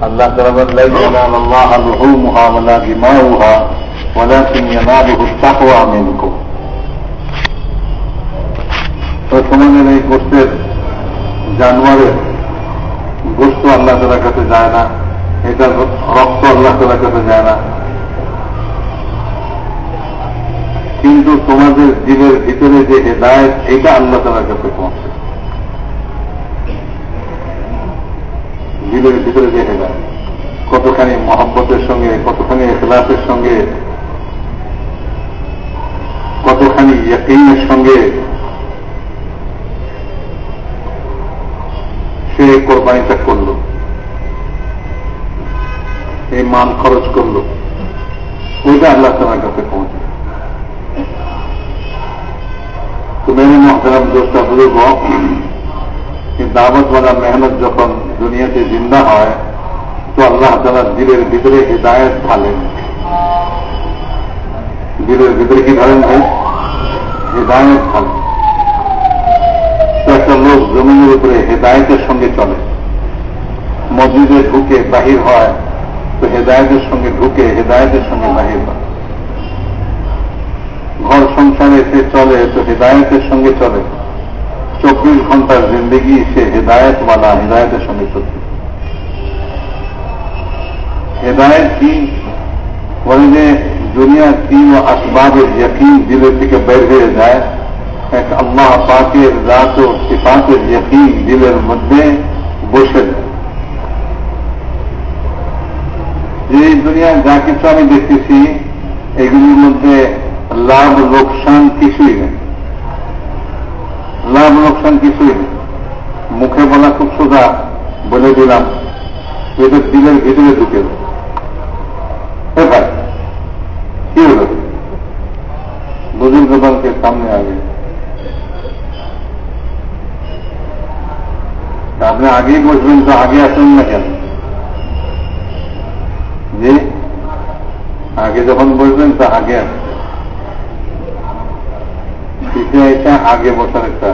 আল্লাহ তালা বললেন আল্লাহ লুহুমুহা ওয়ালা দিমাউহা ওয়ালাকিন ইয়ানালুহু তাকওয়া মিনকুম তো সমাজের এই গোষ্ঠের জানোয়ারের গোষ্ঠ আল্লাহ তালার কাছে যায় না এটার রক্ত আল্লাহ তালার কাছে যায় না কিন্তু তোমাদের জীবের ভিতরে যে হেদায়ত, এটা আল্লাহ তালার কাছে পৌঁছে জীবের ভিতরে যে হেদায়ত কতখানি মহব্বতের সঙ্গে, কতখানি এখলাসের সঙ্গে, কতখানি ইয়কিনের সঙ্গে সে কোরবানিটা করল। এই মান খরচ করল। ওইটা আল্লাহ তালার কাছে পৌঁছে তো মেরে মহতারাম দোষটা বুঝব দাওয়াত वाला মেহনত যখন দুনিয়াতে জিন্দা হয় তো আল্লাহ তালার দিলের ভিতরে হেদায়ত ঢালেন দিলের ভিতরে কি ঢালেন ভাই হেদায়ত ঢালেন তো একটা লোক জমিনের উপরে হেদায়তের সঙ্গে চলে মসজিদে ঢুকে বাহির হয় তো হেদায়তের সঙ্গে ঢুকে হেদায়তের সঙ্গে বাহির হয় ঘর সংসারে সে চলে তো হেদায়তের সঙ্গে চলে চব্বিশ ঘণ্টার জিন্দগি সে হেদায়তওয়ালা হেদায়তের সঙ্গে চলছে হেদায়ত কি বলে যে দুনিয়া তিন ও আসবাবের যকিন দিলের থেকে বের হয়ে যায় এক আল্লাহ পাকের রাত ও সিফাতের যকিন দিলের মধ্যে বসে যায় যে দুনিয়া যা কিছু আমি দেখতেছি এগুলির মধ্যে লাভ লোকসান কিছুই নেই লাভ লোকসান কিছুই মুখে বলা খুব সোজা বলে দিলাম এটা দিলের ভিতরে ঢুকে ভাই কি হল? বুজুর্গ দলকে সামনে আগে। আপনি আগেই বসবেন তো আগে আসুন না কেন? জি আগে যখন বসবেন তো আগে আসবেন পিছিয়ে এটা আগে বসার একটা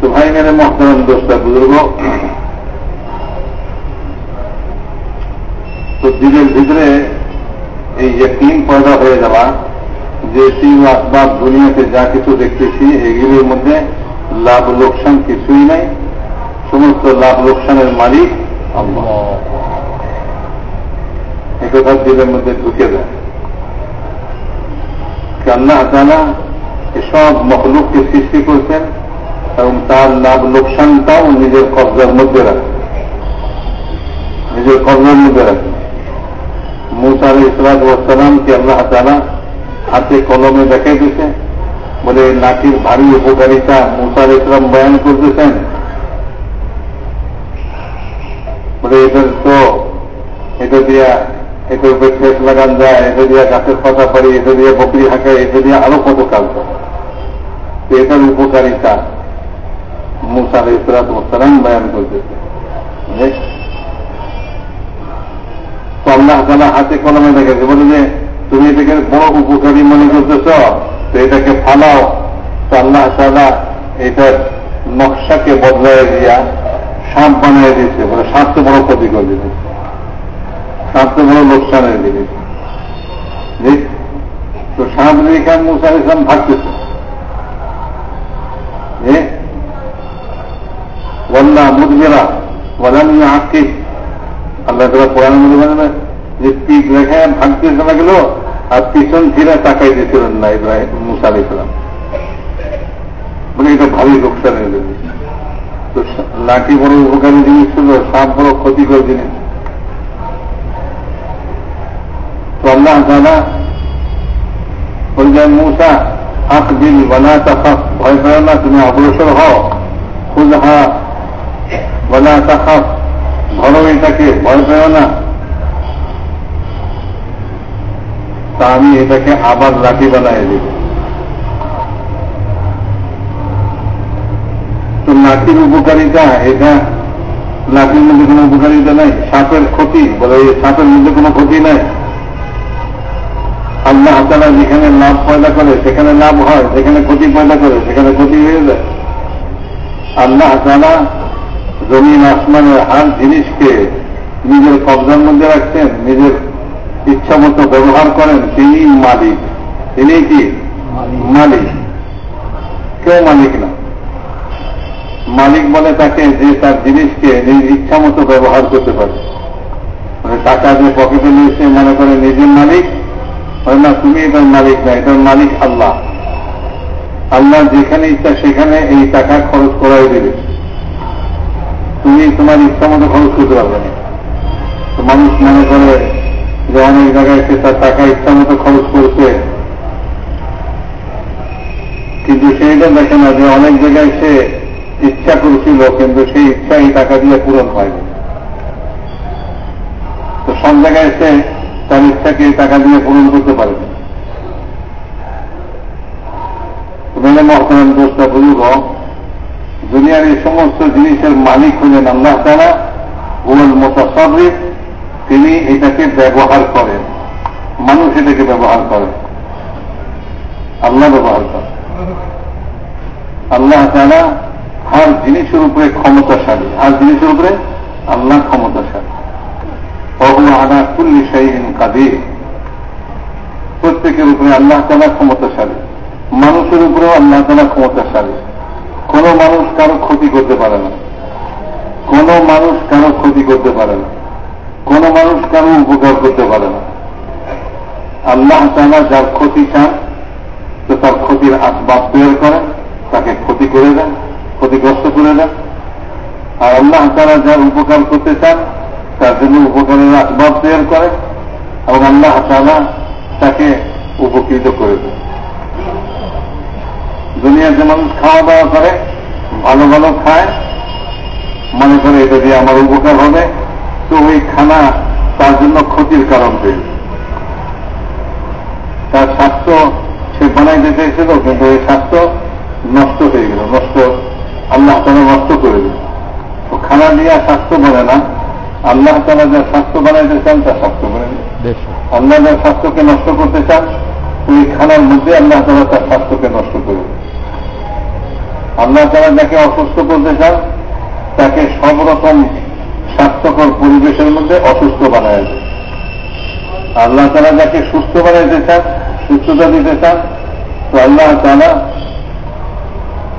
তো ভাই মেরে মহতারাম দোষটা বুজুর্গ। তো দিলের ভিতরে এই যকিন পয়দা হয়ে যাওয়া, যে তিন আসবাব দুনিয়াতে যা কিছু দেখতেছি, এগুলির মধ্যে লাভ লোকসান কিছুই নাই। সমস্ত লাভ লোকসানের মালিক একথা দিলের মধ্যে ঢুকে দেয় আল্লাহ তালা এসব মখলুককে সৃষ্টি করছেন এবং তার লাভ লোকসানটাও নিজের কবজার মধ্যে রাখে। নিজের কবজার মধ্যে রাখে। মুসা আলী ইসলাতামকে আল্লাহ তালা হাতে কলমে দেখাই দিছে বলে লাঠির ভারী উপকারিতা মুসা আলী ইসলাম বয়ান করতেছেন। বলে, এটা তো, এটা দিয়া এটার উপরে ঠেস লাগান যায় এটা দিয়ে গাছের পাতা পারি এটা দিয়ে বকরি হাঁকে এটা দিয়ে আরও কত কাজ করে এটার উপকারিতা মুসা আলী ইসলাতাম বয়ান করতেছে। তো আল্লাহ তালা হাতে কলমে দেখেছে, বলে যে, তুমি এটাকে বড় উপকারী মনে করতেছ, তো এটাকে ফালাও। তো আল্লাহ তালা এটার নকশাকে বদলাই দিয়া সাপ বানিয়ে দিয়েছে বলে সাপ তো বড় ক্ষতি করে দিয়েছে। সাপ তো বড় লোকসানের জিনিস তো সাপ রেখা মুসা ইসলাম ভাবতেছে ওয়াল্লা মুদবেরা ওয়ালামি আকিব আল্লাহ তালা কোরআন মধ্যে বলে যে পিক রেখে ভাগতেছে না গেল আর পিছন ফিরে তাকাই দিয়েছিলেন না ইব্রাহিম, মুসা আলি ইসলাম মানে এটা ভালোই লোকসান হয়ে জিনিস তো লাঠি বড় উপকারী জিনিস ছিল, সাপ বড় ক্ষতিকর জিনিস। তালা বলছেন মুসা আখ দিন বলা তাফাক ভয় পেও না তুমি অগ্রসর হও খুদ হা বলা তাফাক ধরো এটাকে ভয় পেও না তা আমি এটাকে আবার লাঠি বানায় দিব তো লাঠির উপকারিতা এটা লাঠির মধ্যে কোনো উপকারিতা নাই সাপের ক্ষতি বলে সাপের মধ্যে কোনো ক্ষতি নাই আল্লাহ তালা যেখানে লাভ পয়দা করে, সেখানে লাভ হয়, যেখানে ক্ষতি পয়দা করে, সেখানে ক্ষতি হয়ে যায়। আল্লাহ তালা জমিন আসমানের হার জিনিসকে নিজের কবজার মধ্যে রাখছেন, নিজের ইচ্ছা মতো ব্যবহার করেন। তিনি মালিক। তিনি কি? মালিক। কেউ মালিক না। মালিক বলে তাকে যে তার জিনিসকে নিজ ইচ্ছা মতো ব্যবহার করতে পারে। মানে টাকা যে পকেটে নিয়েছে মনে করে নিজের মালিক না, তুমি এটার মালিক না, এটার মালিক আল্লাহ। আল্লাহ যেখানে ইচ্ছা সেখানে এই টাকা খরচ করাই দেবে। তুমি তোমার ইচ্ছা মতো খরচ করতে পারবে না। মানুষ মনে করে যে অনেক জায়গায় সে তার টাকা ইচ্ছা মতো খরচ করছে। কিন্তু সেইটা দেখে না যে অনেক জায়গায় সে ইচ্ছা করছিল, কিন্তু সেই ইচ্ছা এই টাকা দিয়ে পূরণ হয়নি। তো সব জায়গায় সে তার ইচ্ছাকে টাকা দিয়ে পূরণ করতে পারেনি মেনে মহতরম দোষটা বুঝব দুনিয়ার এই সমস্ত জিনিসের মালিক হলেন আল্লাহ তারা ওয়াল মোতাসরিফ তিনি এটাকে ব্যবহার করেন। মানুষ এটাকে ব্যবহার করে। আল্লাহ ব্যবহার করে। আল্লাহ তারা হার জিনিসের উপরে ক্ষমতাশালী। আর জিনিসের উপরে আল্লাহ ক্ষমতাশালী। আনা কুল্লি শাহীন কাদির। প্রত্যেকের উপরে আল্লাহ তালা ক্ষমতাশালী। মানুষের উপরেও আল্লাহ তালা ক্ষমতাশালী। কোন মানুষ কারও ক্ষতি করতে পারে না। কোন মানুষ কারও ক্ষতি করতে পারে না। কোন মানুষ কারও উপকার করতে পারে না। আল্লাহ তালা যার ক্ষতি চান, তো তার ক্ষতির আসবাব তৈরি করেন তাকে ক্ষতি করে দেন, ক্ষতিগ্রস্ত করে দেন। আর আল্লাহ তারা যার উপকার করতে চান তার জন্য উপকারের আসবাব তৈরি করেন এবং আল্লাহ তালা তাকে উপকৃত করে দেন। দুনিয়াতে মানুষ খাওয়া দাওয়া করে, ভালো ভালো খায়, মনে করে এটা দিয়ে আমার উপকার হবে, তো ওই খানা তার জন্য ক্ষতির কারণ হয়ে তার স্বাস্থ্য সে বানাইতে চাইছিল কিন্তু এই স্বাস্থ্য নষ্ট হয়ে গেল, নষ্ট আল্লাহ তালা নষ্ট করে দিল খানা দিয়ে স্বাস্থ্য বলে না। আল্লাহ তালা যা স্বাস্থ্য বানাইতে চান তার স্বাস্থ্য বলে আল্লাহ যার স্বাস্থ্যকে নষ্ট করতে চান ওই খানার মধ্যে আল্লাহ তালা তার স্বাস্থ্যকে নষ্ট করে আল্লাহ তালা যাকে অসুস্থ করতে চান তাকে সব রকম স্বাস্থ্যকর পরিবেশের মধ্যে অসুস্থ বানায় দেয় আল্লাহ তারা যাকে সুস্থ বানাইতে চান সুস্থতা দিতে চান তো আল্লাহ তালা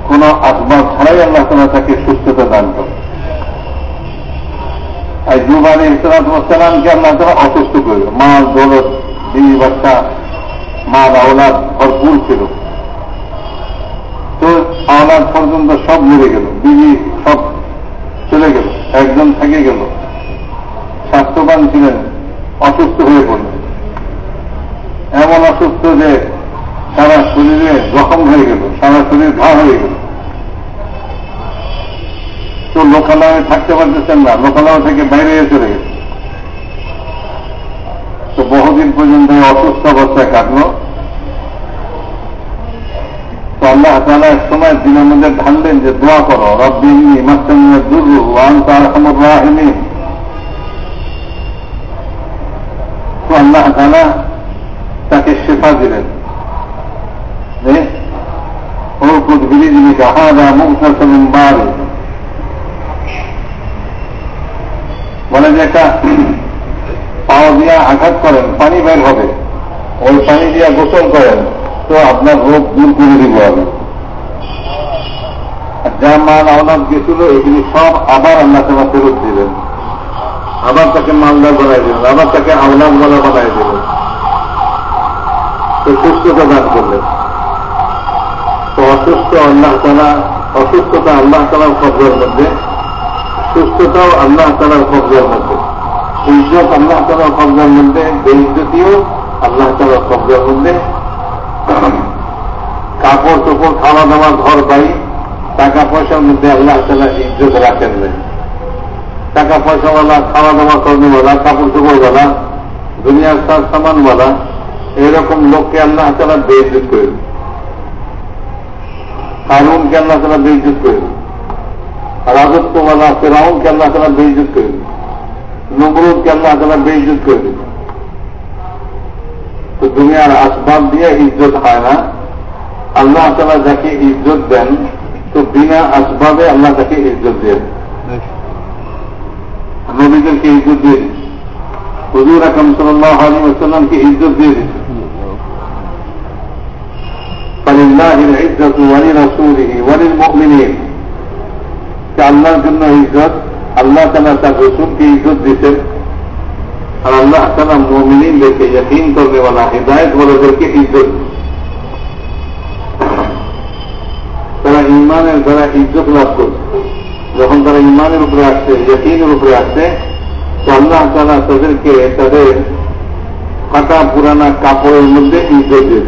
কোন আসবাব ছাড়াই আল্লাহ তালা তাকে সুস্থতা দান করে আর জুবানি ইসলামকে আল্লাহ তালা অসুস্থ করল। মাল দৌলত, বিবি, বাচ্চা মাল আওলাদ ভরপুর ছিল। তো আওলাদ পর্যন্ত সব মরে গেল, বিবি সব চলে গেল, একজন থেকে গেল। স্বাস্থ্যবান ছিলেন, অসুস্থ হয়ে পড়লেন। এমন অসুস্থ যে সারা শরীরে জখম হয়ে গেল, সারা শরীর ঘা হয়ে গেল। তো লোকালয়ে থাকতে পারতেছেন না, লোকালয় থেকে বাইরে এসে গেছে তো বহুদিন পর্যন্ত অসুস্থ অবস্থায় কাটল। তো আল্লাহ তারা এক সময় দিনের মধ্যে ঢাললেন যে, দোয়া করো রব্বিনী মাস্তানিয়া দুরু ওয়ান তার সমর রাহিনী তো আল্লাহ তারা তাকে শেফা দিলেন। ওর কুদ্বিলি যিনি গাহাদা মুখ বাড়ি বলে যে একটা পাও দিয়া আঘাত করেন, পানি বের হবে। ওই পানি দিয়া গোসল করেন, তো আপনার রোগ দূর করে দিব আমি যা মাল আওলাদ গেছিল এগুলি সব আবার আল্লাহ তালা ফেরত দিলেন আবার তাকে মালদার বানাই দিলেন আবার তাকে আওলাদ বলা বানাই দিলেন তো সুস্থতা দান করলেন তো অসুস্থ আল্লাহ তালা, অসুস্থতা আল্লাহ তালার কবজার মধ্যে সুস্থতাও আল্লাহ তালার কবজার মধ্যে। ইজ্জত আল্লাহ তালার কবজার মধ্যে, বেইজ্জতিও আল্লাহ তালার কবজার মধ্যে। কাপড় চোপড় খাওয়া দাওয়া ঘর বাড়ি টাকা পয়সার মধ্যে আল্লাহ তালা ইজ্জত রাখেন নাই। টাকা পয়সাওয়ালা খাওয়া দাওয়া কর্মওয়ালা, কাপড় চোপড়ওয়ালা, দুনিয়ার সার সামানওয়ালা এরকম লোককে আল্লাহ তালা বেইজ্জত করে কানুনকে আল্লাহ তালা বেইজ্জত حراست کو وضع فراؤں کہ اللہ تعالیٰ بے عزت کر دی نمرود کے اللہ تعالیٰ بے عزت کر دی تو دنیا نے اسباب دیا عزت آنا اللہ تعالیٰ جاکے عزت دین۔ تو بنا اسباب اللہ تک عزت دے۔ نبی جل کی عزت دے۔ دی حضور اکم صلی اللہ علیہ وسلم کی عزت دے۔ دی فَلِلَّهِ الْعِزَّةُ وَلِرَسُولِهِ وَلِلْمُؤْمِنِينَ আল্লাহর জন্য ইজ্জত, আল্লাহ তালা তার রসুলকে ইজ্জত দিতেন। আর আল্লাহ তালা মোমিনদেরকে যতীন করনেওয়ালা হৃদায়ত বড়দেরকে ইজ্জত তারা ইমানের দ্বারা ইজ্জত লাভ করছে যখন তারা ইমানের উপরে আসছে যতীনের উপরে আসছে, তো আল্লাহ তালা তাদেরকে তাদের ফাটা পুরানা কাপড়ের মধ্যে ইজ্জত দিয়ে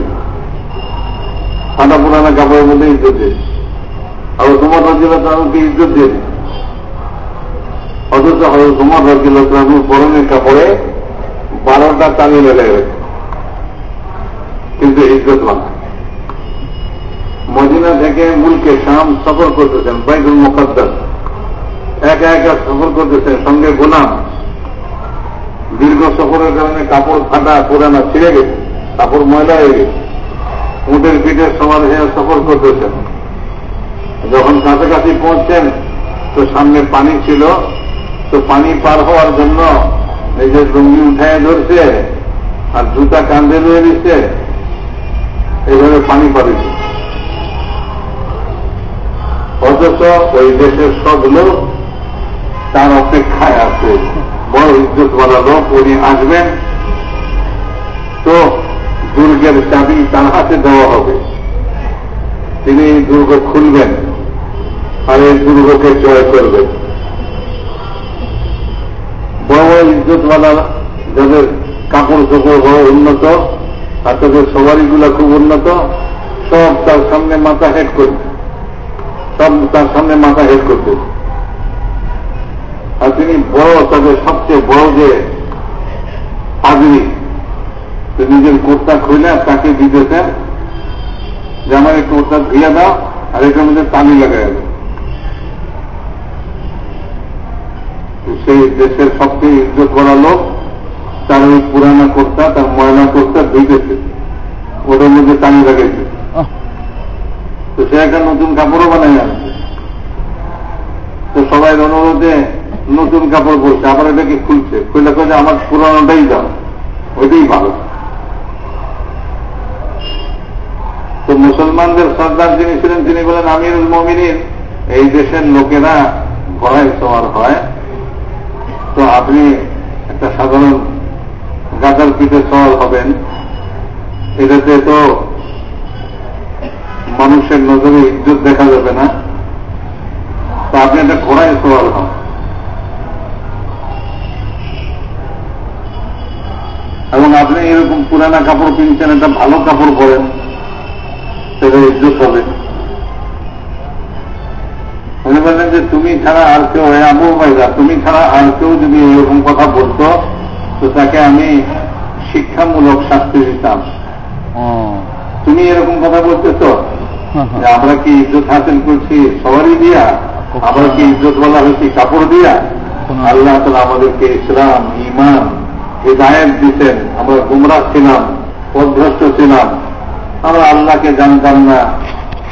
ফাটা পুরানা কাপড়ের মধ্যে ইজ্জত দিয়ে আর তোমার রাজিল্লাহ তালুকে ইজ্জত দিয়ে? অথচ হয়তো তোমার রাজিল্লাহ তালুর পরনের কাপড়ে বারোটা তালি লেগে গেছে কিন্তু ইজ্জত বানা মদিনা থেকে মুলকে শাম সফর করতেছেন বাইকুল মোকাদ্দাস একা একা সফর করতেছেন সঙ্গে গোলাম। দীর্ঘ সফরের কারণে কাপড় ফাটা পুরানা ছিঁড়ে গেছে, কাপড় ময়লা হয়ে গেছে। উঁটের পিঠের হয়ে সফর করতেছেন। যখন কাছাকাছি পৌঁছছেন তো সামনে পানি ছিল, তো পানি পার হওয়ার জন্য নিজের লুঙ্গি উঠায় ধরছে আর জুতা কান্দে নিয়ে দিচ্ছে এইভাবে পানি পাড়িছে অথচ ওই দেশের সব লোক তার অপেক্ষায় আছে। বড় ইজ্জতওয়ালা লোক, উনি আসবেন, তো দুর্গের চাবি তার হাতে দেওয়া হবে। তিনি দুর্গ খুলবেন। এই দুর্গকে জয় করবেন বড় বড় ইজ্জতওয়ালা যাদের কাপড় চোপড় বড় উন্নত, আর তাদের সবারিগুলা খুব উন্নত, সব তার সামনে মাথা হেড করবে। সব তার সামনে মাথা হেড করতে আর তিনি বড়, তাদের সবচেয়ে বড় যে পাগড়ি নিজের কোর্তা খুলে তাকে দিতেছেন। যে আমার এই কোর্তা ধুয়ে দাও, আর এটার মধ্যে তালি লাগাই দেবে সেই দেশের সবচেয়ে ইজ্জত করা লোক তার ওই পুরানা কর্তা তার ময়না কর্তা ধুইতেছে। ওটার মধ্যে তালি লাগাইছে। তো সে একটা নতুন কাপড়ও বানাই আনছে। তো সবাই অনুরোধে নতুন কাপড় পরছে আবার এটাকে খুলছে। খুলে খুলে আমার পুরানোটাই দাও ওইটাই ভালো। তো মুসলমানদের সর্দার যিনি ছিলেন তিনি বলেন আমিরুল মমিনিন এই দেশের লোকেরা ঘোড়ায় সওয়ার হয়। তো আপনি একটা সাধারণ গাদার পিঠে সওয়ার হবেন। এটাতে তো মানুষের নজরে ইজ্জত দেখা যাবে না। তো আপনি একটা ঘোড়ায় সওয়ার হন। এবং আপনি এরকম পুরানা কাপড় কিনছেন, একটা ভালো কাপড় পরেন, সেটা ইজ্জত হবে। উনি বললেন যে তুমি ছাড়া আর কেউ আবু ভাইরা তুমি ছাড়া আর কেউ যদি এরকম কথা বলতো তো তাকে আমি শিক্ষামূলক শাস্তি দিতাম। তুমি এরকম কথা বলতেছ? যে আমরা কি ইজ্জত হাসিল করছি সবারই দিয়া? আমরা কি ইজ্জত বলা হয়েছি কাপড় দিয়া? আল্লাহ তালা আমাদেরকে ইসলাম ইমান হৃদায়ত দিতেন। আমরা গুমরা ছিলাম অভ্যস্ত ছিলাম। আমরা আল্লাহকে জানতাম না।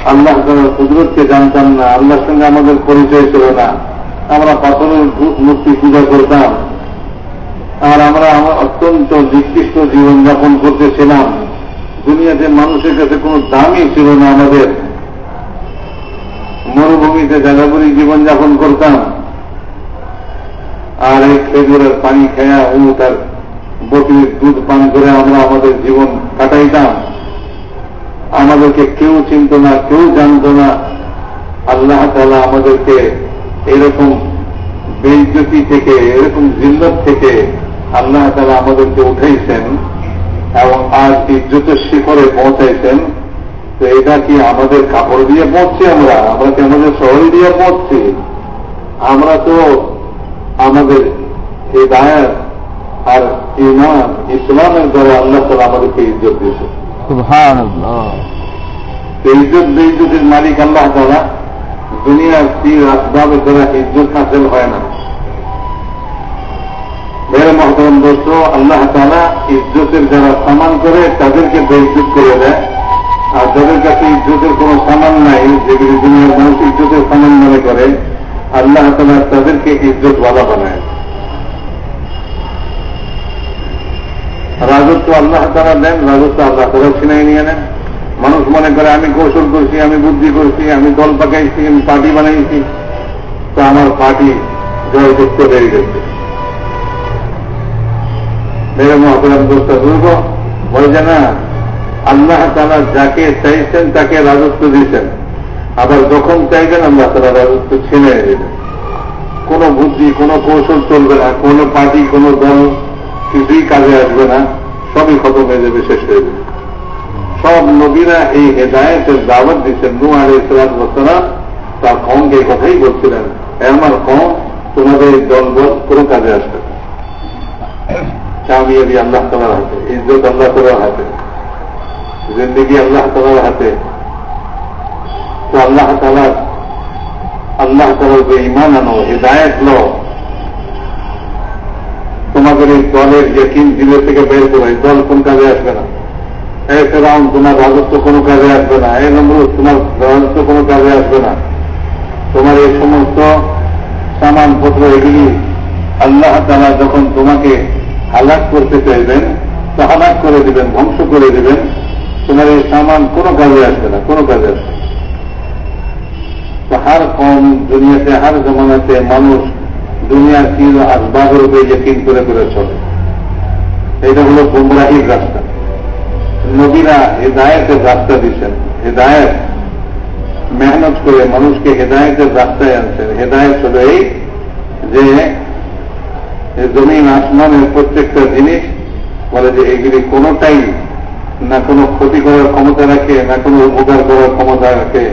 আল্লাহ কুদরতকে জানতাম না, আল্লাহর সঙ্গে আমাদের পরিচয় ছিল না। আমরা পাথরের মূর্তি পূজা করতাম। আর আমরা অত্যন্ত নিকৃষ্ট জীবনযাপন করতেছিলাম। দুনিয়াতে মানুষের কাছে কোনো দামই ছিল না আমাদের। মরুভূমিতে জায়গাগুলি জীবনযাপন করতাম। আর এই খেজুরের পানি খেয়া উঠ আর বটির দুধ পান করে আমরা আমাদের জীবন কাটাইতাম। আমাদেরকে কেউ চিনত না, কেউ জানত না। আল্লাহ তালা আমাদেরকে এরকম বেইজ্জতি থেকে, এরকম জিল্লত থেকে আল্লাহ তালা আমাদেরকে উঠাইছেন এবং আজ ইজ্জতের শিখরে পৌঁছাইছেন। তো এটা কি আমাদের কাপড় দিয়ে পৌঁছছি আমরা? আমরা কি আমাদের শহর দিয়ে পৌঁছছি আমরা তো আমাদের এই দায়ের আর ইমান ইসলামের দ্বারা আল্লাহ তালা আমাদেরকে ইজ্জত দিয়েছে ইজ্জত বেইজ্জতের মালিক আল্লাহ তালা দুনিয়ার তীর আসবাবের দ্বারা ইজ্জত হাসিল হয় না। মেরে মহতরম দোস্ত, আল্লাহ তালা ইজ্জতের যারা সামান করে তাদেরকে বেইজ্জত করে দেয়। আর যাদের কাছে ইজ্জতের কোন সামান নাই, যেগুলি দুনিয়ার মানুষ ইজ্জতের সামান মনে করে, আল্লাহ তালা তাদেরকে ইজ্জত বাধা বানায়। আল্লাহ তারা দেন রাজত্ব আল্লাহ তারা ছিনাই নিয়ে নেন। মানুষ মনে করে, আমি কৌশল করছি, আমি বুদ্ধি করছি, আমি দল পাকাইছি, আমি পার্টি বানাইছি। তো আমার পার্টি জয় করতে পেরে গেছে মেরে মহাপ্রাম দোষটা দুর্গ বলে যে না, আল্লাহ তালা যাকে চাইছেন, তাকে রাজত্ব দিয়েছেন। আবার যখন চাইবেন, আল্লাহ তারা রাজত্ব ছিনে দেবেন। কোনো বুদ্ধি, কোনো কৌশল চলবে না, কোনো পার্টি, কোনো দল কিছুই কাজে আসবে না। সবই খতম হয়ে যাবে, শেষ হয়ে যাবে। সব নবীরা এই হেদায়তের দাওয়াত দিচ্ছেন নু আলী ইসলাম তার কমকে এই কথাই বলছিলেন আমার কম, তোমাদের এই দল বল কোনো কাজে আসবে কামিয়াবি আল্লাহ তালার হাতে, ইজ্জত আল্লাহ তালার হাতে, জিন্দগি আল্লাহ তালার হাতে। তো আল্লাহ তালার আল্লাহ তালার যে ইমান আনো, হৃদায়ত লো তোমাদের এই দলের যকিন দিলে থেকে বের করো দল কোন কাজে আসবে না? এই ফেরাউন, তোমার রাজত্ব কোনো কাজে আসবে না। এই নমরুদ, তোমার রাজত্ব কোনো কাজে আসবে না। তোমার এই সমস্ত সামানপত্র এগুলি আল্লাহ তালা যখন তোমাকে হালাক করতে চাইবেন, তো হালাক করে দিবেন, ধ্বংস করে দিবেন, তোমার এই সামান কোনো কাজে আসবে না, কোনো কাজে আসবে না। হার কম, দুনিয়াতে হার জমানাতে মানুষ দুনিয়ার চির আসবাবের উপরে যকিন করে করে চলে এটা হলো গুমরাহির রাস্তা। নবীরা হেদায়তের রাস্তা দিচ্ছেন হেদায়ত মেহনত করে মানুষকে হেদায়তের রাস্তায় আনছেন। হেদায়ত হল এই যে জমিন, আসমানের প্রত্যেকটা জিনিস বলে যে এগুলি কোনোটাই না কোনো ক্ষতি করার ক্ষমতা রাখে, না কোনো উপকার করার ক্ষমতা রাখে।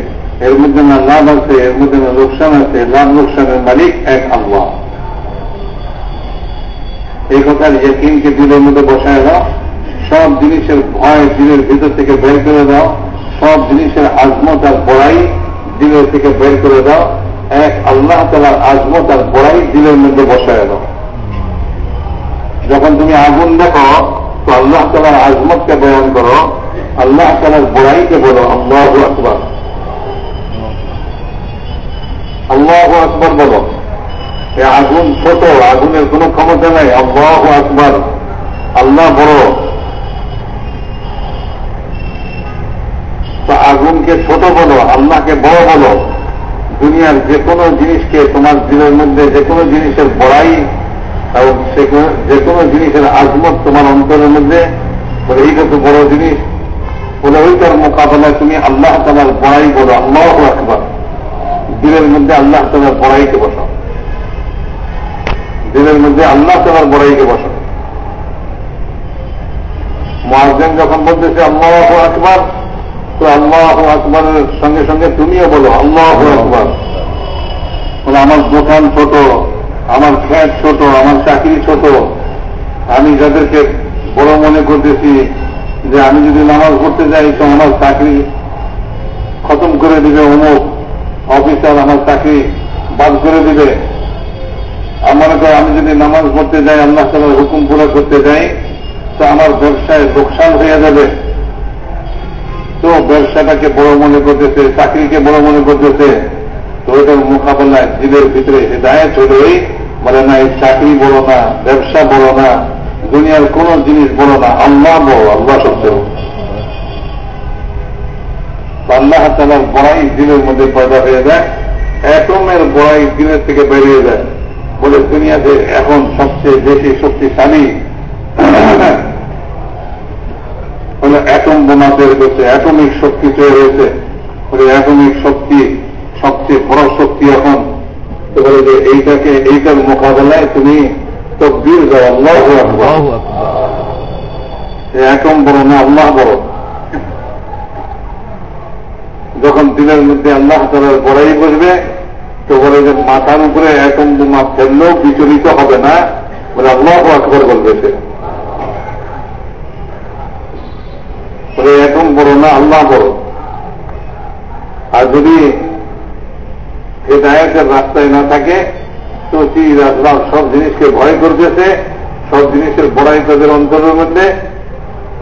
এর মধ্যে না লাভ আছে এর মধ্যে না লোকসান আছে লাভ লোকসানের মালিক এক আল্লাহ। এই কথার ইয়কিনকে দিলের মধ্যে বসায় দাও, সব জিনিসের ভয় দিলের ভিতর থেকে বের করে দাও, সব জিনিসের আজমত আর বড়াই দিলের থেকে বের করে দাও, এক আল্লাহ তালার আজমত আর বড়াই দিলের মধ্যে বসায় দাও। যখন তুমি আগুন দেখো, তো আল্লাহ তালার আজমতকে বয়ান করো, আল্লাহ তালার বড়াইকে বলো, আল্লাহ আকবর। আল্লাহ আকবর বলো। এ আগুন ছোট, আগুনের কোন ক্ষমতা নাই। আল্লাহ আকবর। আল্লাহ বড়। তো আগুনকে ছোট বলো, আল্লাহকে বড় বলো। দুনিয়ার যে কোনো জিনিসকে তোমার দিনের মধ্যে যে কোনো জিনিসের বড়াই এবং যে কোনো জিনিসের আজমত তোমার অন্তরের মধ্যে, বলে এইটা তো বড় জিনিস, বলে ওইটার মোকাবেলায় তুমি আল্লাহ তালার বড়াই বলো, আল্লাহ আকবর। দিনের মধ্যে আল্লাহ তালার বড়াইকে বসাও। দিনের মধ্যে আল্লাহ তালার বড়াইকে বসাও। মহাজেন যখন বলতেছে, আল্লাহ আকবর, তো আল্লাহ আকবরের সঙ্গে সঙ্গে তুমিও বলো, আল্লাহ আকবর। বলে, আমার দোকান ছোট, আমার খ্যাত ছোট, আমার চাকরি ছোট। আমি যাদেরকে বড় মনে করতেছি যে আমি যদি নামাজ পড়তে যাই, তো আমার চাকরি খতম করে দিবে অমুক অফিসার আমার চাকরি বাদ করে দিবে। আমার আমি যদি নামাজ পড়তে যাই, আল্লাহ তালার হুকুম পুরো করতে যাই, তো আমার ব্যবসায় লোকসান হয়ে যাবে। তো ব্যবসাটাকে বড় মনে করতেছে, চাকরিকে বড় মনে করতেছে। তো ওইটার মোকাবেলায় দিলের ভিতরে হেদায়ত হলেই বলে, না, এই চাকরি বড় না, ব্যবসা বড় না, দুনিয়ার কোন জিনিস বড় না, আল্লাহ বড়, আল্লাহ সবচেয়ে আল্লাহ তালার বড়াই দিনের মধ্যে পয়দা হয়ে যায় অ্যাটমের বড়াই দিনের থেকে বেরিয়ে যায়। বলে দুনিয়াতে এখন সবচেয়ে বেশি শক্তিশালী অ্যাটম বোমা তৈরি করছে অ্যাটমিক শক্তি তৈরি হয়েছে। বলে অ্যাটমিক শক্তি সবচেয়ে বড় শক্তি এখন। তো বলে যে এইটাকে এইটার মোকাবেলায় তুমি তকবির যাও আল্লাহ অ্যাটম বড় না আল্লাহ বড়। যখন দিনের মধ্যে আল্লাহ তালার বড়াই বসবে, তো বলে যে মাথার উপরে এখন বোমা ফেললেও বিচলিত হবে না। বলে আল্লাহ আকবর বলবে সে। বলে অ্যাটম বড় না, আল্লাহ বড়। আর যদি হেদায়তের রাস্তায় না থাকে, তো আল্লাহ সব জিনিসকে ভয় করতেছে, সব জিনিসের বড়াই তাদের অন্তরের মধ্যে।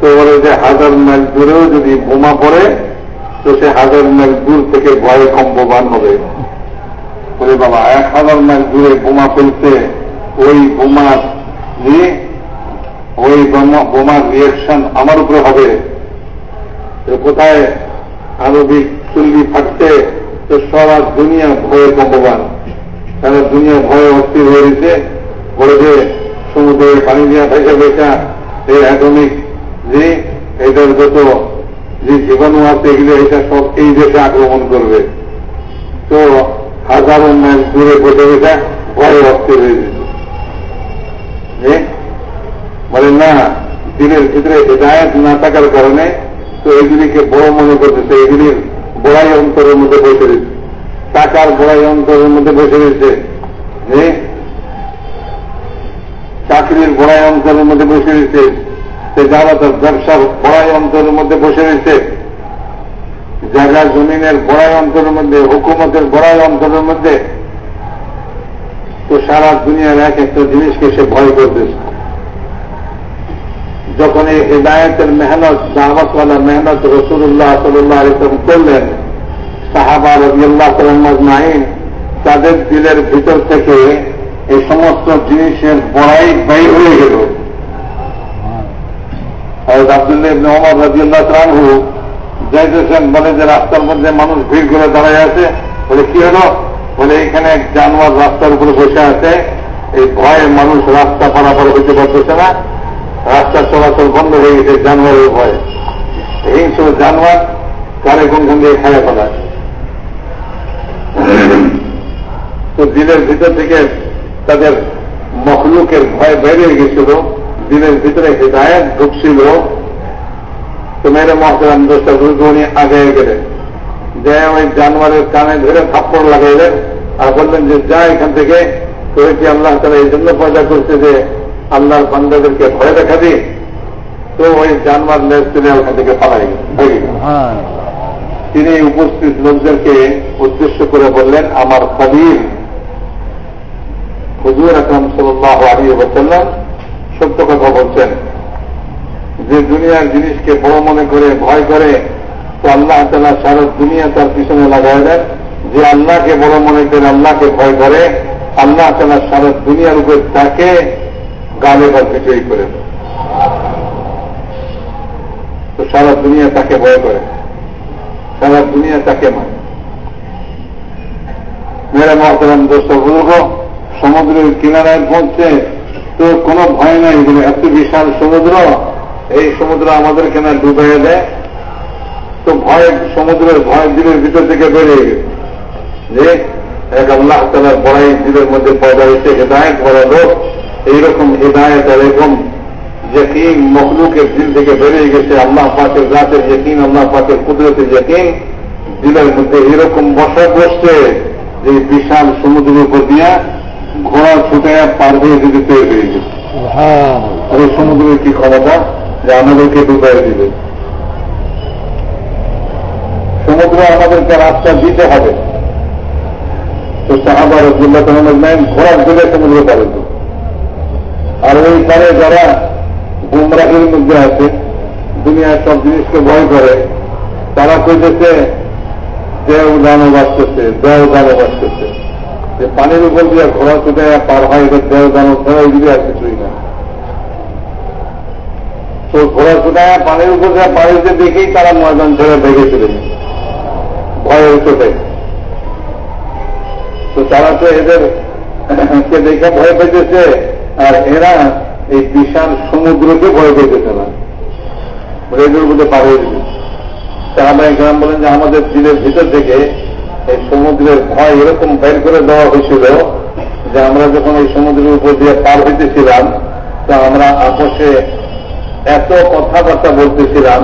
তো বলে যে হাজার মাইল দূরেও যদি বোমা পড়ে তো সে হাজার মাইল দূর থেকে ভয় কম্পবান হবে। বলে বাবা, এক হাজার মাইল দূরে বোমা ফেলছে ওই বোমা নিয়ে, ওই বোমার রিয়েকশন আমার উপরে হবে। কোথায় আণবিক চুল্লি ফাটছে? তো সারা দুনিয়া ভয়ে কম্পবান সারা দুনিয়া ভয়ে অস্থির হয়ে রয়েছে। বলেছে সমুদ্রের পানি দিয়া ভেসা ভেসা এই অ্যাটমিক যে, এটার যত যে জীবাণু আছে এগুলো এটা সব এই দেশে আক্রমণ করবে। তো হাজারো মাইল দূরে বসে বসে ভয়ে অস্থির হয়ে যেত। বলে, না, দিনের ভিতরে হেদায়ত না থাকার কারণে তো এগুলিকে বড় মনে করতেছে, এগুলির বড়াই অন্তরের মধ্যে বসে দিচ্ছে টাকার বড়াই অন্তরের মধ্যে বসে যে চাকরির বড়াই অন্তরের মধ্যে বসে রয়েছে। সে জামাতের ব্যবসার বড়াই অন্তরের মধ্যে বসে রয়েছে। জায়গা জমিনের বড়াই অন্তরের মধ্যে, হুকুমতের বড়াই অন্তরের মধ্যে তো সারা দুনিয়ার এক একটা জিনিসকে সে ভয় করতেছে যখন এই হেদায়তের মেহনত, দাওয়াতওয়ালা মেহনত রসুল্লাহ সাল্লাহ আলিম করলেন, সাহাবা রবিউল্লাহ সালামাইন তাদের দিলের ভিতর থেকে এই সমস্ত জিনিসের বড়াই ব্যয় হয়ে গেল। আব্দুল্লাহ ইবনে ওমর রাজিউল্লাহ রানহু যাইতেছেন, বলে যে রাস্তার মধ্যে মানুষ ভিড় করে দাঁড়ায় আছে। বলে, কি হলো? বলে, এখানে এক জানোয়ার রাস্তার উপরে বসে আছে। এই ভয়ে মানুষ রাস্তা পারাপার হইতে পারতেছে না। রাস্তা চলাচল বন্ধ হয়ে গেছে, জানোয়ারের ভয়ে। হিংস্র জানোয়ার কারে কোনখান দিয়ে খায় ফেলায় তো দিনের ভিতর থেকে তাদের মখলুকের ভয় বেরিয়ে গেছিল। দিনের ভিতরে হৃদায়ত ঢুকছিল তো মেরে মহতরাম দোষটা উনি আগে গেলেন যে ওই জানোয়ারের কানে ধরে থাপ্পড় লাগাইলেন আর বললেন যে যা এখান থেকে তোরে কি আল্লাহ তারা এই জন্য পয়দা করছে যে আল্লাহর বান্দাদেরকে ভয় দেখা দিই তো ওই জানোয়ার লেজ তিনি ওখান থেকে পালাই তিনি উপস্থিত লোকদেরকে উদ্দেশ্য করে বললেন আমার কবির হুজুর আকরম সাল্লাহ আলী ওসাল্লাম সত্য কথা বলছেন। যে দুনিয়ার জিনিসকে বড় মনে করে, ভয় করে, তো আল্লাহ তালা সারা দুনিয়া তার পিছনে লাগাই দেন। যে আল্লাহকে বড় মনে করে, আল্লাহকে ভয় করে, আল্লাহ তালা সারা দুনিয়ার উপর তাকে গালে বা বিজয়ী করে তো সারা দুনিয়া তাকে ভয় করে। সারা দুনিয়া তাকে মানে। মেরা মহতরাম দোস্ত বুঝব সমুদ্রের কিনারায় পৌঁছে তো কোনো ভয় নাই বলে এত বিশাল সমুদ্র, এই সমুদ্র আমাদের কেনা ডুবাই দেয়? তো ভয়, সমুদ্রের ভয় দিলের ভিতর থেকে বেরিয়ে গেছে। যে এক আল্লাহ তালার বড়াই দিলের মধ্যে পয়দা হয়েছে হেদায়ত বড় লোক, এইরকম হেদায়ত আর এরকম যকিন মখলুকের দিল থেকে বেরিয়ে গেছে আল্লাহ পাকের রাতের যকিন আল্লাহ পাকের কুদরতের যকিন দিলের মধ্যে এরকম বসা বসছে যে বিশাল সমুদ্রের উপর দিয়া ঘোড়া ছুটে পার হয়ে যেতে হয়ে গেছে আর এই সমুদ্রের কি ক্ষমতা যে আমাদেরকে ডুবাই দিবে। সমুদ্র আমাদেরকে রাস্তা দিতে হবে। তো সাহাবার রসুল্লাহ তাহমেন ঘোড়ার দিলে সমুদ্র পারে আর ওই পারে যারা গুমরাহের মধ্যে আছে দুনিয়ার সব জিনিসকে ভয় করে তারা কইতেছে দেও দানব আসতেছে দেও দানব আসতেছে। যে পানির উপর দিয়ে ঘোড়া ছুটে পার হয় এটা দেও দানব ছাড়া এগুলি আর কিছুই না। তো ঘোড়া ছুটে পানির উপর দিয়ে পানিতে দেখেই তারা ময়দান ছেড়ে ভেঙে চলে ভয়ের চোটে তো তারা তো এদের কে দেখে ভয় পেতেছে, আর এরা এই বিশাল সমুদ্রকে ভয় পেতেছে না। এদের মধ্যে পার হয়ে দিবে সাহাবা গ্রাম বলেন যে আমাদের দিলের ভিতর থেকে এই সমুদ্রের ভয় এরকম বের করে দেওয়া হয়েছিল যে আমরা যখন এই সমুদ্রের উপর দিয়ে পার হইতেছিলাম, তা আমরা আপোষে এত কথাবার্তা বলতেছিলাম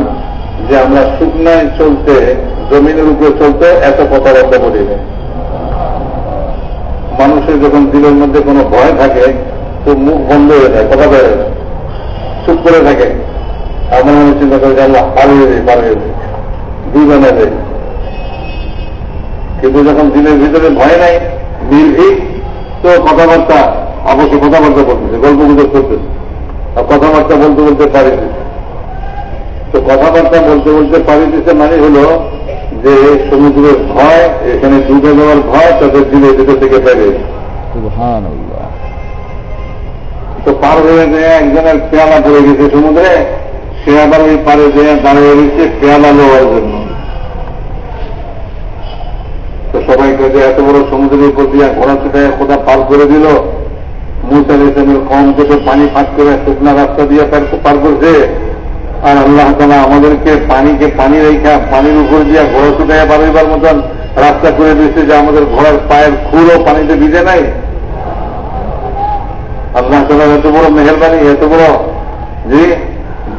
যে আমরা শুকনায় চলতে, জমিনের উপরে চলতে এত কথাবার্তা বলি মানুষের যখন দিলের মধ্যে কোনো ভয় থাকে, তো মুখ বন্ধ হয়ে যায়, কথা বেড়ে যায় চুপ করে থাকে। মনে চিন্তা করে যে আল্লাহ পালিয়ে দেয় পালিয়ে দেয় দুই বানা দেয়। কিন্তু যখন দিনের ভিতরে ভয় নাই নির্ভীক তো কথাবার্তা অবশ্য কথাবার্তা বলতেছে গল্প গুজব করতেছে। আর কথাবার্তা বলতে বলতে পারিতেছে তো কথাবার্তা বলতে বলতে পারিতেছে মানে হল যে সমুদ্রের ভয় এখানে ডুবে যাওয়ার ভয় তাদের দিনের ভিতর থেকে বেড়ে তো পার হয়ে যায় একজনের পেয়ালা পড়ে গেছে সমুদ্রে সে আবার ওই পারে যে দাঁড়িয়ে রয়েছে পেয়ালা নেওয়ার জন্য। তো সবাইকে যে এত বড় সমুদ্রের উপর দিয়ে ঘোড়া ছুটায় কোথা পার করে দিল মুসাল ইসলামের কম থেকে পানি ফাঁক করে শুকনা রাস্তা দিয়ে পার করছে। আর আল্লাহ তালা আমাদেরকে পানিকে পানি রেখা, পানির উপর দিয়ে ঘোড়া ছুটাইয়া পারবার মতন রাস্তা করে দিয়েছে যে আমাদের ঘোড়ার পায়ের খুঁড়ও পানিতে ভিজে নাই। আল্লাহ তালার এত বড় মেহরবানি, এত বড় যে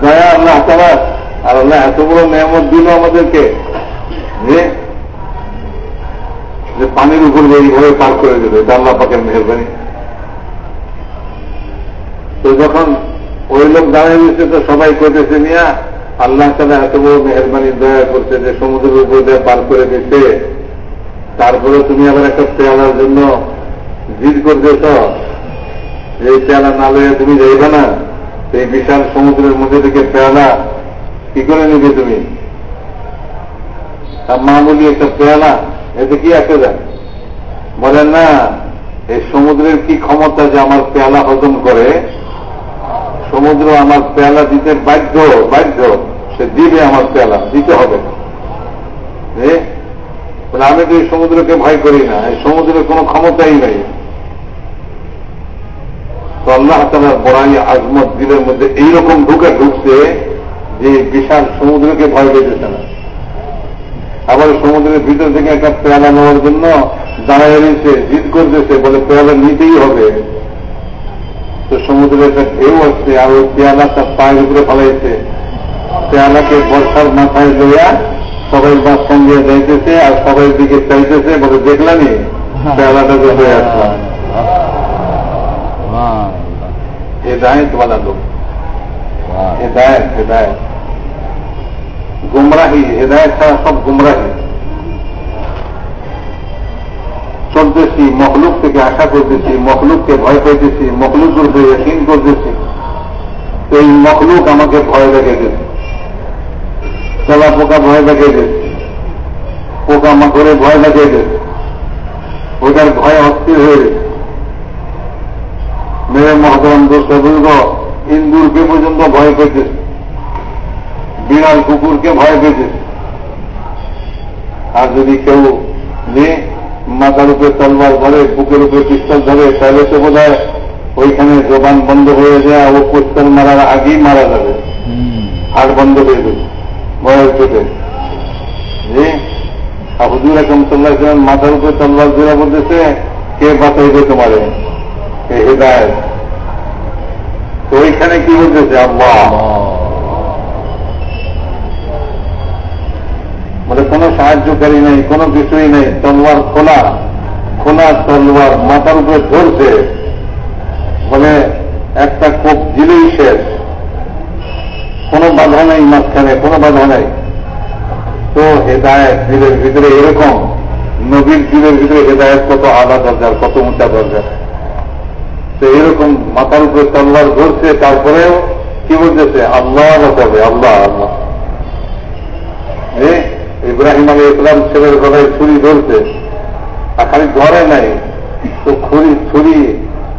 দয়া আল্লাহ তালা আর আল্লাহ এত বড় মেহমত দিল আমাদেরকে যে যে পানির উপর এইভাবে পার করে দেবে এটা পাকের মেহরবানি। তো যখন ওই লোক দাঁড়িয়ে দিচ্ছে তো সবাই করতেছে নিয়া আল্লাহ তালা এত বড় মেহরবানি দয়া করছে যে সমুদ্রের উপর দিয়ে পার করে দিচ্ছে তারপরে তুমি আবার একটা পেয়ালার জন্য জিদ করতেছ। এই পেয়ালা না লয়ে তুমি যাইবে না। এই বিশাল সমুদ্রের মধ্যে থেকে পেয়ালা কি করে নিবে তুমি? মামুলি একটা পেয়ালা এতে কি আছে যায় বলেন না, এই সমুদ্রের কি ক্ষমতা যে আমার পেয়ালা হজম করে? সমুদ্র আমার পেয়ালা দিতে বাধ্য বাধ্য। সে দিবে আমার পেয়ালা, দিতে হবে। আমি তো এই সমুদ্রকে ভয় করি না, এই সমুদ্রের কোন ক্ষমতাই নাই। তো আল্লাহ তালার বড়াই আজমত দিলের মধ্যে এইরকম ঢুকে ঢুকছে যে বিশাল সমুদ্রকে ভয় পেতেছে না। আবার সমুদ্রের ভিতর থেকে একটা পেয়ালা নেওয়ার জন্য দাঁড়ায় রয়েছে জিদ করতেছে বলে পেয়ালা নিতেই হবে। তো সমুদ্রে একটা ঢেউ আসছে আর ওই পেয়ালা তার পায়ের উপরে ফলাইছে। পেয়ালাকে বর্ষার মাথায় লইয়া সবাই বাস সঙ্গে যাইতেছে আর সবাই দিকে চাইতেছে বলে দেখলামই পেয়ালাটা যে হয়ে আসলাম হেদায়ত वाला লোক। হেদায়ত হেদায়ত গুমরাহি, হেদায়ত ছাড়া সব গুমরাহি। চলতেছি, মখলুক থেকে আশা করতেছি, মখলুককে ভয় পাইতেছি মখলুকের উপরে ইয়কিন করতেছি। এই মখলুক আমাকে ভয় দেখাইতেছে চলা পোকা ভয় দেখাইতেছে পোকা মাকড়ে ভয় দেখাইতেছে ওটার ভয় অস্থির হয়ে গেছে মেরে মহতরম দোষবুর্গ ইন্দুরকে পর্যন্ত ভয় পেতেছে বিড়াল কুকুরকে ভয় পেতেছে আর যদি কেউ নিয়ে মাথার উপরে তলবার ধরে, বুকের উপরে পিস্তল ধরে, তাহলে তো বোধ হয় ওইখানে জবান বন্ধ হয়ে যায়, ও পিস্তল মারার আগেই মারা যাবে। হাট বন্ধ হয়ে যাবে ভয়ের জি হুজুর এখন সাল্লাহ মাথার উপরে তলবার ধরে বলতেছে, কে বাঁচাইবে তোমারে? হেদায়ত? তো ওইখানে কি বলতেছে? আল্লাহ। বলে কোনো সাহায্যকারী নেই, কোনো কিছুই নেই, তলোয়ার খোলা। খোলা তলোয়ার মাথার উপরে ধরছে। বলে একটা কোপ দিলেই শেষ। কোনো বাধা নেই মাঝখানে, কোনো বাধা নেই। তো হেদায়ত দিলের ভিতরে এরকম, নবীর দিলের ভিতরে হেদায়ত কত আলাদা দরকার কত উঁচা দরকার তো এরকম মাথার উপরে তলোয়ার ধরছে, তারপরেও কি বলতেছে? আল্লাহ বাঁচাবে আল্লাহ আল্লাহ। ইব্রাহিম আলী ইসলাম ছেলের গলায় ছুরি ধরছে, আর খালি ধরে নাই, তো খুরি ছুরি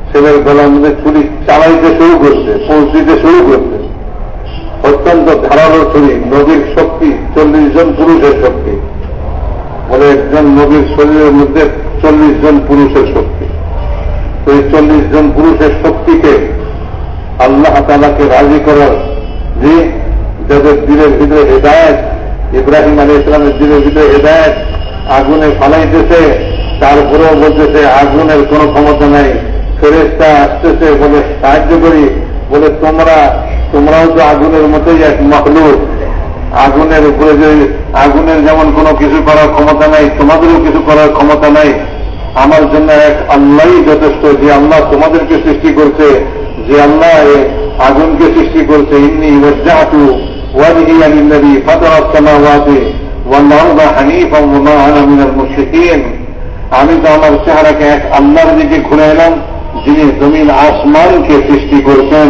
ছেলের গলার মধ্যে ছুরি চালাইতে শুরু করছে পৌঁছ দিতে শুরু করছে। অত্যন্ত ধারালো ছুরি নদীর শক্তি, চল্লিশ জন পুরুষের শক্তি। বলে একজন নদীর শরীরের মধ্যে চল্লিশ জন পুরুষের শক্তি। তো এই চল্লিশ জন পুরুষের শক্তিকে আল্লাহ তালাকে রাজি করার যে যাদের দিনের ভিতরে হেদায়ত ইব্রাহিম আলী ইসলামের দিনের ভিতরে হেদায়ত আগুনে ফালাইতেছে তারপরেও বলতেছে, আগুনের কোন ক্ষমতা নাই। ফেরেস্তা আসতেছে বলে সাহায্য করি, বলে তোমরা, তোমরাও তো আগুনের মতোই এক মখলুক। আগুনের উপরে যে, আগুনের যেমন কোনো কিছু করার ক্ষমতা নাই, তোমাদেরও কিছু করার ক্ষমতা নাই। আমার জন্য এক আল্লাহই যথেষ্ট, যে আল্লাহ তোমাদেরকে সৃষ্টি করছে, যে আল্লাহ আগুনকে সৃষ্টি করছে। ইন্নি ওয়াজ্জাহাতু ফাতারা আস-সামাওয়াতি ওয়াল আরদা হানিফান ওয়া মা আনা মিনাল মুশরিকিন আমি তো আমার চেহারাকে এক আল্লাহর দিকে ঘুরে এলাম যিনি জমিন আসমানকে সৃষ্টি করছেন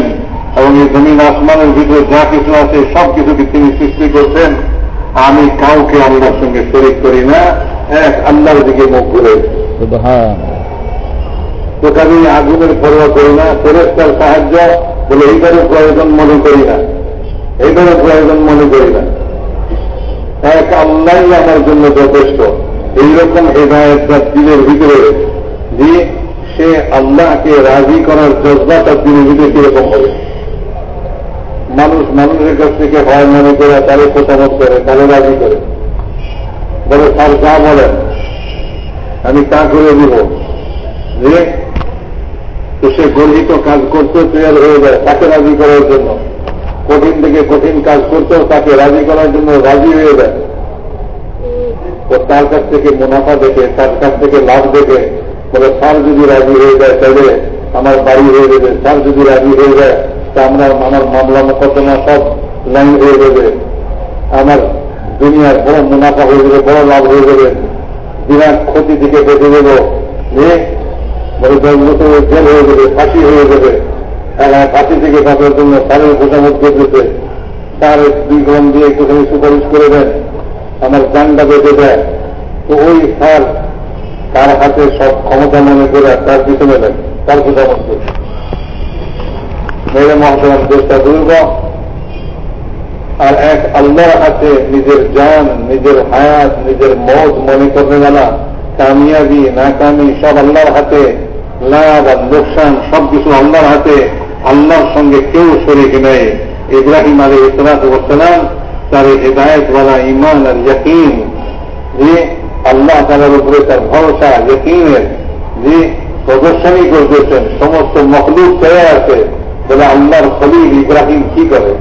এবং এই জমিন আসমানের ভিতরে যা কিছু আছে সব কিছুকে তিনি সৃষ্টি করছেন। আমি কাউকে আল্লাহর সঙ্গে শরিক করি না এক আল্লাহর দিকে মুখ ঘুরে। তোকে আমি আগুনের পরোয়া করি না ফেরেস্তার সাহায্য বলে এইটারও প্রয়োজন মনে করি না। এইটারও প্রয়োজন মনে করি না। এক আল্লাহ আমার জন্য যথেষ্ট। এইরকম হেদায়ত দিনের ভিতরে যে সে আল্লাহকে রাজি করার জজবা তার দিনের ভিতরে কীরকম হবে? মানুষ মানুষের কাছ থেকে ভয় মনে করে তারে প্রতামত করে তারে রাজি করে। বলে, স্যার, যা বলেন, আমি তা করে দিব। যে সে গর্হিত কাজ করতে তৈরি হয়ে যায়, তাকে রাজি করার জন্য। কঠিন থেকে কঠিন কাজ করতেও তাকে রাজি করার জন্য রাজি হয়ে যায়। তো তার কাছ থেকে মুনাফা দেখে তার কাছ থেকে লাভ দেখে বলে স্যার যদি রাজি হয়ে যায় তাহলে আমার বাড়ি হয়ে যাবে স্যার যদি রাজি হয়ে যায় তা আমরা আমার মামলা মোকদ্দমা সব লাইন হয়ে যাবে আমার দুনিয়ার বড় মুনাফা হয়ে যাবে বড় লাভ হয়ে যাবে বিরাট ক্ষতি থেকে বেঁচে দেব বলে দশ বছরের জেল হয়ে যাবে ফাঁসি হয়ে যাবে ফাঁসি থেকে বাঁচার জন্য সারের ভোটামত করতেছে তার দুই গ্রাম দিয়ে একটুখানি সুপারিশ করে দেন। আমার জানটা বেঁচে দেয়। তো ওই সার তার হাতে সব ক্ষমতা মনে করে তার পিছনে দেন তার ভোটামত করছে মেরে মহতরাম দেশটা দুর্গ আর এক আল্লাহর হাতে নিজের জান, নিজের হায়াত, নিজের মত মনে করবে বেলা কামিয়াবি, নাকামি, সব আল্লাহর হাতে। লাভ আর লোকসান সব কিছু আল্লাহর হাতে। আল্লাহর সঙ্গে কেউ শরিক নেই। ইব্রাহিম আলী ইসলাতাম তার হেদায়তওয়ালা ইমান আর ইয়কিন, যে আল্লাহ তালার উপরে তার ভরসা, ইয়কিনের যে প্রদর্শনী করতেছেন সমস্ত মখলুক চেয়ে আছে, বলে আল্লাহর খলিল ইব্রাহিম কি করে?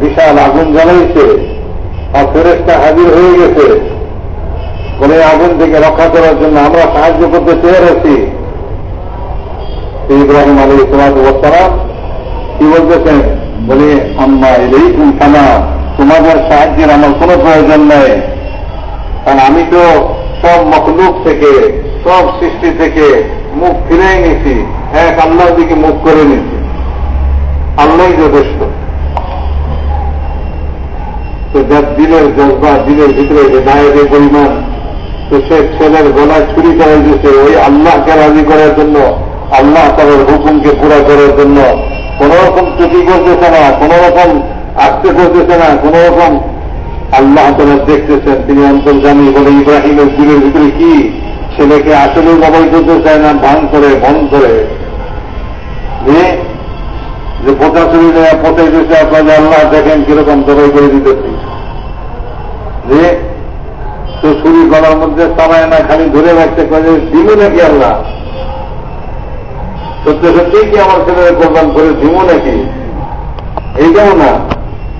বিশাল আগুন জ্বালাইছে আর ফেরেস্তা হাজির হয়ে গেছে। বলে আগুন থেকে রক্ষা করার জন্য আমরা সাহায্য করতে চেয়ে আছি। ইব্রাহিম আলী ইসলাম কি বলতেছেন? বলে, আম্মা এই থানা তোমাদের সাহায্যের আমার কোনো প্রয়োজন নেই। কারণ আমি তো সব মখলুক থেকে, সব সৃষ্টি থেকে মুখ ফিরেই নিছি এক আল্লাহর দিকে মুখ করে নিছি আল্লাহ যথেষ্ট। তো যার দিলের জজবা, দিলের ভিতরে হেদায়তের পরিমাণ, তো সে ছেলের গলায় ছুরি করে দিয়েছে। ওই আল্লাহকে রাজি করার জন্য আল্লাহ তাদের হুকুমকে পুরা করার জন্য কোন রকম ত্রুটি করতেছে না কোন রকম আসতে করতেছে না কোন রকম আল্লাহ তারা দেখতেছেন। তিনি অন্তর্জামী বলে ইব্রাহিমের দিলের ভিতরে কি? ছেলেকে আসলে জবাই করতে চায় না ভান করে, বন করে। যে পোতা চুরি নেওয়া পোতাই দিয়েছে আপনাদের আল্লাহ দেখেন কীরকম জবাই করে দিতেছি। যে তো ছুরি গলার মধ্যে চালায় না, খালি ধরে রাখতে পারে, দিল নাকি আল্লাহ? সত্যি সত্যি কি আমার ছেলে কোরবান করে দিব নাকি? এইটাও না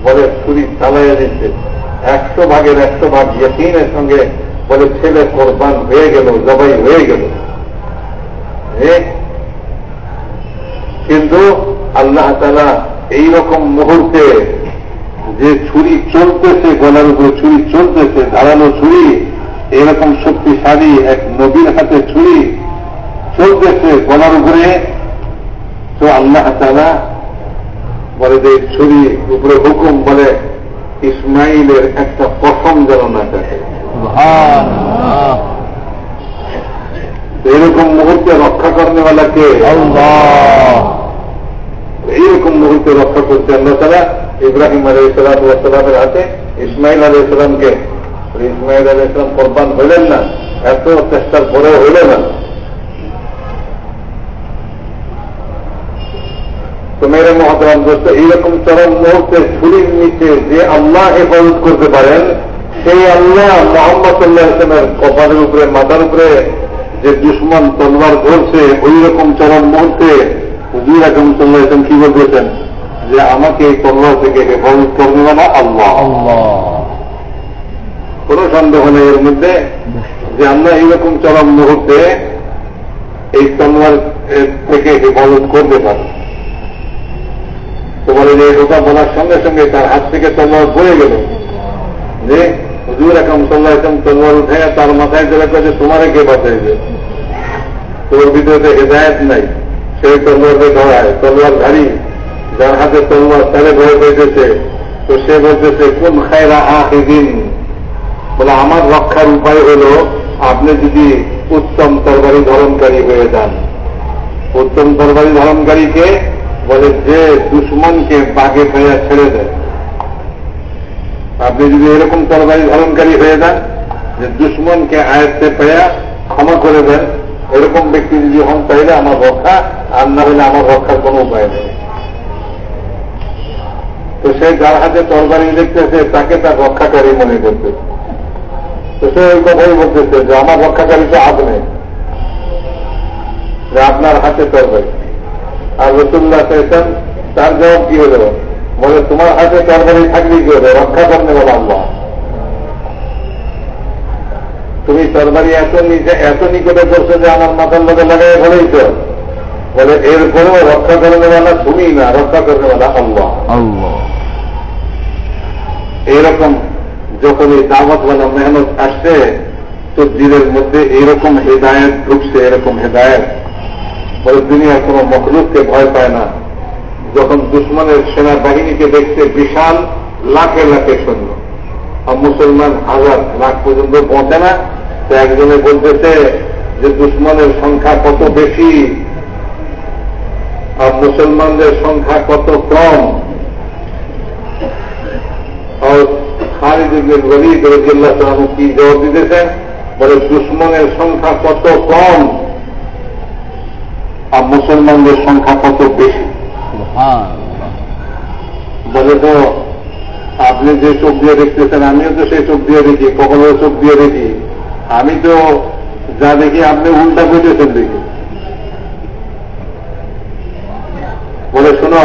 বলে ছুরি চালাইয়া দিচ্ছে। একশো ভাগের একশো ভাগ ইয়কিনের সঙ্গে বলে, ছেলে, কোরবান হয়ে গেল, জবাই হয়ে গেল। কিন্তু আল্লাহ তালা এইরকম মুহূর্তে যে ছুরি চলতেছে, গলার উপরে ছুরি চলতেছে ধারালো ছুরি, এরকম শক্তিশালী এক নবীর হাতে ছুরি চলতেছে গলার উপরে। তো আল্লাহ তালা বলে যে, ছুরি উপরে হুকুম বলে, ইসমাইলের একটা পশম যেন না থাকে। এরকম মুহূর্তে রক্ষা করেনেওয়ালাকে। এইরকম মুহূর্তে রক্ষা করছে আল্লাহ তারা ইব্রাহিম আলী ইসলামের হাতে, ইসমাইল আলী ইসলামকে ইসমাইল আলী ইসলাম কোরবান হইলেন না, এত চেষ্টার পরেও হইল না। তো মেরে মহাতরাম দোস্ত এইরকম চরম মুহূর্তে ছুরির নিচে যে আল্লাহ হেফাজত করতে পারেন সেই আল্লাহ মোহাম্মদ সাল্লাহ ইসলামের কপালের উপরে মাথার উপরে যে দুশ্মন তলবার ধরছে ওই রকম চরম মুহূর্তে হুজুর আকরম সাল্লাহ ইসলাম কি বলতেছেন? যে আমাকে এই তলবার থেকে হেফাজত করবে না আল্লাহ। কোন সন্দেহ নেই এর মধ্যে যে আমরা এইরকম চরম মুহূর্তে এই তলবার থেকে হেফাজত করতে পারি। তো বলে যে এটা বলার সঙ্গে সঙ্গে তার হাত থেকে তলোয়ার পড়ে গেল। যে, হুজুর এখন সাল্লাহ ইসলাম তলোয়ার উঠে তার মাথায় চলে যে, তোমারে কে বাঁচাইবে? তোর ভিতরে হেদায়ত নাই। সেই তলোয়ারকে ধরায়, তলোয়ার ধারি, যার হাতে তলোয়ার তারে ভয় পেয়েছে তো সে বলতেছে, কোন খায়রা আহ দিন বলে, আমার রক্ষার উপায় হল আপনি যদি উত্তম তরবারি ধারণকারী হয়ে যান। উত্তম তরবারি ধারণকারীকে বলে যে দুশ্মনকে বাগে পেয়ে ছেড়ে দেয়। আপনি যদি এরকম তরবারি ধারণকারী হয়ে যান, যে দুশ্মনকে আয়ত্তে পেয়ে ক্ষমা করে দেন, এরকম ব্যক্তি যদি হন তাইলে আমার রক্ষা, আর না হলে আমার রক্ষার কোন উপায় নেই। তো সে যার হাতে তরবারি দেখতেছে, তাকে তার রক্ষাকারী মনে করতেছে। তো সে ওই কথাই বলতেছে যে, আমার রক্ষাকারী তো আপনি যে আপনার হাতে তরবারি। আর রসুল্লাহ চাইছেন তার জবাব কি হলো বলে তোমার হাতে তরবারি থাকলে কি হবে? রক্ষা করতে বলে আল্লাহ। তুমি তরবারি এত নিচে এত নিকটে করছ যে আমার মাথার লোকে লাগাই ফেলেইছ বলে এরপরেও রক্ষা করতে বলা তুমি না রক্ষা করতে বলা আল্লাহ। আল্লাহ। এইরকম যখন এই দাওয়াতওয়ালা মেহনত আসছে তো দিনের মধ্যে এইরকম হেদায়ত ঢুকছে এরকম হেদায়ত। বলে দুনিয়ার কোন মখলুককে ভয় পায় না। যখন দুশ্মনের সেনাবাহিনীকে দেখছে বিশাল লাখে লাখে সৈন্য। আর মুসলমান হাজার লাখ পর্যন্ত পৌঁছে না, তো একজনে বলতেছে যে দুশ্মনের সংখ্যা কত বেশি? আর মুসলমানদের সংখ্যা কত কম? গরিব রজিল্লাহ কি জবাব দিতেছেন বলে, দুশ্মনের সংখ্যা কত কম? আর মুসলমানদের সংখ্যা কত বেশি? বলে তো আপনি যে চোখ দিয়ে দেখতেছেন আমিও তো সেই চোখ দিয়ে দেখি কখনো চোখ দিয়ে দেখি। আমি তো যা দেখি আপনি উল্টা বুঝেছেন দেখি। বলে শোনো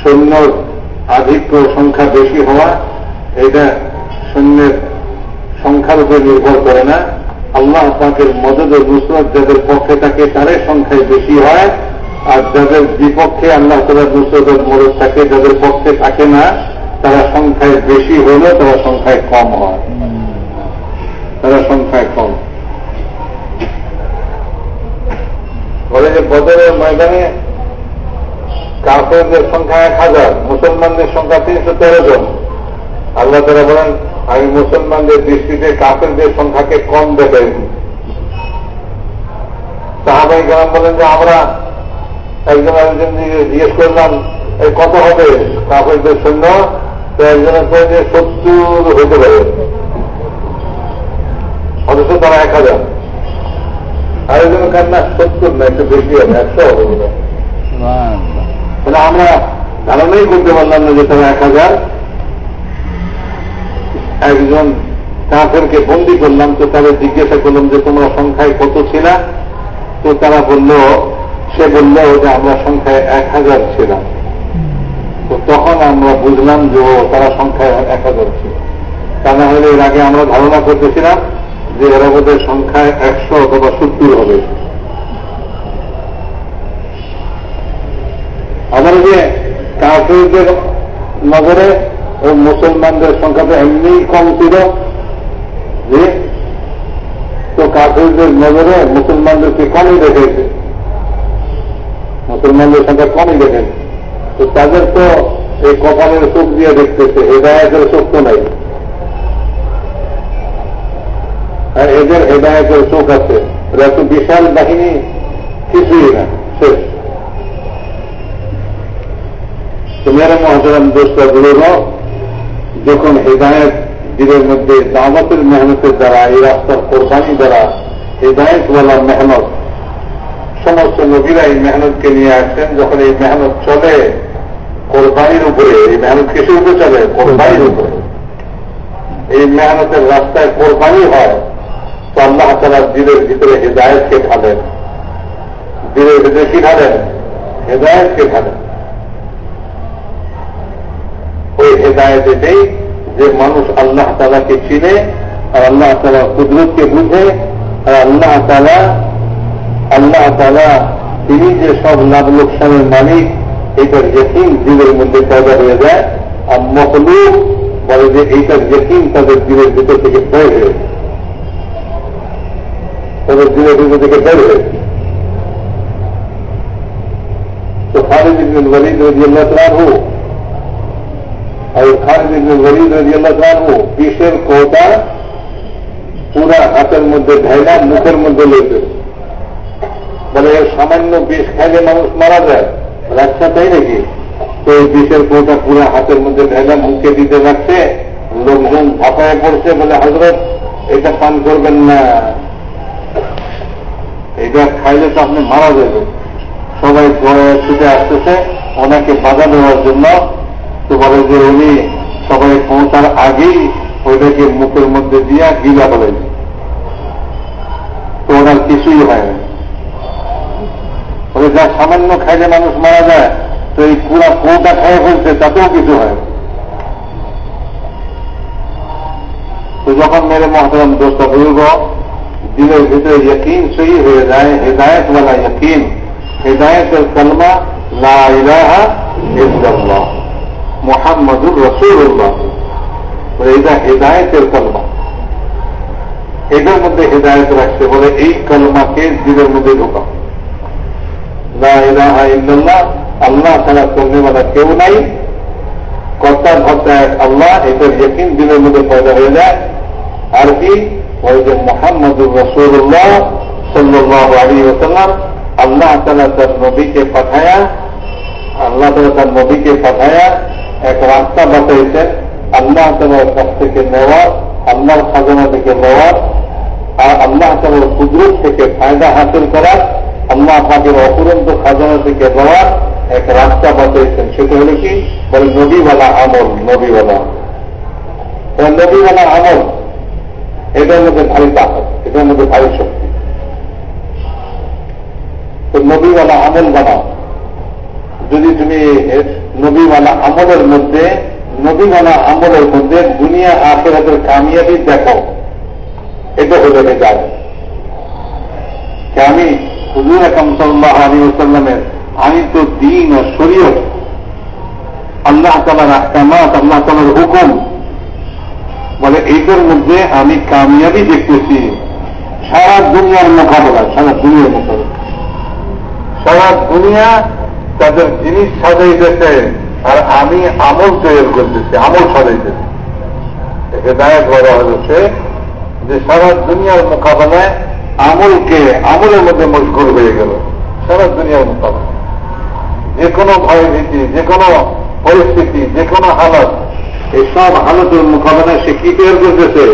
সৈন্য আধিক্য সংখ্যা বেশি হওয়া এটা সৈন্যের সংখ্যার উপর নির্ভর করে না। আল্লাহ পাকের মদত ও নুসরত যাদের পক্ষে থাকে তাদের সংখ্যায় বেশি হয়। আর যাদের বিপক্ষে আল্লাহ তালার নুসরত মদত থাকে, যাদের পক্ষে থাকে না, তারা সংখ্যায় বেশি হলেও তারা সংখ্যায় কম হয়। তারা সংখ্যায় কম। বলে যে বদরের ময়দানে কাফেরদের সংখ্যা এক হাজার, মুসলমানদের সংখ্যা তিনশো তেরো জন। আল্লাহ তারা বলেন আমি মুসলমানদের দৃষ্টিতে কাফেরদের সংখ্যাকে কম দেখাই সাহাবাই গ্রাম বলেন যে আমরা একজন একজন জিজ্ঞেস করলাম কত হবে কাফেরদের সৈন্য? তো একজনের কয়ে যে সত্তর হতে পারে। অথচ তারা এক হাজার। আরেকজনের কান্না সত্তর না একটু বেশি হবে একশো হবে তাহলে আমরা ধারণাই করতে পারলাম না যে তারা এক হাজার একজন কাফেরকে বন্দি করলাম, তো তাদের জিজ্ঞাসা করলাম যে, তোমরা সংখ্যায় কত ছিল? তো তারা বলল, সে বলল যে, আমরা সংখ্যায় এক হাজার ছিলাম। তো তখন আমরা বুঝলাম যে তারা সংখ্যায় এক হাজার ছিল। তা না হলে এর আগে আমরা ধারণা করতেছিলাম যে, এরা বোধহয় সংখ্যায় একশো অথবা সত্তর হবে। আমার যে কাফেরদের নগরে ও মুসলমানদের সংখ্যা তো এমনি কম ছিল যে তো কাফেরদের নজরে মুসলমানদেরকে কমই দেখেছে। মুসলমানদের সংখ্যা কমই দেখেছে। তো তাদের তো এই কপালের চোখ দিয়ে দেখতেছে, হেদায়তের চোখ তো নাই। আর এদের হেদায়তের চোখ আছে। এরা তো বিশাল বাহিনী, কিছুই না, শেষ। মেরা মহাজরাম দোষটা বলব যখন হেদায়ত দিনের মধ্যে দাওয়াতের মেহনতের দ্বারা, এই রাস্তার কোরবানি দ্বারা হেদায়তওয়ালা মেহনত, সমস্ত নবীরা এই মেহনতকে নিয়ে আসছেন, যখন এই মেহনত চলে, কোরবানির উপরে, এই মেহনত কিসের উপরে চলে? কোরবানির উপরে। এই মেহনতের রাস্তায় কোরবানি হয়, তো আল্লাহ তালা দিলের ভিতরে হেদায়তকে ঢালেন। দিলের ভিতরে কি ঢালেন? হেদায়তকে ঢালেন। ওই হেদায়ত এটাই যে মানুষ আল্লাহ তালাকে চিনে আর আল্লাহ তালা কুদরতকে বুঝে আর আল্লাহ তালা আল্লাহ তালা তিনি যে সব লাভ লোকসানের মালিক এটার জেকিন দিলের মধ্যে পয়দা হয়ে যায়। আর মহলুক বলে যে এইটার জেকিন তাদের দিলের ভিতর থেকে বের হয়ে তাদের দিলের ভিতর থেকে বের হয়ে তো খালিদ ইবনুল ওয়ালিদ রাদিয়াল্লাহু তাআলা আর খালিদ ইবনুল ওয়ালিদ রাদিয়াল্লাহু তাআলা বিশের কোটা? পুরা হাতের মধ্যে ঢাইলা, মুখের মধ্যে লইতে বলে সামান্য বিষ খাইলে মানুষ মারা যায়। আচ্ছা তাই নাকি? তো এই বিষের কোটা পুরা হাতের মধ্যে ঢাইলা, মুখে দিতে লাগছে। লোকজন ঝাঁপায় পড়ছে বলে হজরত এটা পান করবেন না। এটা খাইলে তো আপনি মারা যাবেন। সবাই ছুটে আসতেছে। ওনাকে বাধা দেওয়ার জন্য তো বলে যে উনি সবাই পৌঁছার আগেই ওইটাকে মুখের মধ্যে দিয়া গিলা ফেলেছে তো ওনার কিছুই হয় না। বলে যা সামান্য খাইলে মানুষ মারা যায়, তো এই পুরা কোটা খাইয়ে ফেলছে, তাতেও কিছু হয় তো যখন মেরে মহতরম দোষটা বুঝব দিলের ভিতরে ইয়কিন সহি হয়ে যায়, হেদায়ত ওয়ালা ইয়কিন। হেদায়তের কলমা, লা ইলাহা ইল্লাল্লাহ। মোহাম্মদুর রসুল্লাহ এটা হেদায়তের কলমা এটার মধ্যে হেদায়ত রাখছে বলে এই কলমাকে দিলের মধ্যে ঢোকা লা ইলাহা ইল্লাল্লাহ আল্লাহ ছাড়া করনেওয়ালা কেউ নাই কর্তা ভর্তা এক আল্লাহ এটার ইয়কিন দিলের মধ্যে পয়দা হয়ে যায় আর কি ওই যে মোহাম্মদুর রসুল্লাহ সাল্লাহ আলী ওসাল্লাম আল্লাহ তালা তার নবীকে পাঠায়া আল্লাহ তালা তার নবীকে পাঠায়া এক রাস্তা বাতাইছেন আল্লাহ তালার কাছ থেকে নেওয়ার, আল্লাহর খাজানা থেকে নেওয়ার, আর আল্লাহ তালার কুদরত থেকে ফায়দা হাসিল করার, আল্লাহ পাকের অপুরন্ত খাজানা থেকে নেওয়ার এক রাস্তা বাতাইছেন সেটা হল কি? বলে নবীওয়ালা আমল, নবীওয়ালা। নবীওয়ালা আমল এটার মধ্যে ভারী তাকত এটার মধ্যে ভারী শক্তি। তো নবীওয়ালা আমল বানাও। যদি তুমি নবীওয়ালা আমলের মধ্যে নবীওয়ালা আমলের মধ্যে দুনিয়া আখেরাতের কামিয়াবি দেখো। এটা হলে যায় আমি হুজুর আকম সাল্লাহ আলী ওসাল্লামের আমি তো দিন ও শরীয়ত, আল্লাহ তালার আহকামাত, আল্লাহ তালার হুকুম, বলে এইটার মধ্যে আমি কামিয়াবি দেখতেছি। সারা দুনিয়ার মোকাবেলা, সারা দুনিয়ার মোকাবেলা। সারা দুনিয়া তাদের জিনিস সাজাইতেছে আর আমি আমল তৈরি করতেছি, আমল সাজাইতেছি। হেদায়ত বলা হয়েছে যে সারা দুনিয়ার মোকাবেলায় আমলকে, আমলের মধ্যে মশগুল হয়ে গেল, সারা দুনিয়ার মোকাবেলা যে কোনো ভয় ভীতি যে কোনো পরিস্থিতি, যে কোনো হালত এই সব হালতের মোকাবেলায় সে কি তৈরি করতেছে?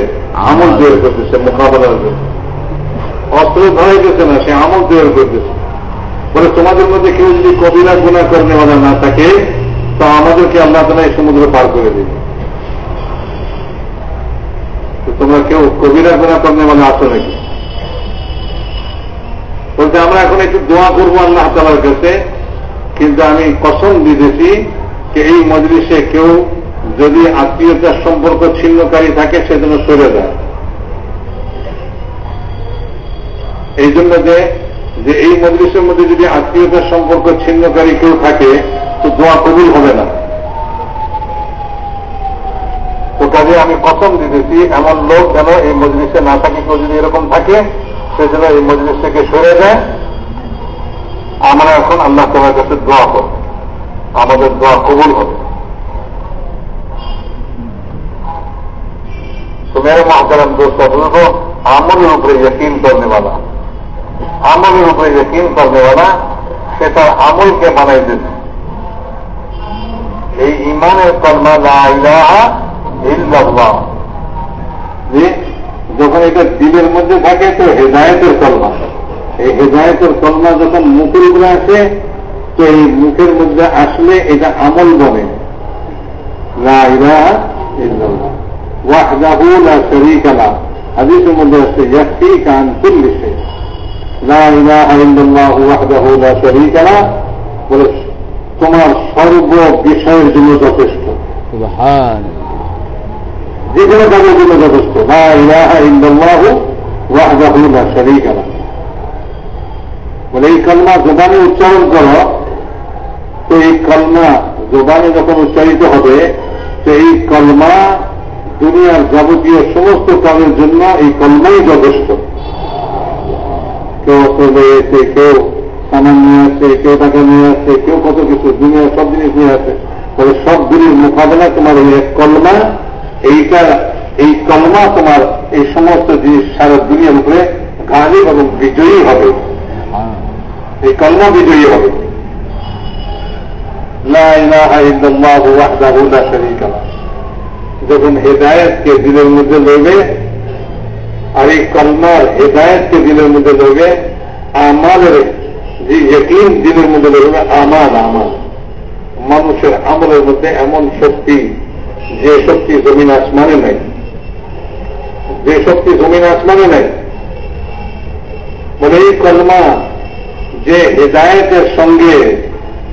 আমল তৈরি করতেছে, মোকাবেলার জন্য। অস্ত্র ধরে গেছে না, সে আমল তৈরি করতেছে। বলে, তোমাদের মধ্যে কেউ যদি কবিরা গুণা করনে বলা না থাকে তো আমাদেরকে আল্লাহ তালা এই সমুদ্র পার করে দিবে। তোমরা কেউ কবিরা গুণা করনে বলে আসো নাকি? বলতে আমরা এখন একটু দোয়া করব আল্লাহ তালার কাছে, কিন্তু আমি কসম দিতেছি যে এই মজলিসে কেউ যদি আত্মীয়তার সম্পর্ক ছিন্নকারী থাকে সেজন্য সরে যায়। এই জন্য যে যে এই মজলিসের মধ্যে যদি আত্মীয়তার সম্পর্ক ছিন্নকারী কেউ থাকে তো দোয়া কবুল হবে না তো কাজে আমি কসম দিতেছি এমন লোক যেন এই মজলিসে না থাকে কেউ যদি এরকম থাকে সেজন্য এই মজলিস থেকে সরে যায় আমরা এখন আল্লাহ তোমার কাছে দোয়া করব আমাদের দোয়া কবুল হবে तो मेरे मोहतरम दोस्तों बुजुर्गो আমলের উপরে यकीन करने वाला আমলের উপরে যে কিন করবেওয়ালা সে তার আমলকে বানাই দিচ্ছে এই ইমানের কর্মা লাগবা যে যখন এটা দিলের মধ্যে থাকে, তো হেদায়তের কর্মা। এই হেদায়তের কর্মা যখন মুখের উপরে আসে, তো এই মুখের মধ্যে আসলে এটা আমল বনে ওয়াহদাহু লা শরীক কালা হাদিসের মধ্যে আসছে ইয়াক্তি কান কুল্লি শাই لا إله إلا الله وحده لا شريك له. বলে তোমার সর্ব বিষয়ের জন্য যথেষ্ট। যে কোনো কাজের জন্য যথেষ্ট। বলে এই কলমা জোবানে উচ্চারণ করো। তো এই কলমা জোবানে যখন উচ্চারিত হবে তো এই কলমা দুনিয়ার যাবতীয় সমস্ত কাজের জন্য এই কলমাই যথেষ্ট। কেউ অস্ত্র রয়েছে কেউ সামান নিয়ে আসছে কেউ টাকা নিয়ে আসছে কেউ কত কিছু দুনিয়ার সব জিনিস নিয়ে আসে তবে সবগুলির মোকাবেলা তোমার এই এক কলমা, এইটা, এই কলমা তোমার এই সমস্ত জিনিস সারা দুনিয়ার উপরে গালিব এবং বিজয়ী হবে। এই কলমা বিজয়ী হবে। যখন হেদায়তকে দিনের মধ্যে লইবে আর এই কলমার হেদায়তকে দিনের মধ্যে লইবে আমাদের যে ইয়কিন দিনের মধ্যে লইবে আমার আমার মানুষের আমলের মধ্যে এমন শক্তি, যে শক্তি জমিন আসমানে নেই। যে শক্তি জমিন আসমানে নেই। বলে এই কলমা যে হেদায়তের সঙ্গে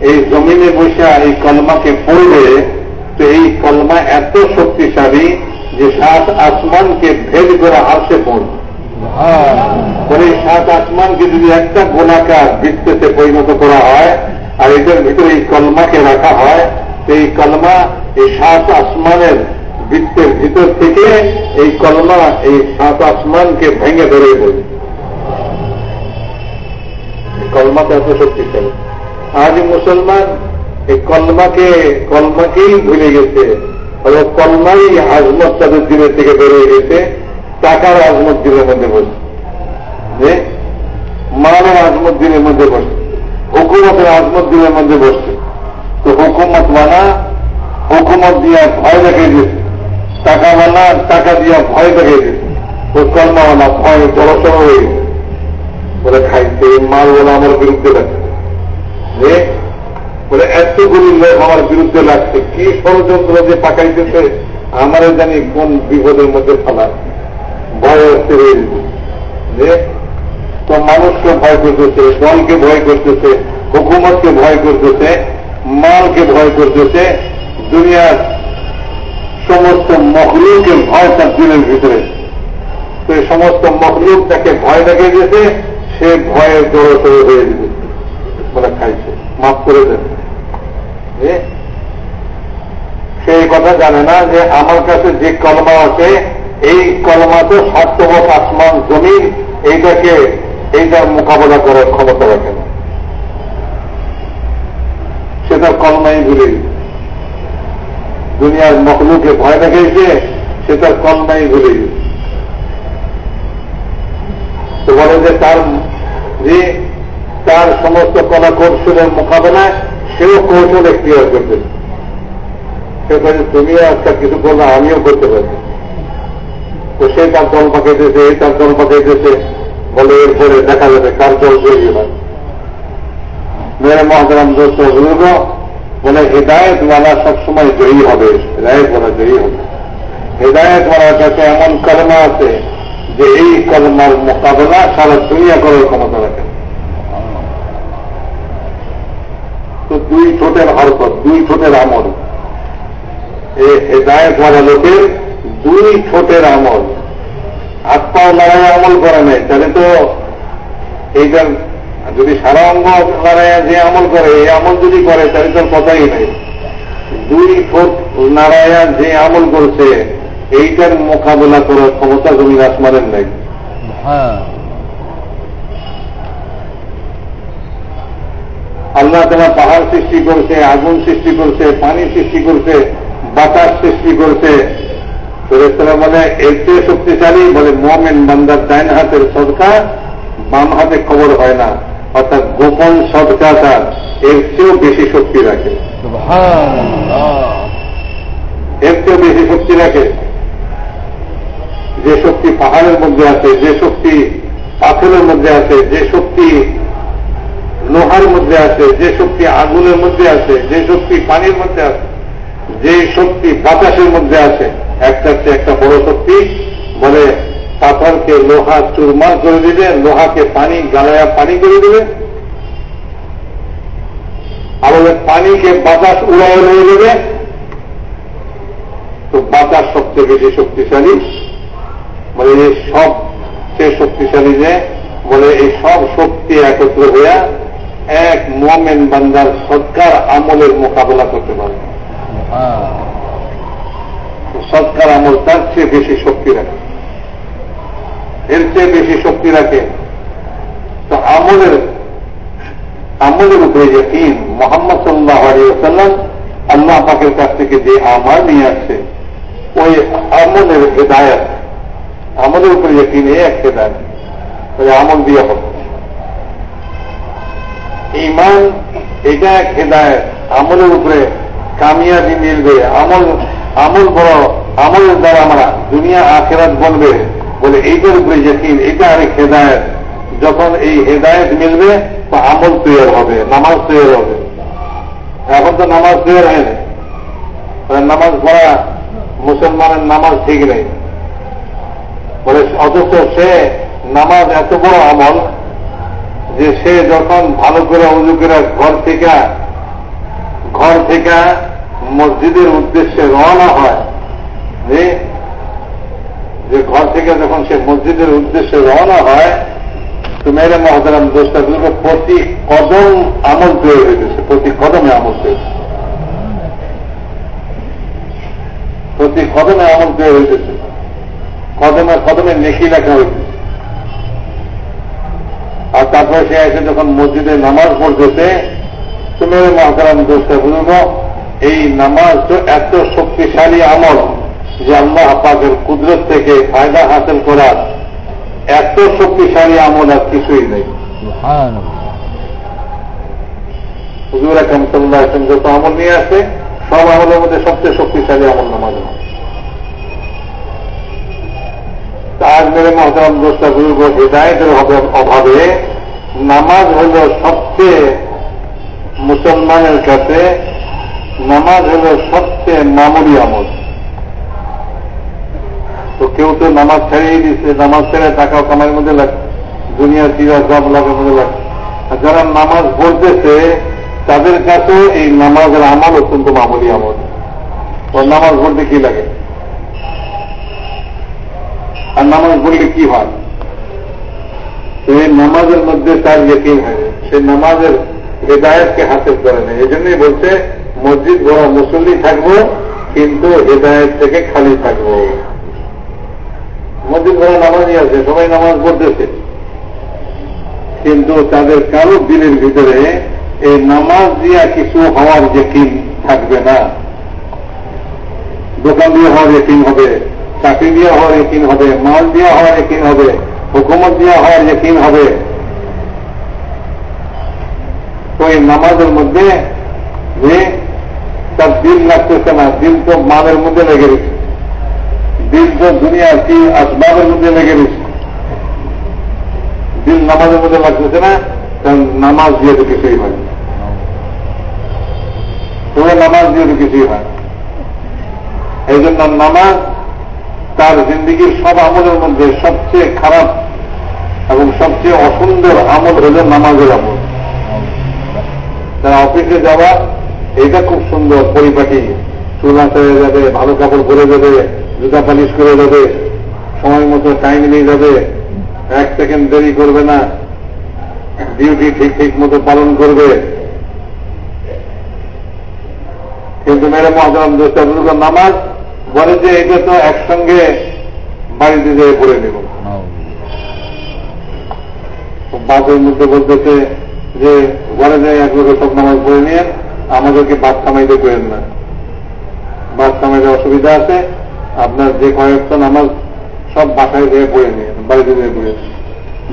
এই জমিনে বসে এই কলমাকে পড়বে, তো এই কলমা এত শক্তিশালী যে সাত আসমানকে ভেদ করে আসে পড়বে বলে সাত আসমানকে যদি একটা গোলাকার বৃত্তেতে পরিণত করা হয়, আর এদের ভিতরে এই কলমাকে রাখা হয় তো এই কলমা এই সাত আসমানের বৃত্তের ভিতর থেকে এই কলমা এই সাত আসমানকে ভেঙে ধরে দেবে কলমাতে এত শক্তিশালী। আজ মুসলমান এই কলমাকে, কলমাকেই ভুলে গেছে। কলমাই আজমত তাদের দিনের থেকে বেরিয়ে গেছে, টাকার আজমত দিনের মধ্যে বসছে মানের আজমত দিনের মধ্যে বসছে হুকুমতের আজমত দিনের মধ্যে বসছে। তো হুকুমত মানা হুকুমত দিয়া ভয় দেখিয়ে দিয়েছে। টাকা মানা টাকা দিয়া ভয় দেখিয়ে দিয়েছে। তো কর্মাওয়ালা ভয় জড়সড় হয়ে গেছে। বলে খাইছে মাল বলে আমার বিরুদ্ধে লাগছে বলে, এতগুলি লোক আমার বিরুদ্ধে লাগছে, কি ষড়যন্ত্র যে পাকাইতেছে আমারও জানি কোন বিপদের মধ্যে ফেলা। ভয় হচ্ছে যে তো মানুষকে ভয় করতেছে, দলকে ভয় করতেছে, হুকুমতকে ভয় করতেছে, মালকে ভয় করতেছে, দুনিয়ার সমস্ত মখলুকে ভয় তার দিনের ভিতরে। তো এই সমস্ত মখলুক তাকে ভয় দেখে দিয়েছে, সে ভয়ে জড়ো হয়ে দিবে বলে, খাইছে, মাফ করে দেন। সেই কথা জানে না যে আমার কাছে যে কলমা আছে, এই কলমা তো সার্থবক আসমান জমিন এইটাকে এইটার মোকাবেলা করার ক্ষমতা রাখে না। সেটা কলমাই ভুলে দুনিয়ার মকলুকে ভয় দেখাইছে, সেটার কলমাই ভুলে তো বলে যে তার যে তার সমস্ত কলা কৌশলের মোকাবেলায় সেও কৌশল এখতিয়ার করবে। সে বলে তুমিও একটা কিছু করলে আমিও করতে পারি তো সে তার দল পাকাইতেছে, এই তার দল পাকাইতেছে। বলে, এরপরে দেখা যাবে কার দল জয়ী হয়। মেরে মহাদারাম দোস্ত বুজুর্গ বলে হেদায়ত ওয়ালা সবসময় জয়ী হবে হেদায়ত ওয়ালা জয়ী হবে। হেদায়ত ওয়ালার কাছে এমন কলমা আছে যে, এই কলমার মোকাবেলা সারা দুনিয়া করার ক্ষমতা রাখে তো দুই ঠোঁটের হরকত, দুই ঠোঁটের আমল। হেদায়ত ওয়ালা লোকের দুই ঠোঁটের আমল। হাত পাও লড়াই আমল করে নেই, তাহলে তো এইটার যদি সারা অঙ্গ লড়াইয়া যে আমল করে, এই আমল যদি করে, তাহলে তোর কথাই নেই। দুই ঠোঁট নাড়াইয়া যে আমল করছে, এইটার মোকাবেলা করার ক্ষমতা জমিন আসমানের নেই। আল্লাহ তোমার পাহাড় সৃষ্টি করছে আগুন সৃষ্টি করছে পানি সৃষ্টি করছে বাতাস সৃষ্টি করছে। ফেরেস্তারা বলে এর চেয়ে শক্তিশালী বলে মোমেন বান্দার ডাইন হাতের সদকা বাম হাতে খবর হয় না। অর্থাৎ গোপন সদকাটা এর চেয়েও বেশি শক্তি রাখে। এর চেয়েও বেশি শক্তি রাখে। যে শক্তি পাহাড়ের মধ্যে আছে যে শক্তি পাথরের মধ্যে আছে যে শক্তি লোহার মধ্যে আছে, যে শক্তি আগুনের মধ্যে আছে, যে শক্তি পানির মধ্যে আছে, যে শক্তি বাতাসের মধ্যে আছে একটার চেয়ে একটা বড় শক্তি, বলে পাথরকে লোহা চুরমার করে দিবে, লোহাকে পানি গালায়া পানি করে দিবে। আমাদের পানিকে বাতাস উড়ায় নিয়ে দেবে তো বাতাস সবচেয়ে বেশি শক্তিশালী, বলে এই সবচেয়ে শক্তিশালী যে, বলে এই সব শক্তি একত্র হইয়া এক মোমেন বান্দার সৎকার আমলের মোকাবেলা করতে পারে। সৎকার আমল তার চেয়ে বেশি শক্তি রাখে। এর চেয়ে বেশি শক্তি রাখে তো আমলের আমলের উপরে যকিন মোহাম্মদ সাল্লাহ আলিয়াল্লাম আল্লাহ পাকের কাছ থেকে যে আমার নিয়ে আসছে, ওই আমলের হেদায়ত, আমলের উপরে ইয়কিন এই এক হেদায়ত। ওই আমল দিয়ে হবে। ইমান, এটা এক হেদায়ত আমলের উপরে কামিয়াবি মিলবে। আমল আমল বড়, আমলের দ্বারা আমরা দুনিয়া, আখেরাত বলবে। বলে, এইটার উপরে যকিন এটা আরেক হেদায়ত। যখন এই হেদায়ত মিলবে, তো আমল তৈরি হবে, নামাজ তৈরি হবে। এখন তো নামাজ তৈরি হয়নি নামাজ পড়া মুসলমানের নামাজ ঠিক নেই। বলে, অথচ সে নামাজ এত বড় আমল যে সে যখন ভালো করে উজু করে ঘর থেকে ঘর থেকে মসজিদের উদ্দেশ্যে রওনা হয় যে ঘর থেকে যখন সে মসজিদের উদ্দেশ্যে রওনা হয়, তো মেরে মহতারাম দোষটাগুলোকে প্রতি কদম আমল তৈরি হয়েছে প্রতি কদমে আমল তৈরি প্রতি কদমে আমল তৈরি হয়েছে কদমে কদমে নেকি লেখা হয়েছে আর তারপরে সে এসে যখন মসজিদে নামাজ পড়তেছে তুমি মহাতারাম দোষটা বুঝব এই নামাজ তো এত শক্তিশালী আমল যে আল্লাহ পাকের কুদরত থেকে ফায়দা হাসিল করার এত শক্তিশালী আমল আর কিছুই নেই। হুজুর আকাম সাল্লাহ যত আমল নিয়ে আসে সব আমলের মধ্যে সবচেয়ে শক্তিশালী আমল নামাজ। আজ মেরে মহতারাম দোষটা বুজুর্গ হৃদায়তের অভাবে নামাজ হল সবচেয়ে মুসলমানের কাছে নামাজ হল সবচেয়ে মামুলি আমল। তো কেউ তো নামাজ ছেড়েই দিচ্ছে নামাজ ছেড়ে টাকা কামার মধ্যে লাগছে দুনিয়ার চিরা সব লাভের মধ্যে লাগছে আর যারা নামাজ পড়তেছে, তাদের কাছে এই নামাজের আমল অত্যন্ত মামুলি আমল। ও নামাজ পড়তে কি লাগে? আর নামাজ পড়লে কি হয়? এই নামাজের মধ্যে তার ইয়কিন হয়। সে নামাজের হেদায়তকে হাসিল করে নেয় এই জন্যই বলছে, মসজিদ বড় মুসল্লি থাকব, কিন্তু হেদায়ত থেকে খালি থাকব। মসজিদ বড় নামাজই আছে, সবাই নামাজ পড়তেছে। কিন্তু তাদের কারও দিনের ভিতরে এই নামাজ দিয়া কিছু হওয়ার ইয়কিন থাকবে না। দোকান দিয়ে হওয়ার ইয়কিন হবে। চাকরি দিয়ে হওয়ার ইয়কিন হবে, মাল দিয়ে হওয়ার ইয়কিন হবে, হুকুমত দিয়ে হওয়ার ইয়কিন হবে। তো এই নামাজের মধ্যে যে তার দিল লাগতেছে না, দিল তো মালের মধ্যে লেগে রয়েছে। দিল তো দুনিয়া কি আসবাবের মধ্যে লেগে রয়েছে। দিল নামাজের মধ্যে লাগতেছে না, কারণ নামাজ দিয়ে তো কিছুই হয় তবে নামাজ দিয়ে তো কিছুই হয় এই জন্য নামাজ তার জিন্দগির সব আমলের মধ্যে সবচেয়ে খারাপ এবং সবচেয়ে অসুন্দর আমল হল নামাজের আমল। তারা অফিসে যাওয়া এটা খুব সুন্দর, পরিপাটি। চুল আঁচড়ে যাবে, ভালো কাপড় পরে যাবে, জুতা পালিশ করে যাবে, সময় মতো টাইম নিয়ে যাবে, এক সেকেন্ড দেরি করবে না ডিউটি ঠিক ঠিক মতো পালন করবে। কিন্তু মেরে মহাজাম দোষটা নামাজ বলে যে এটা তো একসঙ্গে বাড়িতে যেয়ে পড়ে নেব। বাসের মধ্যে বলতেছে যে ঘরে যায় একবারে সব নামাজ পড়ে নিয়ে আমাদেরকে বাস কামাইতে করেন না। বাস কামাইতে অসুবিধা আছে আপনার যে কয়েকটা নামাজ সব বাসায় যেয়ে পড়ে নিয়ে বাড়িতে যেয়ে পড়ে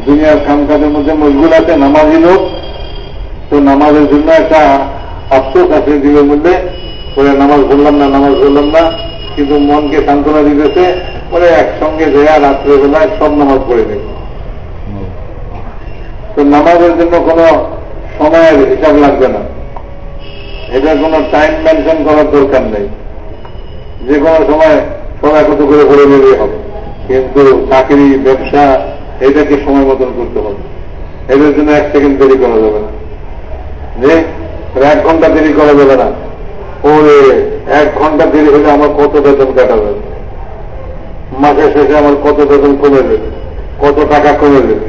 দুনিয়ার কামকাজের মধ্যে মজগুল আছে নামাজি লোক। তো নামাজের জন্য একটা আফসোস আছে দিনের মধ্যে। বলে নামাজ বললাম না নামাজ বললাম না। কিন্তু মনকে সান্ত্বনা দিতেছে, বলে একসঙ্গে দেয়া রাত্রেবেলায় সব নামাজ পড়ে দেবে তো নামাজের জন্য কোন সময়ের হিসাব লাগবে না। এটা কোনো টাইম মেনশন করার দরকার নেই। যে কোনো সময় সময় কত করে করে নিলে হবে। কিন্তু চাকরি, ব্যবসা, এটাকে সময় মতন করতে হবে। এদের জন্য এক সেকেন্ড দেরি করা যাবে না। যে, এক ঘণ্টা দেরি করা যাবে না। ওরে এক ঘণ্টা দেরি হলে আমার কত বেতন কাটা যাবে মাসের শেষে আমার কত বেতন কমে যাবে? কত টাকা কমে যাবে?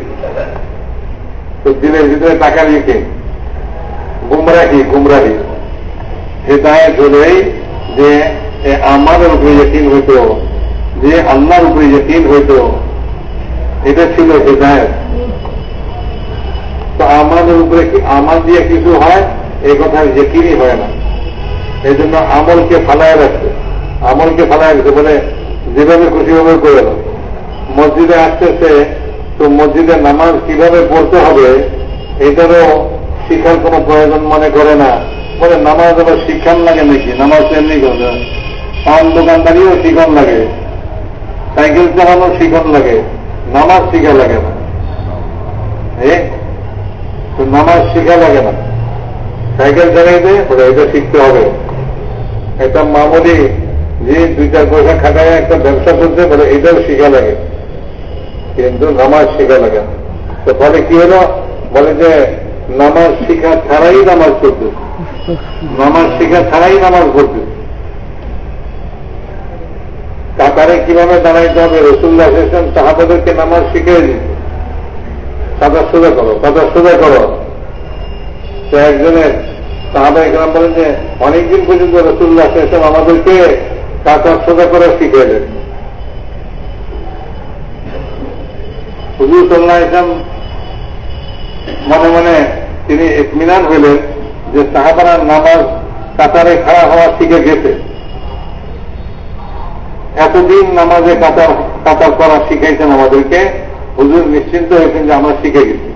তো দিনের ভিতরে টাকা রেখে গুমরাহি গুমরাহি। হেদায়ত হলেই যে আমাদের উপরে যকিন হইত, যে আল্লাহর উপরে যকিন হইত, এটা ছিল হেদায়ত। তো আমাদের উপরে কি আমার দিয়ে কিছু হয়? এই কথা যকিনই হয় না। এই জন্য আমলকে ফালায় রাখছে। আমলকে ফালা গেছে বলে যেভাবে খুশি ভাবে করে মসজিদে আসতেছে, তো মসজিদে নামাজ কীভাবে পড়তে হবে, এটারও শিখার কোনো প্রয়োজন মনে করে না। বলে নামাজ আবার শিক্ষান লাগে নাকি? নামাজ এমনি করে পান দোকানদারিও শিখন লাগে। সাইকেল চালানো শিখন লাগে। নামাজ শিখা লাগে না। তো নামাজ শিখা লাগে না। সাইকেল চালাইতে বলে এটা শিখতে হবে। একটা মামুলি যে দুই চার পয়সা খাটায় একটা ব্যবসা করতে বলে এটাও শিখা লাগে। কিন্তু নামাজ শিখা লাগে তো ফলে কি হলো? বলে যে, নামাজ শিখা ছাড়াই নামাজ পড়তে নামাজ শিখা ছাড়াই নামাজ পড়তে কাতারে কীভাবে দাঁড়াইতে হবে? রসুল্লাহ ইসলাম সাহাবাদেরকে নামাজ শিখিয়ে দিত কাতার সোজা করো কাতার সোজা করো। তো একজনের সাহাবা ইসলাম বলেন যে, অনেকদিন পর্যন্ত রসুল্লাহ ইসলাম আমাদেরকে কাতার সোজা করে শিখিয়ে দেন হুজুর সাল্লাহ ইসলাম মনে মনে তিনি ইতমিনান হইলেন যে সাহাবানার নামাজ কাতারে খাড়া হওয়া শিখে গেছে। এতদিন নামাজে কাতার কাতার করা শিখাইছেন আমাদেরকে, হুজুর নিশ্চিন্ত হয়েছেন যে আমরা শিখে গেছি।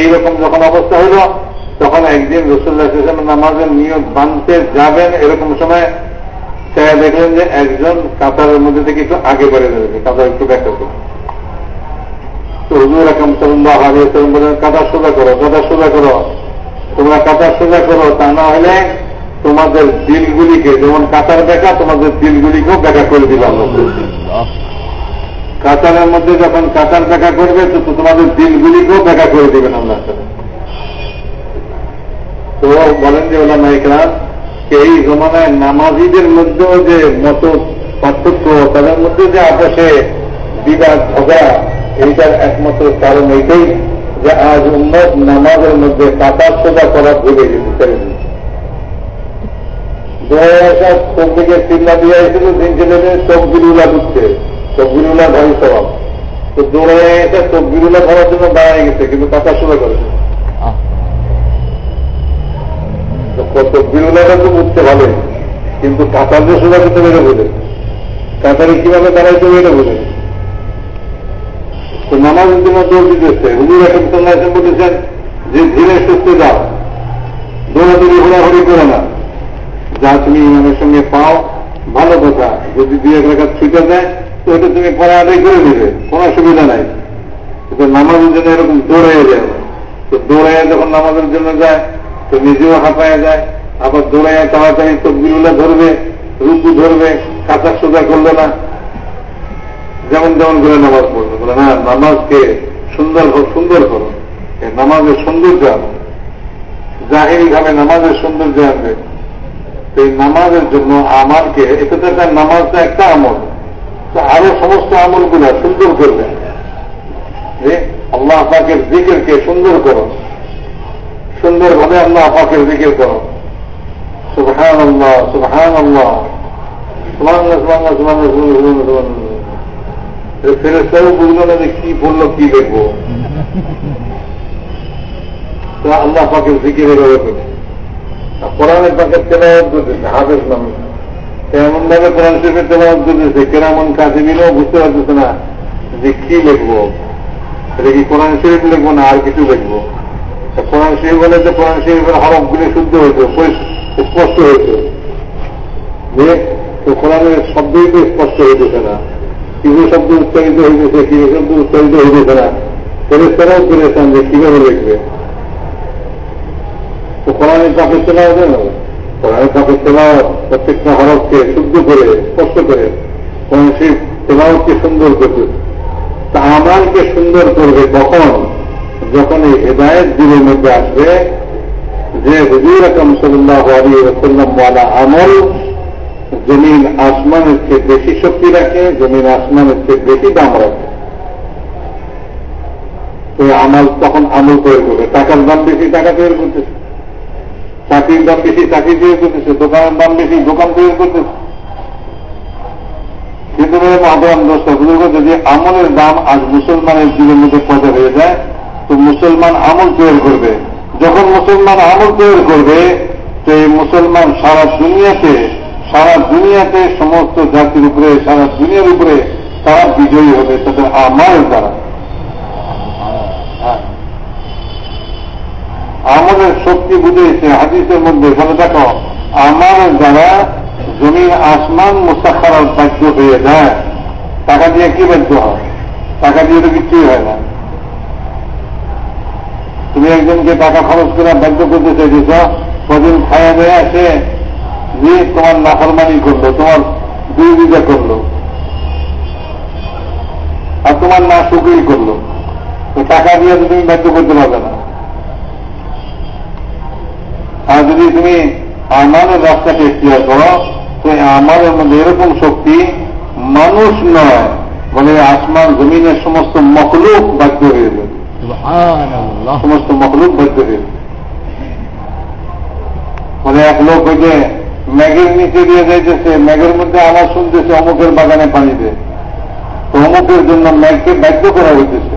এইরকম যখন অবস্থা হইল তখন একদিন রসুল্লাহ নামাজের নিয়ম বানতে যাবেন এরকম সময় তারা দেখলেন যে একজন কাতারের মধ্যে থেকে একটু আগে বেড়ে যাবে কাতার একটু ব্যাখ্যা করবে তো হুজুর রকম সাল্লাহ আলিয়াল্লাম বলেন কাতার সোজা করো, কাতার সোজা করো। তোমরা কাতার সোজা করো, তা না হলে তোমাদের দিলগুলিকে, যেমন কাতার দেখা তোমাদের দিলগুলিকেও দেখা করে দিলাম কাতারের মধ্যে যখন কাতার দেখা করবে, তো তোমাদের দিলগুলিকেও দেখা করে দিবেন আল্লাহ তো বলেন যে ওলা নাইকরাম এই জমানায় নামাজিদের মধ্যেও যে মত পার্থক্য, তাদের মধ্যে যে আপসে বিবাদ, ঝগড়া, এইটার একমাত্র কারণ এইটাই যে আজ উন্নত নামাজের মধ্যে কাতার সোজা করা ভুলে গেছে চোখ দিকে চিল্লা দিয়ে এসেছিল দিন ছেলে চোখ বিরুলা ঢুকছে চোখ বিরুলা ভারী স্বভাব। তো দৌড়ে এসে চোখ বিরুলা ধরার জন্য দাঁড়ায় গেছে, কিন্তু কাতার সোজা করেছে চোখ বিরুলাটা তো বুঝতে ভালোই কিন্তু কাতার যে সোজা করতে বেড়ে বোঝে। কাতারে কীভাবে দাঁড়াইতে বেড়ে বোঝে। তো নামাজের জন্য দৌড় দিতেছে, হুজুর এখন সাল্লাহ বলেছেন যে ধীরে সুস্থ যাও। দৌড়াদৌড়ি, ঘোরাঘুরি করে না। যা তুমি ইমামের সঙ্গে পাও, ভালো কথা। যদি দুই এক রেখা ছুটে দেয় তো ওটা তুমি পরে আদায় করে দিবে কোনো অসুবিধা নাই। কিন্তু নামাজের জন্য এরকম দৌড়াইয়া যায়। তো দৌড়াইয়া যখন নামাজের জন্য যায় তো নিজেও হাঁপায়া যায়, আবার দৌড়াইয়া তাড়াতাড়ি তকবিরুল্লাহ ধরবে, রুকু ধরবে, কাঁচা সোজা করল না। যেমন যেমন করে নামাজ পড়বে, বলে, না, নামাজকে সুন্দর সুন্দর করো। নামাজের সৌন্দর্য আনবে জাহিরি ভাবে নামাজের সৌন্দর্য আনবে। তো এই নামাজের জন্য আমারকে, এটা তো একটা নামাজটা একটা আমল। তো আরও সমস্ত আমলগুলা সুন্দর করবে। আল্লাহ পাকের দিকেরকে সুন্দর করো। সুন্দরভাবে আল্লাহ পাকের দিকের করো। আল্লাহ আল্লাহ বুঝলো না যে কি বলল, কি দেখব? আল্লাহ জিকির এভাবে করে। কোরআনের তেলাওয়াত করতেছে হাফেজ নাম। ভাবে কোরআন শরীফের তেলাওয়াত করতেছে কেরামন কাজে মিলেও বুঝতে পারতেছে না যে কি লিখব। এটা কি কোরআন শরীফ লিখব না আর কিছু লিখব? কোরআন শরীফ বলে যে কোরআন শরীফের হরফগুলি শুদ্ধ হয়েছে স্পষ্ট হয়েছে। যে কোরআনের শব্দই তো স্পষ্ট হইতেছে না। কিছু শব্দ উচ্চারিত হইতেছে কিছু শব্দ উচ্চারিত হইতেছে না। ফেরেস্তারাও করেছেন যে কীভাবে লিখবে? তো কোরআনের কাপের তোলা হবে না কোরআনের কাপের তোলা প্রত্যেকটা হরফকে শুদ্ধ করে, স্পষ্ট করে। কোরআন সেই তেলাওয়াতকে সুন্দর করবে। তা আমালকে সুন্দর করবে কখন? যখন এই হেদায়ত দিনের মধ্যে আসবে, যে হুজুর রকম সাল্লাহ আলী ওসাল্লাম ওয়ালা আমল জমিন আসমানের চেয়ে বেশি শক্তি রাখে, জমিন আসমানের চেয়ে বেশি দাম রাখে। তো আমল তখন আমল তৈরি করবে। টাকার দাম বেশি, টাকা তৈরি করতেছে। চাকরির দাম বেশি, চাকরি তৈরি করতেছে। দোকানের দাম বেশি, দোকান তৈরি করতেছে। কিন্তু মহাদান দোষটা যদি আমলের দাম আজ মুসলমানের জীবনের মধ্যে পয়সা হয়ে যায় তো মুসলমান আমল তৈরি করবে। যখন মুসলমান আমল তৈরি করবে, তো এই মুসলমান সারা দুনিয়াতে সারা দুনিয়াতে সমস্ত জাতির উপরে, সারা দুনিয়ার উপরে তারা বিজয়ী হবে, তাদের আমার দ্বারা। আমাদের শক্তি বুঝেছে, হাদিসের মধ্যে বলে দেখো আমার দ্বারা জমিন আসমান মুসাফার বাধ্য হয়ে যায়। টাকা দিয়ে কি বাধ্য হয়? টাকা দিয়ে তো কিছুই হয় না। তুমি একজনকে টাকা খরচ করে বাধ্য করতে চাইতেছ, কদিন খায়া দেয় আসে যে তোমার নাফরমানি করল, তোমার দুই বিজা করল, আর তোমার না শুকুই করল, তো টাকা দিয়ে তো তুমি বাধ্য করতে পারবে না। আর যদি তুমি আমাদের রাস্তাকে ইতিহাস করো, তো আমাদের মধ্যে এরকম শক্তি মানুষ নয় বলে আসমান জমিনের সমস্ত মকলুক বাধ্য হয়ে যাবে। সমস্ত মকলুক বাধ্য হয়ে যাবে এক লোক যে ম্যাগের নিচে দিয়ে যাইতেছে, ম্যাগের মধ্যে আমার শুনতেছে, অমুকের বাগানে পানি দেয়। তো অমুকের জন্য ম্যাগকে বাধ্য করা হইতেছে।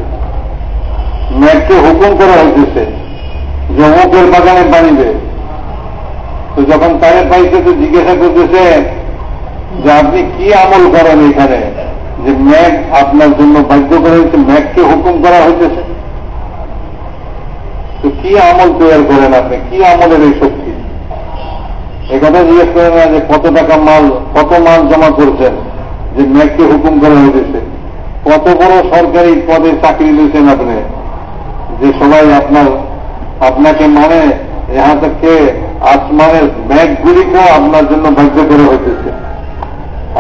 ম্যাগকে হুকুম করা হইতেছে যে অমুকের বাগানে পানি দেয়। তো যখন তারে পাইছে, তো জিজ্ঞাসা করতেছে যে আপনি কি আমল করেন এখানে? যে ম্যাগ আপনার জন্য বাধ্য করা হয়েছে ম্যাগকে হুকুম করা হইতেছে। কি আমল তৈরি করেন আপনি? কি আমলের এই শক্তি? এ কথা জিজ্ঞেস করেন না যে কত টাকা মাল, কত মাল জমা করছেন, যে ম্যাগকে হুকুম করা হয়েছে কত বড় সরকারি পদে চাকরি দিয়েছেন আপনি, যে সবাই আপনার, আপনাকে মানে यहाँ থেকে আসমানের ম্যাগগুলিকেও আপনার জন্য ভাগ্য করে হইতেছে।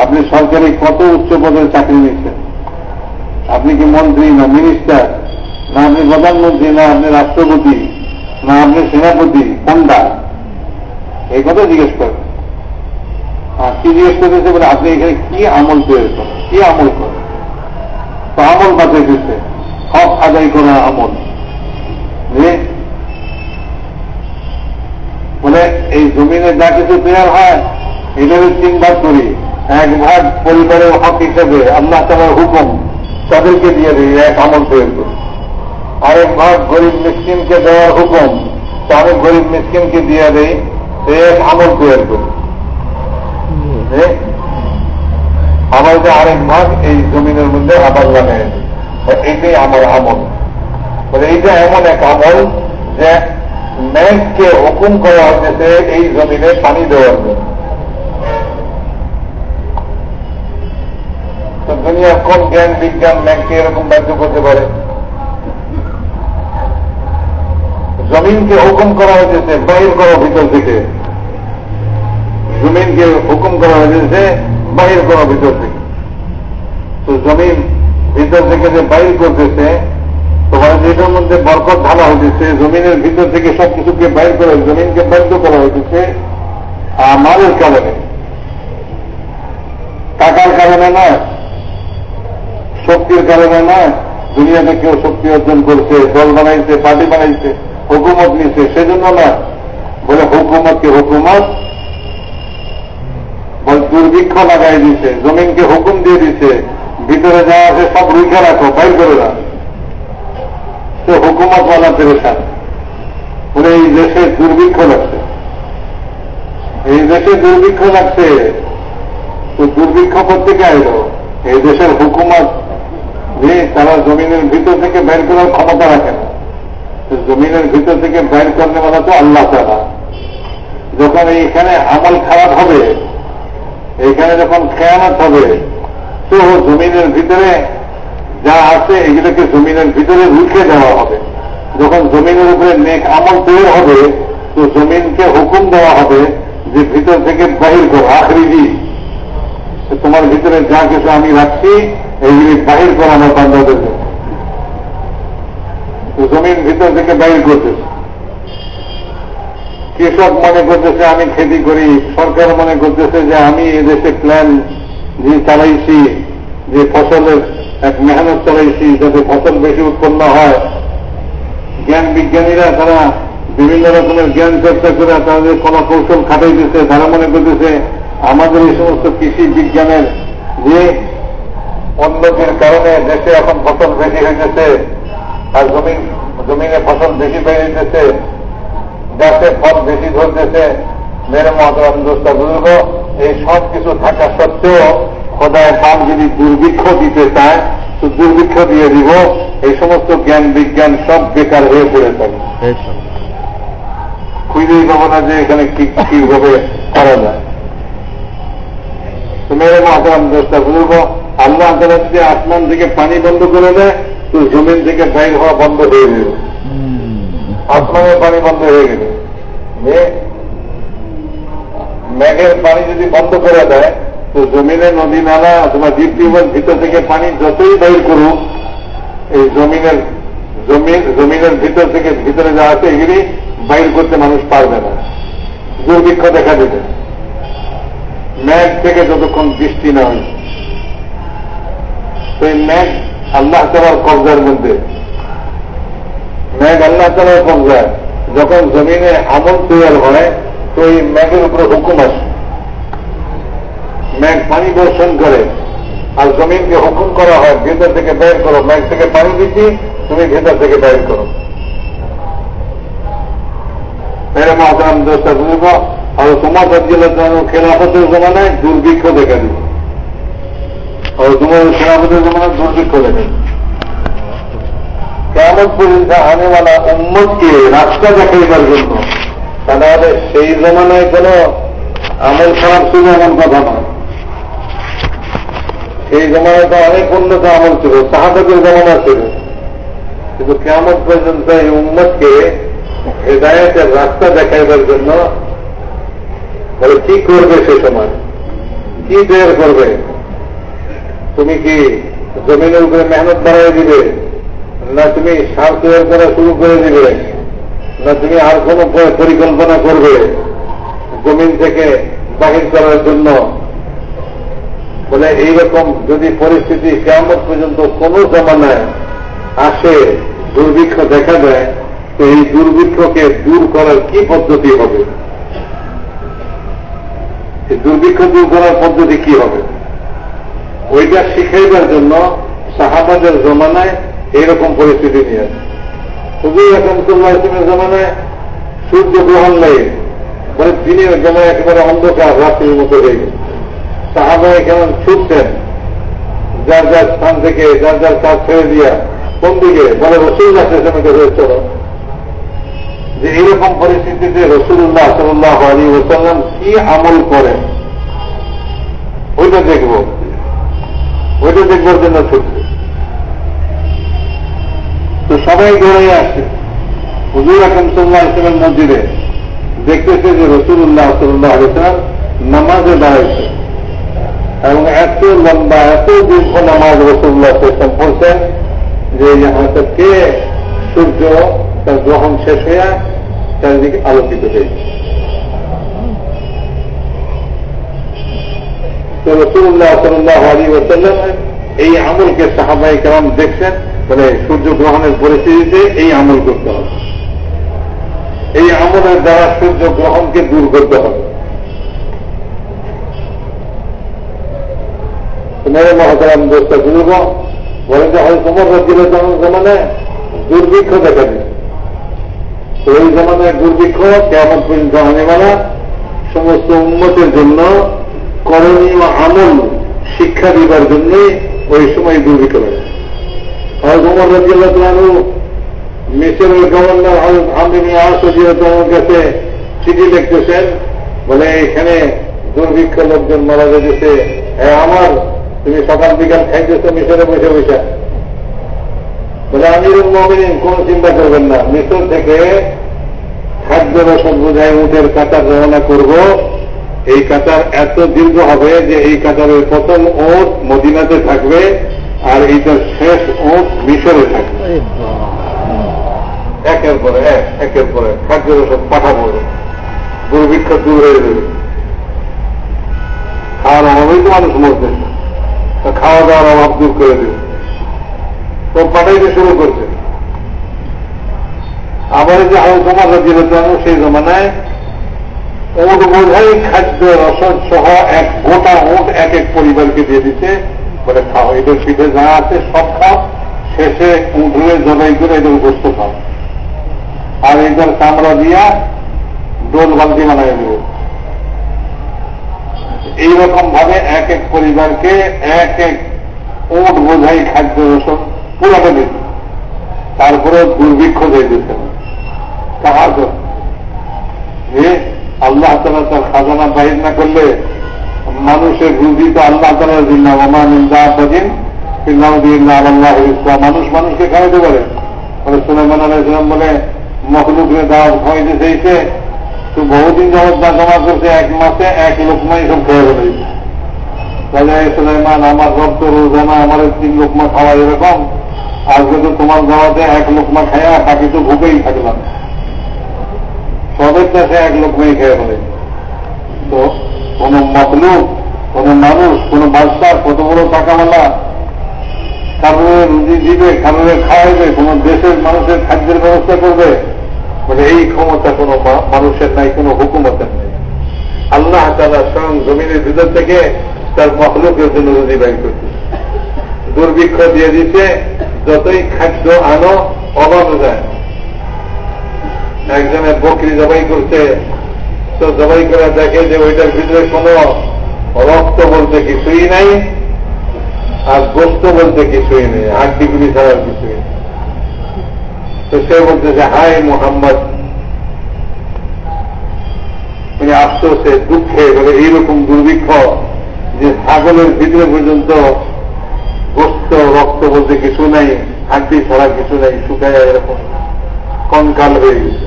আপনি সরকারি কত উচ্চ পদের চাকরি নিচ্ছেন? আপনি কি মন্ত্রী না মিনিস্টার না আপনি প্রধানমন্ত্রী, না আপনি রাষ্ট্রপতি, না আপনি সেনাপতি, কোনটা? এই কথা জিজ্ঞেস করেন। আর কি জিজ্ঞেস করতেছে বলে, আপনি এখানে কি আমল তৈরি করেন? কি আমল করেন? তো আমল বাঁচাইতেছে হক আদায় করা আমল। বলে, এই জমিনে যা কিছু তৈরি হয় এটাকে তিন ভাগ করি। এক ভাগ পরিবারের হক হিসেবে আল্লাহ তালার হুকুম তাদেরকে দিয়ে দিই, এক আমল তৈরি করি। আরেক ভাগ গরিব মিসকিনকে দেওয়ার হুকুম, তো আমি গরিব মিসকিনকে দিয়ে দিই এক আমল তৈরি করি। আমার যে আরেক ভাগ, এই জমিনের মধ্যে আবার লাগাই এইটাই আমার আমল। এইটা এমন এক আমল যে মেঘকে হুকুম করা হচ্ছে এই জমিনে পানি দেওয়ার জন্য। তো দুনিয়ার কোন জ্ঞান বিজ্ঞান মেঘকে এরকম বাধ্য করতে পারে? জমিনকে হুকুম করা হয়েছে বাহির করো ভিতর থেকে। জমিনকে হুকুম করা হয়েছে বাহির করো ভিতর থেকে। তো জমিন ভিতর থেকে যে বাহির করতেছে তোমার যেটার মধ্যে বরকত ঢালা হয়েছে জমিনের ভিতর থেকে সব কিছুকে বাইর করে, জমিনকে বাধ্য করা হয়েছে মালের কারণে। টাকার কারণে নয়, শক্তির কারণে নয়, দুনিয়াতে কেউ শক্তি অর্জন করছে, দল বানাইছে, পার্টি বানাইছে। হুকুমত নিছে সেজন্য না বলে হুকুমতকে হুকুমত? বলে দুর্ভিক্ষ লাগাই দিছে জমিনকে হুকুম দিয়ে দিছে ভিতরে যা আছে সব রুখে রাখো বাইর করে রাখ তো হুকুমত বলা পেরেছেন বলে এই দেশে দুর্ভিক্ষ লাগছে। এই দেশে দুর্ভিক্ষ লাগছে তো দুর্ভিক্ষ করতে এলো এই দেশের হুকুমত যে তারা জমিনের ভিতর থেকে বের করার ক্ষমতা রাখে না। জমিনের ভিতর থেকে বের করলে বলা তো আল্লাহ তারা যখন এইখানে আমল খারাপ হবে, এইখানে যখন খেয়ানত হবে, তো জমিনের ভিতরে যা আছে এগুলোকে জমিনের ভিতরে রুখে দেওয়া হবে। যখন জমিনের উপরে নেক আমল তৈরি হবে, তো জমিনকে হুকুম দেওয়া হবে যে ভিতর থেকে বাহির করো আখরিজি তোমার ভিতরে যা কিছু আমি রাখছি এইগুলি বাহির করো আমার বান্ধাদের তো জমিন ভিতর থেকে বাহির করতেছে। কৃষক মনে করতেছে, আমি খেতি করি। সরকার মনে করতেছে যে, আমি এদেশে প্ল্যান যে চালাইছি, যে ফসলের এক মেহনত চালাইছি, যাতে ফসল বেশি উৎপন্ন হয়। জ্ঞান বিজ্ঞানীরা তারা বিভিন্ন রকমের জ্ঞান চর্চা করে তাদের কোন কৌশল খাটাইতেছে। তারা মনে করতেছে, আমাদের এই সমস্ত কৃষি বিজ্ঞানের যে উন্নতির কারণে দেশে এখন ফসল বেশি হইতেছে আর জমিন জমিনে ফসল বেশি বেড়ে যেতেছে গাছে ফল বেশি ধরতেছে মেরে মহাতারাম দোস্তা বুজুর্গ এই সব কিছু থাকা সত্ত্বেও খোদায় পাম যদি দুর্ভিক্ষ দিতে চায় তো দুর্ভিক্ষ দিয়ে দিব এই সমস্ত জ্ঞান বিজ্ঞান সব বেকার হয়ে পড়ে থাকে খুঁজেই পাবো না যে এখানে কি কীভাবে করা যায়। তো মেরে মহাতারাম চেষ্টা বুঝব আল্লাহ তালা যদি আসমান থেকে পানি বন্ধ করে দেয় তো জমিন থেকে বাইর হওয়া বন্ধ হয়ে যাবে আসমানের পানি বন্ধ হয়ে গেলে মেঘের পানি যদি বন্ধ করে দেয় তো জমিনে নদী নালা অথবা দ্বীপ টিউবের ভিতর থেকে পানি যতই বাইর করুক এই জমিনের জমিন জমিনের ভিতর থেকে ভিতরে যা আছে এগুলি বাইর করতে মানুষ পারবে না। দুর্ভিক্ষ দেখা দেবে। ম্যাঘ থেকে যতক্ষণ বৃষ্টি না হয়। সেই ম্যাঘ আল্লাহ তালার কবজার মধ্যে। ম্যাঘ আল্লাহ তালার কবজায়। যখন জমিনে আমল তৈরি হয়, তো এই ম্যাঘের উপরে হুকুম আসে। ম্যাঘ পানি বর্ষণ করে। আর জমিনকে হুকুম করা হয়, ভেতর থেকে বের করো। ম্যাঘ থেকে পানি দিচ্ছি, তুমি ভেতর থেকে বের করো। মেরে মহাতারাম দোষটা বুঝব আর তোমার রাজ্যের খেলাফতের জমানায় দুর্ভিক্ষ দেখা দিবে খেলাফতের জমানায় দুর্ভিক্ষ দেখা কেমন পর্যন্ত আনেওয়ালা উম্মতকে রাস্তা দেখাইবার জন্য তাহলে সেই জমানায় কোন আমল খারাপ ছিল এমন কথা নয় সেই জমানায় তো অনেক উন্নত আমল ছিল সাহাবাদের জমানা ছিল কিন্তু কেমন পর্যন্ত এই উম্মতকে হেদায়তের রাস্তা দেখাইবার জন্য বলে কি করবে সে সময় কি তৈরি করবে তুমি কি জমিনের উপরে মেহনত বাড়াই দিবে? না তুমি সার তৈরি করা শুরু করে দিবে? না তুমি আর কোন পরিকল্পনা করবে জমিন থেকে বাহির করার জন্য? বলে এইরকম যদি পরিস্থিতি কেমন পর্যন্ত কোন জমানায় আসে, দুর্ভিক্ষ দেখা দেয়, তো এই দুর্ভিক্ষকে দূর করার কি পদ্ধতি হবে? দুর্ভিক্ষ দূর করার পদ্ধতি কি হবে? ওইটা শিখাইবার জন্য সাহাবাদের জমানায় এইরকম পরিস্থিতি নিয়ে আসে। হুজুর রহমতুল্লাহ ইসলামের জমানায় সূর্য গ্রহণ নেই মানে দিনের জমায় একেবারে অন্ধকার, রাত্রির মতো হয়ে গেছে। সাহাবায় কেমন ছুটছেন, যার যার স্থান থেকে, যার যার কাজ ছেড়ে দিয়া কোন দিকে? বলে রসুল্লাহ সেসমকে হয়েছিল যে এইরকম পরিস্থিতিতে রসুল্লাহ সাল্লাহ আলী ওসাল্লাম কি আমল করেন, ওইটা দেখব। ওইটা দেখবার জন্য ছুটছে তো সবাই দৌড়ে আসছে। হুজুর আকরম সাল্লাহ ইসলামের মসজিদে দেখতেছে যে রসুল্লাহ সাল্লাহ ইসলাম নামাজে দাঁড়াইছে। এবং এত লম্বা, এত দীর্ঘ নামাজ রসুল্লাহ ইসলাম পড়ছেন যে থেকে সূর্য তার গ্রহণ শেষ হয়ে চারিদিকে আলোকিত হয়েছে। তো রসুল্লাহ সাল্লাহ আলী ওসাল্লাম এই আমলকে সাহাবাই কেমন দেখছেন মানে সূর্য গ্রহণের পরিস্থিতিতে এই আমল করতে হবে। এই আমলের দ্বারা সূর্য গ্রহণকে দূর করতে হবে। মেরে মহাতারাম দোষটা শুরু বলেন যে হয় তোমার রাজ্যের জমানায় দুর্ভিক্ষ দেখা দিচ্ছে ওই জমানায় দুর্ভিক্ষ কেমন পর্যন্ত আনেওয়ালা সমস্ত উন্নতের জন্য করণীয় আমল শিক্ষা দিবার জন্য ওই সময় দুর্ভিক্ষ লাগে আর তোমার রাজ্যু মিশরের গভর্নর আমিনী আসজিয়ার কাছে চিঠি লিখতেছেন, বলে, এখানে দুর্ভিক্ষ লোকজন মারা যেতেছে হ্যাঁ আমার, তুমি সকাল বিকাল খাইতেছো, মিশরে বসে বসে। বলে আমির মমিন কোন চিন্তা করবেন না। মিশর থেকে খাদ্য রসদ বোঝায় উঠের কাতার রওনা করব। এই কাতার এত দীর্ঘ হবে যে এই কাতারের প্রথম ওট মদিনাতে থাকবে আর এইটার শেষ ওট মিশরে থাকবে। একের পরে এক একের পরে খাদ্য রসদ পাঠাবো। দুর্ভিক্ষ দূর হয়ে যাবে। খাওয়ার অভাবেই তো মানুষ মরতেছে খাওয়া দাওয়ার অভাব দূর করে দেবে। তো পাঠাইতে শুরু করছে। আবার যে আলোচনা রাজ্যের সেই জমানায় ওট বোঝাই খাদ্য রসদ সহ এক গোটা ওট এক এক পরিবারকে দিয়ে দিতে, বলে খাও, এদের পিঠে যা আছে সব খাও, শেষে উঠলে জবাই করে এদের গোস্ত খাও। আর এদের কামড়া দিয়া ডোল বালতি বানাই দেব। এইরকম ভাবে এক এক পরিবারকে এক এক উঠ বোঝাই খাদ্য রসন পুরাটা দিত। তারপরে দুর্ভিক্ষ দিয়ে দিতেন কাহার যে আল্লাহ তালা তার খাজানা বাহির না করলে মানুষের রুজি তো আল্লাহ তালার দিন না ওমা নিন্দা দিন আল্লাহ মানুষ মানুষকে খাওয়াতে পারে। বলে সুলেমান আলাইসালাম বলে, মখলুকরে দাওয়াত খাওয়াইতে চাইছে, তো বহুদিন যাবৎ না জমা করছে, এক মাসে এক লোকমাই সব খেয়ে ফেলে রাজা সুলাইমান, আমার রক্ত রোজানা আমার তিন লোকমা খাওয়া এরকম, আজকে তো তোমার গাওয়াতে এক লোকমা খায়া বাকি তো ভুকেই থাকলাম। সবের কাছে এক লোকমাই খেয়ে ফেলে। তো কোন মতলুক কোন মানুষ, কোন বাদশাহ কত বড় টাকাওয়ালা কারণে রুজি দিবে কারণে খাওয়াইবে, কোন দেশের মানুষের খাদ্যের ব্যবস্থা করবে, বলে এই ক্ষমতা কোন মানুষের নাই, কোন হুকুমতের নেই। আল্লাহ তালা স্বয়ং জমিনের ভিতর থেকে তার মহলুকের জন্য রুজি ব্যয় করছে। দুর্ভিক্ষ দিয়ে দিচ্ছে যতই খাদ্য আনো, অভাব যায়। একজনের বকরি জবাই করছে, তো জবাই করে দেখে যে ওইটার ভিতরে কোন রক্ত বলতে কিছুই নাই আর গোস্ত বলতে কিছুই নেই হাড্ডিগুলি ছাড়ার কিছুই তো সে বলতেছে হাই মোহাম্মদ, উনি আফসোসে, দুঃখে, বলে এইরকম দুর্ভিক্ষ যে ছাগলের ভিতরে পর্যন্ত গোস্ত, রক্ত বলতে কিছু নাই, হাড্ডি ছাড়া কিছু নাই, শুকায় এরকম কনকাল হয়ে গেছে।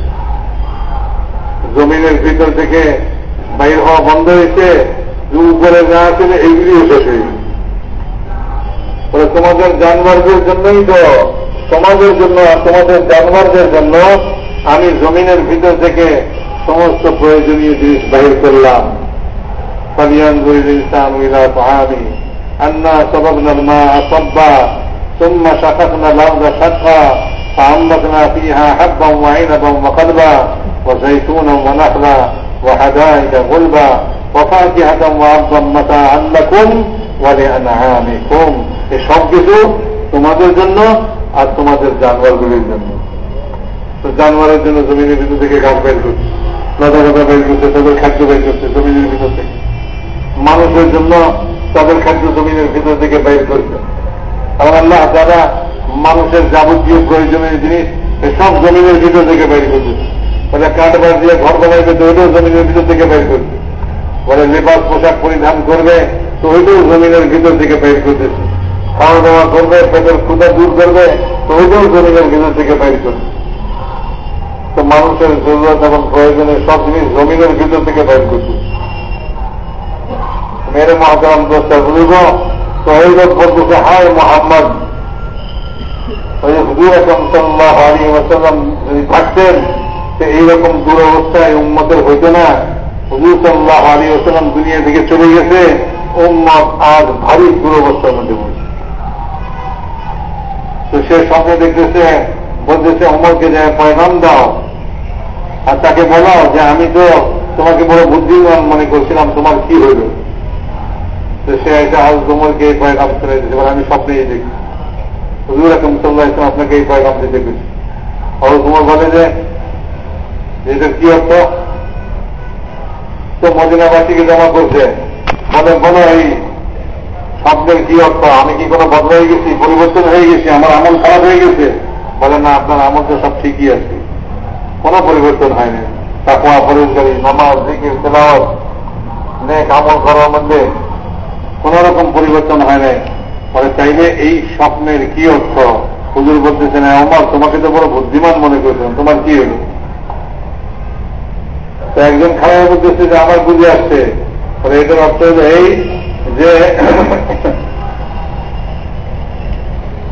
জমিনের ভিতর থেকে বাইর হওয়া বন্ধ হয়েছে উপরে যা আছে এইগুলিও শেষ হয়ে গেছে তোমাদের জানবারদের জন্যই তো সমাজের জন্য আর তোমাদের জানবারদের জন্য আমি জমিনের ভিতর থেকে সমস্ত প্রয়োজনীয় জিনিস বাহির করলাম فلينظر الإنسان إلى طعامه أنا صببنا الماء صبا ثم شققنا الأرض شقا فأنبتنا فيها حبا وعنبا وقلبا وزيتونا ونخلا وحدائق غلبا وفاكهة وأرضا متاعا لكم ولأنعامكم সব কিছু তোমাদের জন্য আর তোমাদের জানোয়ারগুলির জন্য তো জানোয়ারের জন্য জমিনের ভিতর থেকে ঘাস বের করছে লতা কথা বের করছে তাদের খাদ্য বের করছে জমিনের ভিতর থেকে মানুষের জন্য তাদের খাদ্য জমিনের ভিতর থেকে বের করছে কারণ আল্লাহ যারা মানুষের যাবতীয় প্রয়োজনীয় জিনিস সব জমিনের ভিতর থেকে বের করছে। বলে কাঠ বাড়ি দিয়ে ঘর বানাইবে তো ওইটাও জমিনের ভিতর থেকে বের করছে। বলে লেবাস পোশাক পরিধান করবে তো ওইটাও জমিনের ভিতর থেকে বের করতেছে খাওয়া দাওয়া করবে, পেটের ক্ষুদা দূর করবে তো ওইটাও জমিনের ভিতর থেকে বের করবে তো মানুষের জরুরত এবং প্রয়োজনের সব জিনিস জমিনের ভিতর থেকে বের করছে। মেরে মহাতারাম দোষটা বুঝব তো এই লোক বলতেছে, হায় মোহাম্মদ ওসাল্লাম যদি থাকতেন তো এইরকম দুরবস্থায় উম্মতের হইত না। হুজুর সাল্লাহ আলী ওসাল্লাম দুনিয়া থেকে চলে গেছে, উম্মত আজ ভারী দুরবস্থার মধ্যে বলছে তো সে স্বপ্নে দেখতেছে, বলতেছে অমরকে যে পয়গাম দাও। আর তাকে বলো যে, আমি তো তোমাকে বড় বুদ্ধিমান মনে করছিলাম, তোমার কি হইল? তো সে এটা আজ তোমারকে পয়গাম চলে দিতে পারে আমি স্বপ্নেই দেখি। হুজুর, এখন ইসলাম আপনাকে এই পয়গাম দিতে গেছি। আর তোমার বলে যে এটা কি অর্থ? তো মদিনাবাসীকে জমা করছে। বলে, বলো এই শব্দের কি অর্থ? আমি কি কোনো বদল হয়ে গেছি? পরিবর্তন হয়ে গেছি? আমার আমল খারাপ হয়ে গেছে? বলে, না, আপনার আমল তো সব ঠিকই আছে। কোনো পরিবর্তন হয়নি। তাকুয়া পরিষ্কারী নামাজ দিকির তেলাওয়াত, নেক আমল করার মধ্যে কোন রকম পরিবর্তন হয় নাই। বলে চাইলে এই স্বপ্নের কি অর্থ? হুজুর বলতেছেন আমার তোমাকে তো বড় বুদ্ধিমান মনে করছেন তোমার কি হলো? তো একজন খারাপ বলতেছে যে, আমার বুঝে আসছে। বলে এটার অর্থ হলো এই যে,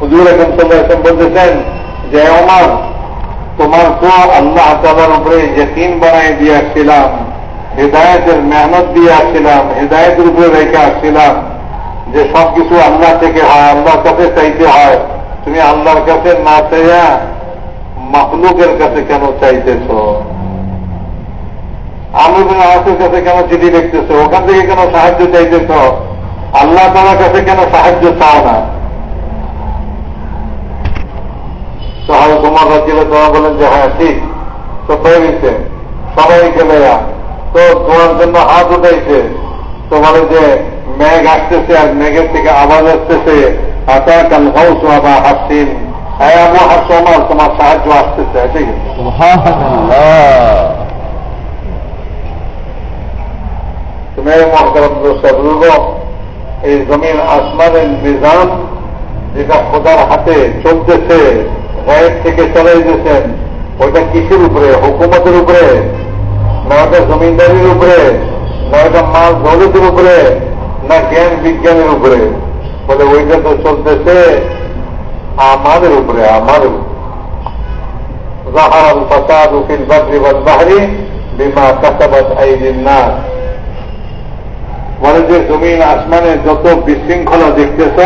হুজুর এখন সাল্লাম বলতেছেন যে আমার তোমার তো আল্লাহ তালার উপরে যতীন বানাই দিয়ে আসছিলাম, হৃদায়তের মেহনত দিয়ে আসছিলাম, হৃদায়তের উপরে রেখে আসছিলাম। যে সবকিছু আল্লাহ থেকে হয়, আল্লাহর কাছে চাইতে হয়, তুমি আল্লাহর কাছে না চাইয়া মখলুকের কাছে কেন চাইতেছ? আমি আওয়াজের কাছে কেন চিঠি লিখতেছ? ওখান থেকে কেন সাহায্য চাইতেছ? আল্লাহ তালার কাছে কেন সাহায্য চাও না? তো হয় তোমার রাজ্যে তোমার বলেন যে হ্যাঁ ঠিক, তো পেয়ে গেছে। সবাই গেলে, তো তোমার জন্য হাত উঠাইছে। তোমার যে মেঘ আসতেছে আর মেঘের থেকে আওয়াজ আসতেছে। হ্যাঁ তোমার সাহায্য আসতেছে দোস্ত এই জমিন আসমানের নিজাম যেটা খোদার হাতে চলতেছে গায়ের থেকে চলে দিয়েছেন ওইটা কিসের উপরে? হুকুমতের উপরে? না ওটা জমিনদারির উপরে? না ওটা মাল দৌলতের উপরে? না, জ্ঞান বিজ্ঞানের উপরে। ফলে ওইটা তো চলতেছে আমাদের উপরে আমার জাহারাল ফাসাদ উকিল বাদরি বাদবাহারি বিমা কাসাবাদ আইদিন না বলে মানে যে জমিন আসমানে যত বিশৃঙ্খলা দেখতেছ,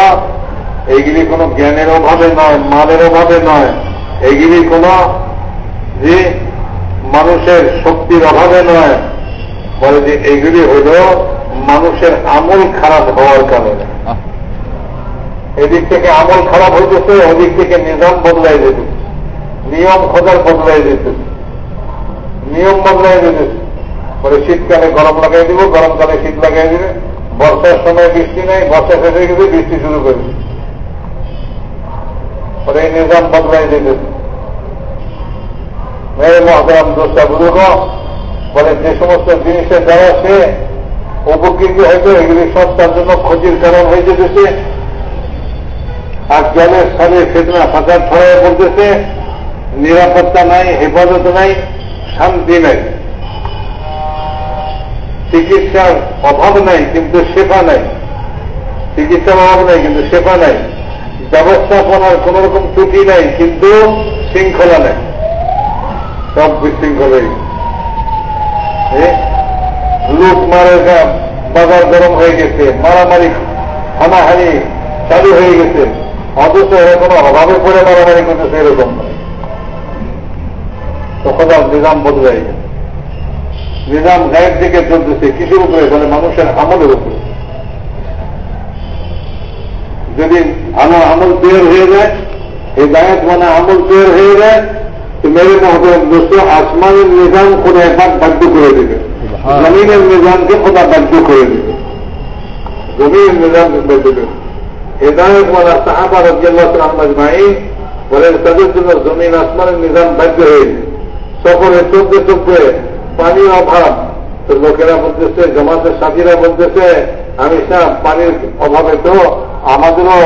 এইগুলি কোন জ্ঞানের অভাবে নয় মালের অভাবে নয়। এইগুলি কোন মানুষের শক্তির অভাবে নয়। বলে যে এইগুলি হইল মানুষের আমল খারাপ হওয়ার কারণে। এদিক থেকে আমল খারাপ হইতেছে ওদিক থেকে নিজাম বদলাই যেতেছে নিয়ম খোঁজার বদলাই যেতেছে নিয়ম বদলাই যেতেছে বলে শীতকালে গরম লাগাই দিব গরমকালে শীত লাগাই দিবে। বর্ষার সময় বৃষ্টি নেই বর্ষা শেষ হয়ে গেছে বৃষ্টি শুরু করবে বলে এই নিজাম বদলাই যেতেছে মেয়ে মহাদাম দোষটা বুঝুক বলে যে সমস্ত জিনিসের দ্বারা সে উপকৃত হয়েছে এগুলি সব তার জন্য ক্ষতির কারণ হয়ে যেতেছে। আর জলের সাথে ফেতনা ফাঁকা ছড়াই পড়তেছে। নিরাপত্তা নাই, হেফাজত নাই, শান্তি নাই। চিকিৎসার অভাব নাই, কিন্তু শেফা নাই। চিকিৎসার অভাব নাই, কিন্তু শেফা নাই। ব্যবস্থাপনার কোন রকম ত্রুটি নাই, কিন্তু শৃঙ্খলা নাই। সব বিশৃঙ্খল হয়ে লুট মারে বাজার গরম হয়ে গেছে, মারামারি, হানাহানি চালু হয়ে গেছে। অথচ এরা কোনো অভাবে পড়ে মারামারি করতেছে এরকম তখন আর নিজাম বদলাই নিজাম গায়ের থেকে চলতেছে, কিসের উপরে? বলে মানুষের আমলের উপরে। যদি ভালো আমল তৈরি হয়ে যায়, এই গায়ক মানে আমল তৈরি হয়ে যায়, তো মেরে মহতরম দোস্ত, আসমানের নিজাম কোনো একবার বাধ্য করে দেবে। জমিনের নিজামকে খোদা বাধ্য করে দেবে জমিনের নিজামকে করে দেবে হেদায়ত মানে সাহাবা রাজিয়াল্লাহ আহমদ মাই বলেন, তাদের জন্য জমিন আসমানের নিজাম বাধ্য হয়েছে সফরে চলতে চলতে পানির অভাব তো লোকেরা বলতেছে, জমাতের সাথীরা বলতেছে, আমি পানির অভাবে তো আমাদেরও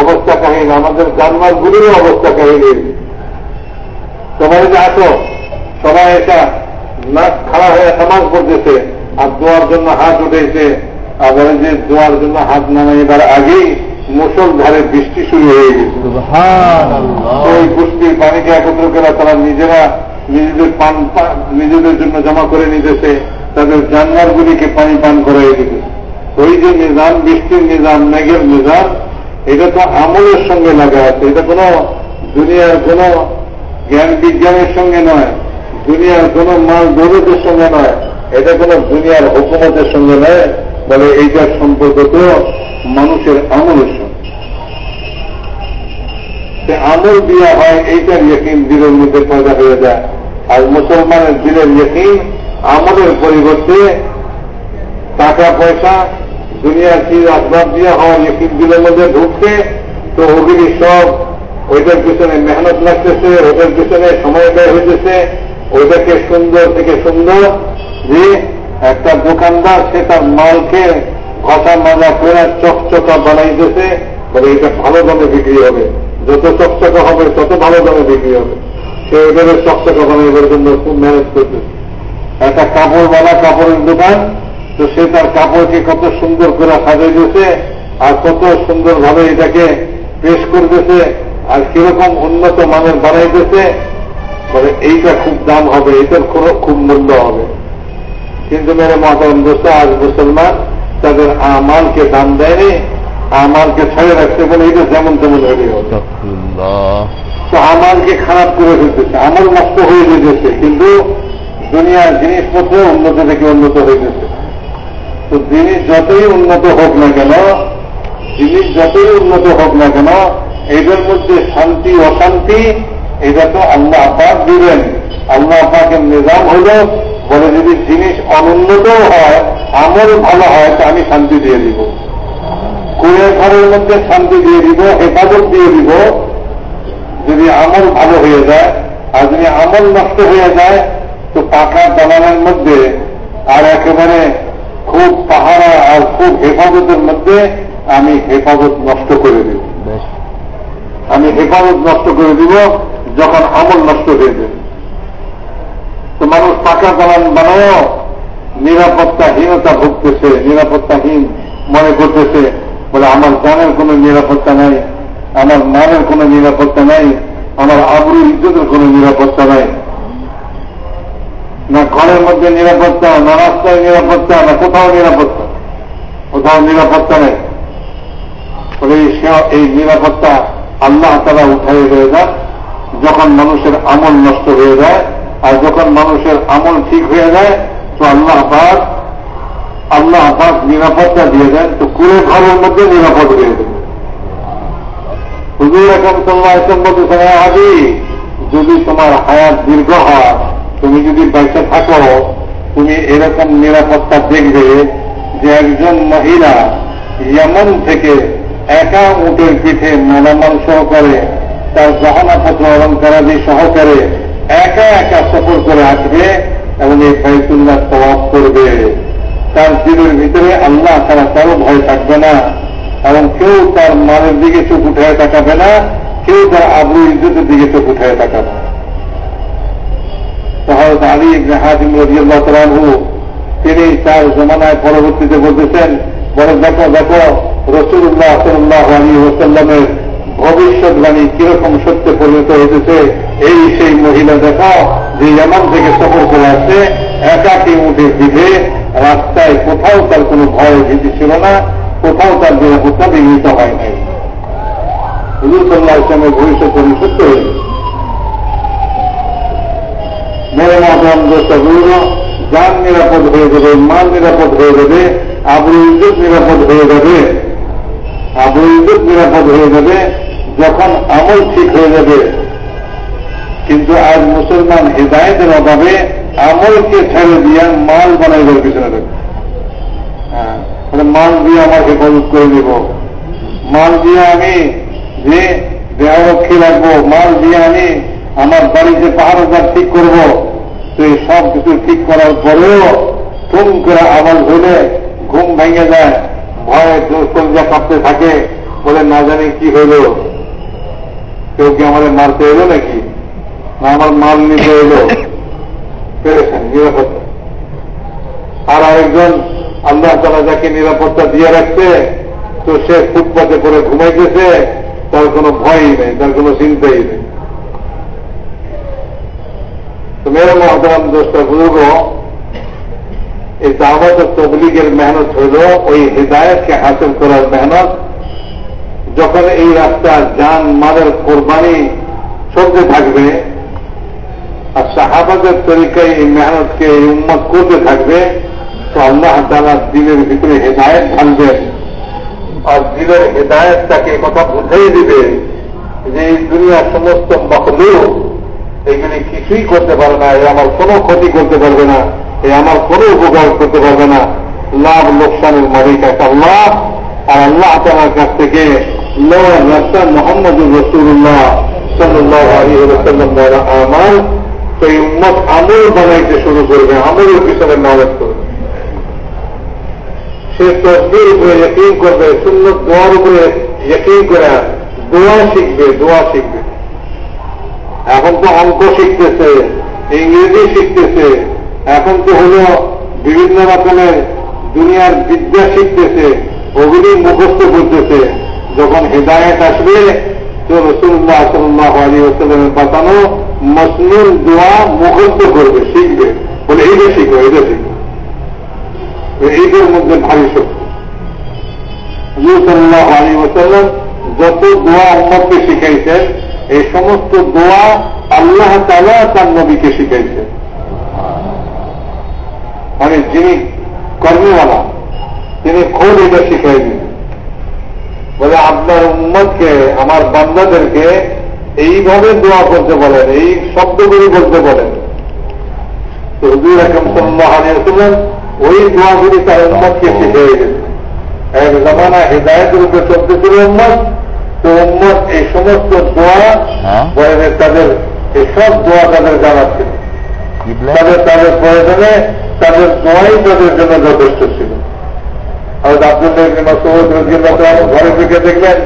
অবস্থা কাহিনী, আমাদের জানমারগুলিরও অবস্থা কাহিনী। সবাই যে আসো, সবাই এটা নাক খাড়া হয়ে সমাজ করতেছে আর দোয়ার জন্য হাত উঠেছে। আবার যে দোয়ার জন্য হাত নামাইবার আগেই মুসল ধারে বৃষ্টি শুরু হয়ে গেছে। ওই বৃষ্টির পানিকে একত্র করে তারা নিজেরা নিজেদের পান নিজেদের জন্য জমা করে নিতেছে তাদের জানোয়ারগুলিকে পানি পান করাই দিতে ওই যে নিজাম বৃষ্টির নিজাম মেঘের নিজাম এটা তো আমলের সঙ্গে লাগা আছে। এটা কোন দুনিয়ার কোন জ্ঞান বিজ্ঞানের সঙ্গে নয়। দুনিয়ার কোন মাল দৌলতের সঙ্গে নয়। এটা কোন দুনিয়ার হুকুমতের সঙ্গে নয়, বলে এইটার সম্পর্ক তো মানুষের আমলের সঙ্গে। আমল দিয়া হয়, এইটার ইয়কিন দিলের মধ্যে পয়দা হয়ে যায়। আর মুসলমানের দিলের ইয়কিন আমলের পরিবর্তে টাকা পয়সা দুনিয়ার কি আসবাব দিয়ে হওয়ার ইয়কিন দিলের মধ্যে ঢুকছে, তো ওগুলি সব ওইটার পিছনে মেহনত লাগতেছে ওটার পিছনে সময় ব্যয় হইতেছে। ওইটাকে সুন্দর থেকে সুন্দর যে একটা দোকানদার সে তার মালকে ঘষা মাজা করে চকচকা বানাইতেছে বলে এটা ভালো দামে বিক্রি হবে। যত চকচকা হবে, তত ভালো দামে বিক্রি হবে। সে এভাবে চকচকা বানাইবার জন্য খুব মেহনত করতেছে একটা কাপড় বানা কাপড়ের দোকান, তো সে তার কাপড়কে কত সুন্দর করে সাজাইতেছে আর কত সুন্দর ভাবে এটাকে পেশ করতেছে আর কীরকম উন্নত মানের বানাইতেছে বলে এইটা খুব দাম হবে এটার খুব মূল্য হবে। কিন্তু মেরে মহাতাম দোস্ত আজ মুসলমান তাদের আমালকে দাম দেয়নি আমালকে ছেড়ে রাখতে বলে এটা যেমন তেমন হয়ে হবে। তো আমালকে খারাপ করে ফেলতেছে আমল নষ্ট হয়ে যেতেছে কিন্তু দুনিয়ার জিনিসপত্র উন্নত থেকে উন্নত হইতেছে তো জিনিস যতই উন্নত হোক না কেন জিনিস যতই উন্নত হোক না কেন এদের মধ্যে শান্তি অশান্তি এটা তো আল্লাহ আপাক দিবেন। আল্লাহ আপাকের নিজাম হল, বলে যদি জিনিস অনুন্নতও হয়, আমল ভালো হয়, তা আমি শান্তি দিয়ে দিব। কুড়ে ঘরের মধ্যে শান্তি দিয়ে দিব, হেফাজত দিয়ে দিব। যদি আমল ভালো হয়ে যায়, আর যদি আমল নষ্ট হয়ে যায়, তো পাকা দালানের মধ্যে, আর একেবারে খুব পাহারা আর খুব হেফাজতের মধ্যে, আমি হেফাজত নষ্ট করে দিব। আমি হেফাজত নষ্ট করে দিব যখন আমল নষ্ট হয়ে যাবে। তো মানুষ পাকা দালান বানায় নিরাপত্তাহীনতা ভুগতেছে, নিরাপত্তাহীন মনে করতেছে, বলে আমার জানের কোন নিরাপত্তা নাই, আমার মানের কোন নিরাপত্তা নাই, আমার আবরু ইজ্জতের কোন নিরাপত্তা নাই। না ঘরের মধ্যে নিরাপত্তা, না রাস্তায় নিরাপত্তা, না কোথাও নিরাপত্তা কোথাও নিরাপত্তা নেই। এই নিরাপত্তা আল্লাহ তারা উঠাই হয়ে যায় যখন মানুষের আমল নষ্ট হয়ে যায় আর যখন মানুষের আমল ঠিক হয়ে যায়, তো আল্লাহ পাক আল্লাহ পাক নিরাপত্তা দিয়ে দেন, তো কুড়ে ঘরের মধ্যে নিরাপদ হয়ে দেন হুজুর এখন তোমার এসব বলতেছে আদি যদি তোমার হায়াত দীর্ঘ হয়, তুমি যদি বেঁচে থাকো, তুমি এরকম নিরাপত্তা দেখবে যে একজন মহিলা ইয়মন থেকে একা উটের পিঠে মালামাল সহকারে, তার গহনাপত্র অলঙ্কারাদি সহকারে একা একা সফর করে আসবে এবং এই ফাইতুল্লাহ তওয়াব করবে। তার দিনের ভিতরে আল্লাহ তারা তারও ভয় থাকবে না এবং কেউ তার মানের দিকে চোখ উঠে তাকাবে না, কেউ তার আবু ইজ্জতের দিকে চোখ উঠে তাকাবে হয়ত আলী হাজিম রবিআল্লাহ তালু তিনি তার জমানায় পরবর্তীতে বলতেছেন বলে দেখো দেখো রসুল্লাহ সাল্লাহ আলী ওসাল্লামের ভবিষ্যৎবাণী কীরকম সত্য পরিণত হয়েছে এই সেই মহিলা দেখো, যে এমন থেকে সফর করে আসছে, একাকি উঠে পিঠে রাস্তায় কোথাও তার কোনো ভয় ভীতি ছিল না, কোথাও তার নিরাপত্তা বিঘ্নিত হয় নাই। হুজুর সাল্লাহ ইসলামের ভবিষ্যৎবাণী সত্য হয়েছে মেরে মহাজন দোষগুলো যান নিরাপদ হয়ে যাবে মান নিরাপদ হয়ে যাবে আবু ইজ্জত নিরাপদ হয়ে যাবে। আবু ইজ্জত নিরাপদ হয়ে যাবে যখন আমল ঠিক হয়ে যাবে। কিন্তু আজ মুসলমান হৃদায়তের অভাবে আমলকে ছেড়ে দিয়ে মাল বানাইবার পিছনে দেবে হ্যাঁ, মাল দিয়ে আমার হেফাজত করে দিব। মাল দিয়ে আমি যে দেহরক্ষী রাখব মাল দিয়ে আমি আমার বাড়িতে পাহাড়দার ঠিক করব এই সব কিছু ঠিক করার পরেও তুম করে আমল হলে ভেঙে যায় ভয়ে কলজা কাঁপতে থাকে। বলে, না জানি কি হইল। কেউ কি আমাদের মারতে এলো নাকি? না, আমার মাল নিতে এলো। পেরেছেন নিরাপত্তা আর আরেকজন আল্লাহ তালা যাকে নিরাপত্তা দিয়ে রাখছে, তো সে ফুটপাতে করে ঘুমাইতেছে। তার কোনো ভয়ই নেই, তার কোনো চিন্তাই নেই। তো মেরে মহতরাম দোষটা বুজুর্গ এই দাওয়াত তবলিগের মেহনত হইল ওই হৃদায়তকে হাসিল করার মেহনত। যখন এই রাস্তার যান মালের কোরবানি চলতে থাকবে, আর সাহাবাদের তরিকায় এই মেহনতকে এই উন্মত করতে থাকবে, তো আল্লাহ তালা দিলের ভিতরে হেদায়ত ঢালবেন। আর দিলের হেদায়ত তাকে কথা বুঝাই দিবে যে এই দুনিয়ার সমস্ত মখলুক এগুলি কিছুই করতে পারে না এ আমার কোনো ক্ষতি করতে পারবে না। এ আমার কোনো উপকার করতে পারবে না। লাভ, লোকসানের মালিক এক আল্লাহ, আর আল্লাহ তালার কাছ থেকে লোয়ার রাস্তা মোহাম্মদ রসুল্লাহ আমার এই উম্মত আমল বানাইতে শুরু করবে, আমলের পিছনে করবে সে তসবির উপরে ইয়কিন করবে শূন্য দোয়ার উপরে করে দোয়া শিখবে দোয়া শিখবে। এখন তো অঙ্ক শিখতেছে, ইংরেজি শিখতেছে এখন তো হল বিভিন্ন রকমের দুনিয়ার বিদ্যা শিখতেছে, ওগুলি মুখস্থ করতেছে। যখন হৃদায়ত আসবে, তো রসুল্লাহ সাল্লাহ আলী ওসাল্লামের বাঁচানো মসনুল দোয়া মুখস্থ করবে, শিখবে। বলে এইটা শিখো এইটা শিখো। এইটার মধ্যে ভারী শক্তি। সাল্লাহ আলী ওসাল্লাম যত দোয়া উম্মতকে শিখাইছেন, এই সমস্ত দোয়া আল্লাহ তালা তার নবীকে শিখাইছে মানে যিনি কর্মীওয়ালা তিনি খোদ এটা শিখাই দিন বলে আপনার উম্মতকে আমার বান্দাদেরকে এইভাবে দোয়া করতে বলেন এই শব্দগুলি বলতে বলেন। তো হুজুর একম সাল্লাহ আলিয়াছিলেন ওই দোয়াগুলি তার উম্মতকে শিখিয়ে গেছে এক জমানা হৃদায়তের উপরে চলতেছিল উম্মত। তো উম্মত এই সমস্ত দোয়া হ্যাঁ। বলে তাদের এই সব দোয়া তাদের জানা ছিল। কিবলা তাদের তাদের প্রয়োজনে তাদের দোয়াই তাদের জন্য যথেষ্ট ছিল। ইবনে মাসউদ ঘরে থেকে দেখলেন,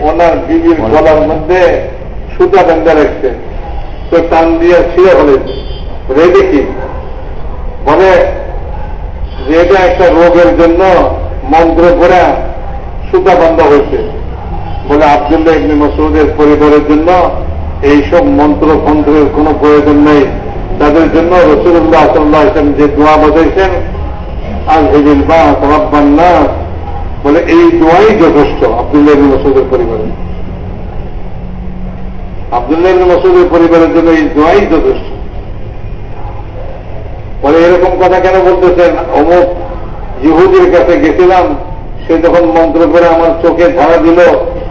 ওনার বিবির গলার মধ্যে সুতা বেঁধে রাখছে। তো টান দিয়ে ছিঁড়ে হলে রেডে কি? বলে, যে এটা একটা রোগের জন্য মন্ত্র করে সুতা বন্ধ হয়েছে। বলে, আবদুল্লাহ ইবনে মসুদের পরিবারের জন্য এইসব মন্ত্র ফন্ত্রের কোনো প্রয়োজন নেই। জন্য রসুল্লাহ সাল্লাহ ইসলাম যে দোয়া বাজাইছেন আল হেবিল বা রব্বান নাস বলে এই দোয়াই যথেষ্ট আবদুল্লাহ মসুদের পরিবারে আবদুল্লাহ মসুদের পরিবারের জন্য এই দোয়াই যথেষ্ট। বলে এরকম কথা কেন বলতেছেন? অমুক ইহুদির কাছে গেছিলাম, সে যখন মন্ত্র করে আমার চোখে ধারা দিল,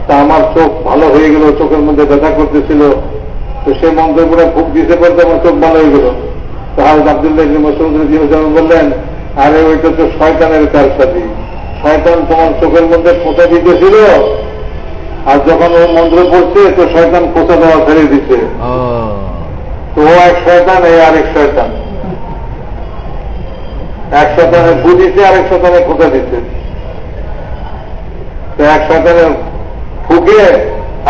তা আমার চোখ ভালো হয়ে গেল, চোখের মধ্যে ব্যথা করতেছিল। তো সে মন্ত্র করে খুব দিতে পারতে আমার চোখ ভালো হয়ে গেল। তাহলে আবদুল্লাহ মসুদ বললেন আরে ওইটা তো শয়তানের কার সাথে শয়তান তোমার চোখের মধ্যে কোথা দিতেছিল। আর যখন ও মন্ত্র পড়ছে তো শয়তান কোথা দেওয়া ছেড়ে দিচ্ছে তো ও এক শয়তান এই আরেক শয়তান। এক শতানে ভু দিচ্ছে আরেক শতানে কোথা দিচ্ছে তো এক শতানের ফুকে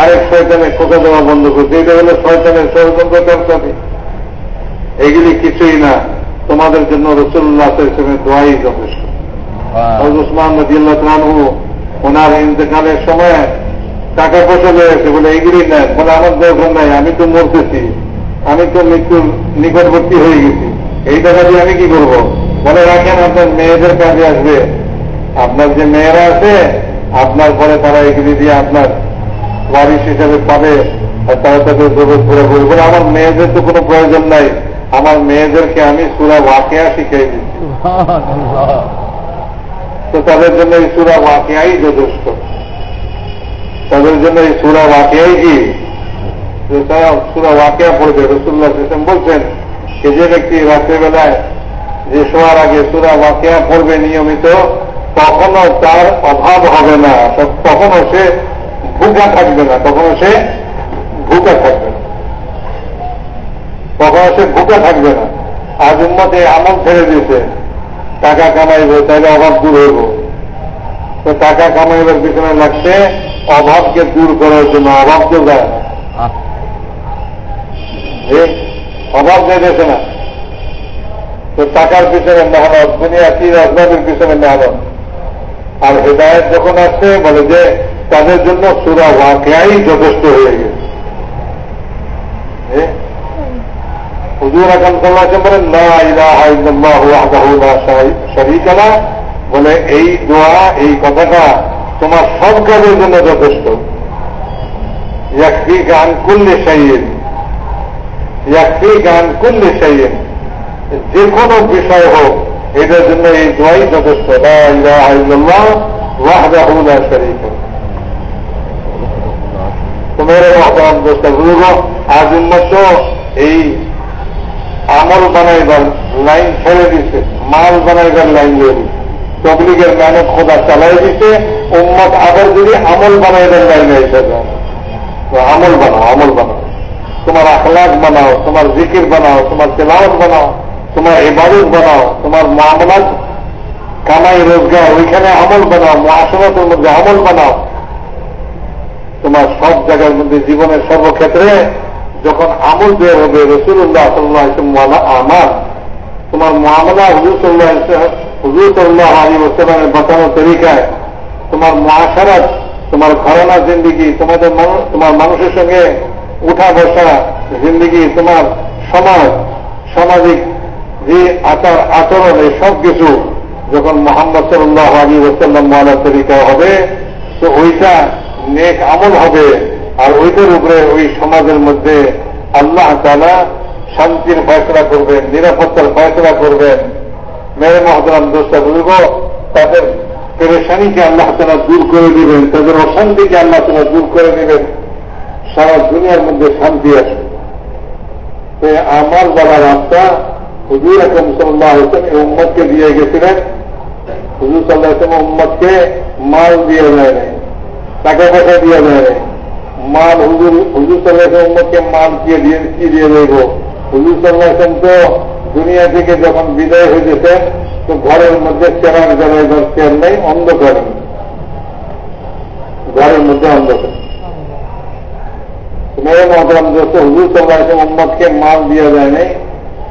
আরেক শয়তানে কোথা দেওয়া বন্ধ করছে। এটা হলো শয়তানের ষড়যন্ত্র চর্চাটি এগুলি কিছুই না। তোমাদের জন্য রসুল্লাহ ইসলামের দোয়াই যথেষ্ট। উসমান নদিয়াল্লাহ রানহু ওনার ইন্তকালের সময় টাকা পয়সা রয়েছে বলে এগুলি নেন। বলে আমার দরকার নাই আমি তো মরতেছি। আমি তো মৃত্যুর নিকটবর্তী হয়ে গেছি। এই টাকা দিয়ে আমি কি করব? বলে রাখেন আপনার মেয়েদের কাজে আসবে। আপনার যে মেয়েরা আছে আপনার পরে তারা এগুলি দিয়ে আপনার ওয়ারিশ হিসাবে পাবে আর তারা তাদের জগৎ পুরো করবে বলে আমার মেয়েদের তো কোনো প্রয়োজন নাই। আমার মেয়েদেরকে আমি সুরা ওয়াকিয়া শিখিয়ে দিচ্ছি। তো তাদের জন্য এই সুরা ওয়াকিয়াই যথেষ্ট। তাদের জন্য এই সুরা ওয়াকিয়াই কি? তারা সুরা ওয়াকিয়া পড়বে। রসুল্লাহ হোসেন বলছেন যে যে ব্যক্তি রাত্রেবেলায় যে শোয়ার আগে সুরা ওয়াকিয়া পড়বে নিয়মিত, তখনও তার অভাব হবে না। তখনও সে ভুকা থাকবে না। তখনও সে ভুকা থাকবে না তখন সে ভুকা থাকবে না। আজ উন্মতে আমল ছেড়ে দিয়েছে। টাকা কামাইবে তাহলে অভাব দূর হইব। তো টাকা কামাইবার পিছনে লাগছে অভাবকে দূর করার জন্য অভাব তো যায় না। অভাব যাইতেছে না। তো টাকার পিছনে মেহনত দুনিয়া কি রাজনীতির পিছনে মেহনত। আর হেদায়ত যখন আসছে বলে যে তাদের জন্য সুরা ওয়াকিয়াই যথেষ্ট হয়ে গেছে। হুজুর আকাম সাল্লাহ বলেন না ইলাহা ইল্লাল্লাহু ওয়াহদাহু লা শারীকা লাহ বলে এই দোয়া এই কথাটা তোমার সব কাজের জন্য যথেষ্ট ইয়াকফি গান কুল্লে শাইন ইয়াকফি গান কুল্লে শাইন যে কোনো বিষয় হোক এটার জন্য এই দোয়াই যথেষ্ট লা ইলাহা ইল্লাল্লাহ ওয়াহদাহু লা শারীকা লাহ তো মেরে মহতারাম দোস্ত বুঝব আজ উন্নত এই আমল বানাইবার লাইন ছেড়ে দিছে, মাল বানাইবার লাইন দিয়ে দিচ্ছে তবলিগের মেহনত খোদা চালাই দিছে, উম্মত আবার যদি আমল বানাইবার লাইনে এসে যায় আমল বানাও আমল বানাও। তোমার আখলাক বানাও, তোমার জিকির বানাও, তোমার তেলাওয়াত বানাও, তোমার ইবাদত বানাও, তোমার মামলাত কামাই, রোজগার, ওইখানে আমল বানাও মহাসনতের মধ্যে আমল বানাও। তোমার সব জায়গার মধ্যে জীবনের সর্বক্ষেত্রে যখন আমল বের হবে রসুল্লাহ সাল্লাহ আমার, তোমার মামলা হুজুর সাল্লাহ হুজুর সাল্লাহ আলী ওসালামের বাঁচানোর তরিকায়, তোমার মহাসারাত তোমার ঘরানা জিন্দিগি, তোমাদের তোমার মানুষের সঙ্গে উঠা বসা জিন্দিগি, তোমার সমাজ, সামাজিক যে আচার, আচরণ এই সব কিছু যখন মোহাম্মদ সাল্লাহ আলী ওসাল্লাম মালার তরিকায় হবে, তো ওইটা নেক আমল হবে। আর ওইটার উপরে ওই সমাজের মধ্যে আল্লাহ তালা শান্তির ফয়সলা করবেন, নিরাপত্তার ফয়সলা করবেন। মেরে মহতরাম দোষটা বুঝব? তাদের পেরেশানিকে আল্লাহ তালা দূর করে দিবেন, তাদের অশান্তিকে আল্লাহ তালা দূর করে দিবেন। সারা দুনিয়ার মধ্যে শান্তি আসবে আমার বলা রাস্তা, হুজুর আকম সাল্লাহ হোসেন এই উম্মদকে দিয়ে গেছিলেন। হুজুর সাল্লাহ হোসেন উম্মদকে মাল দিয়ে দেয় নাই, টাকা পয়সা দিয়ে দেয় নাই। মাল হুজুর হুজুর সাল্লাহ উম্মদকে মাল দিয়ে দিয়ে কি দিয়ে দেব হুজুর সাল্লাহ হোসেন তো দুনিয়া থেকে যখন বিদায় হয়ে যেতেন তো ঘরের মধ্যে চেরার জ্বালায় ঘর চেয়ার নেই অন্ধকার ঘরের মধ্যে অন্ধকার মেয়ে মহতরাম দোস্ত হুজুর সাল্লাহ উম্মদকে মাল দিয়ে দেয় নাই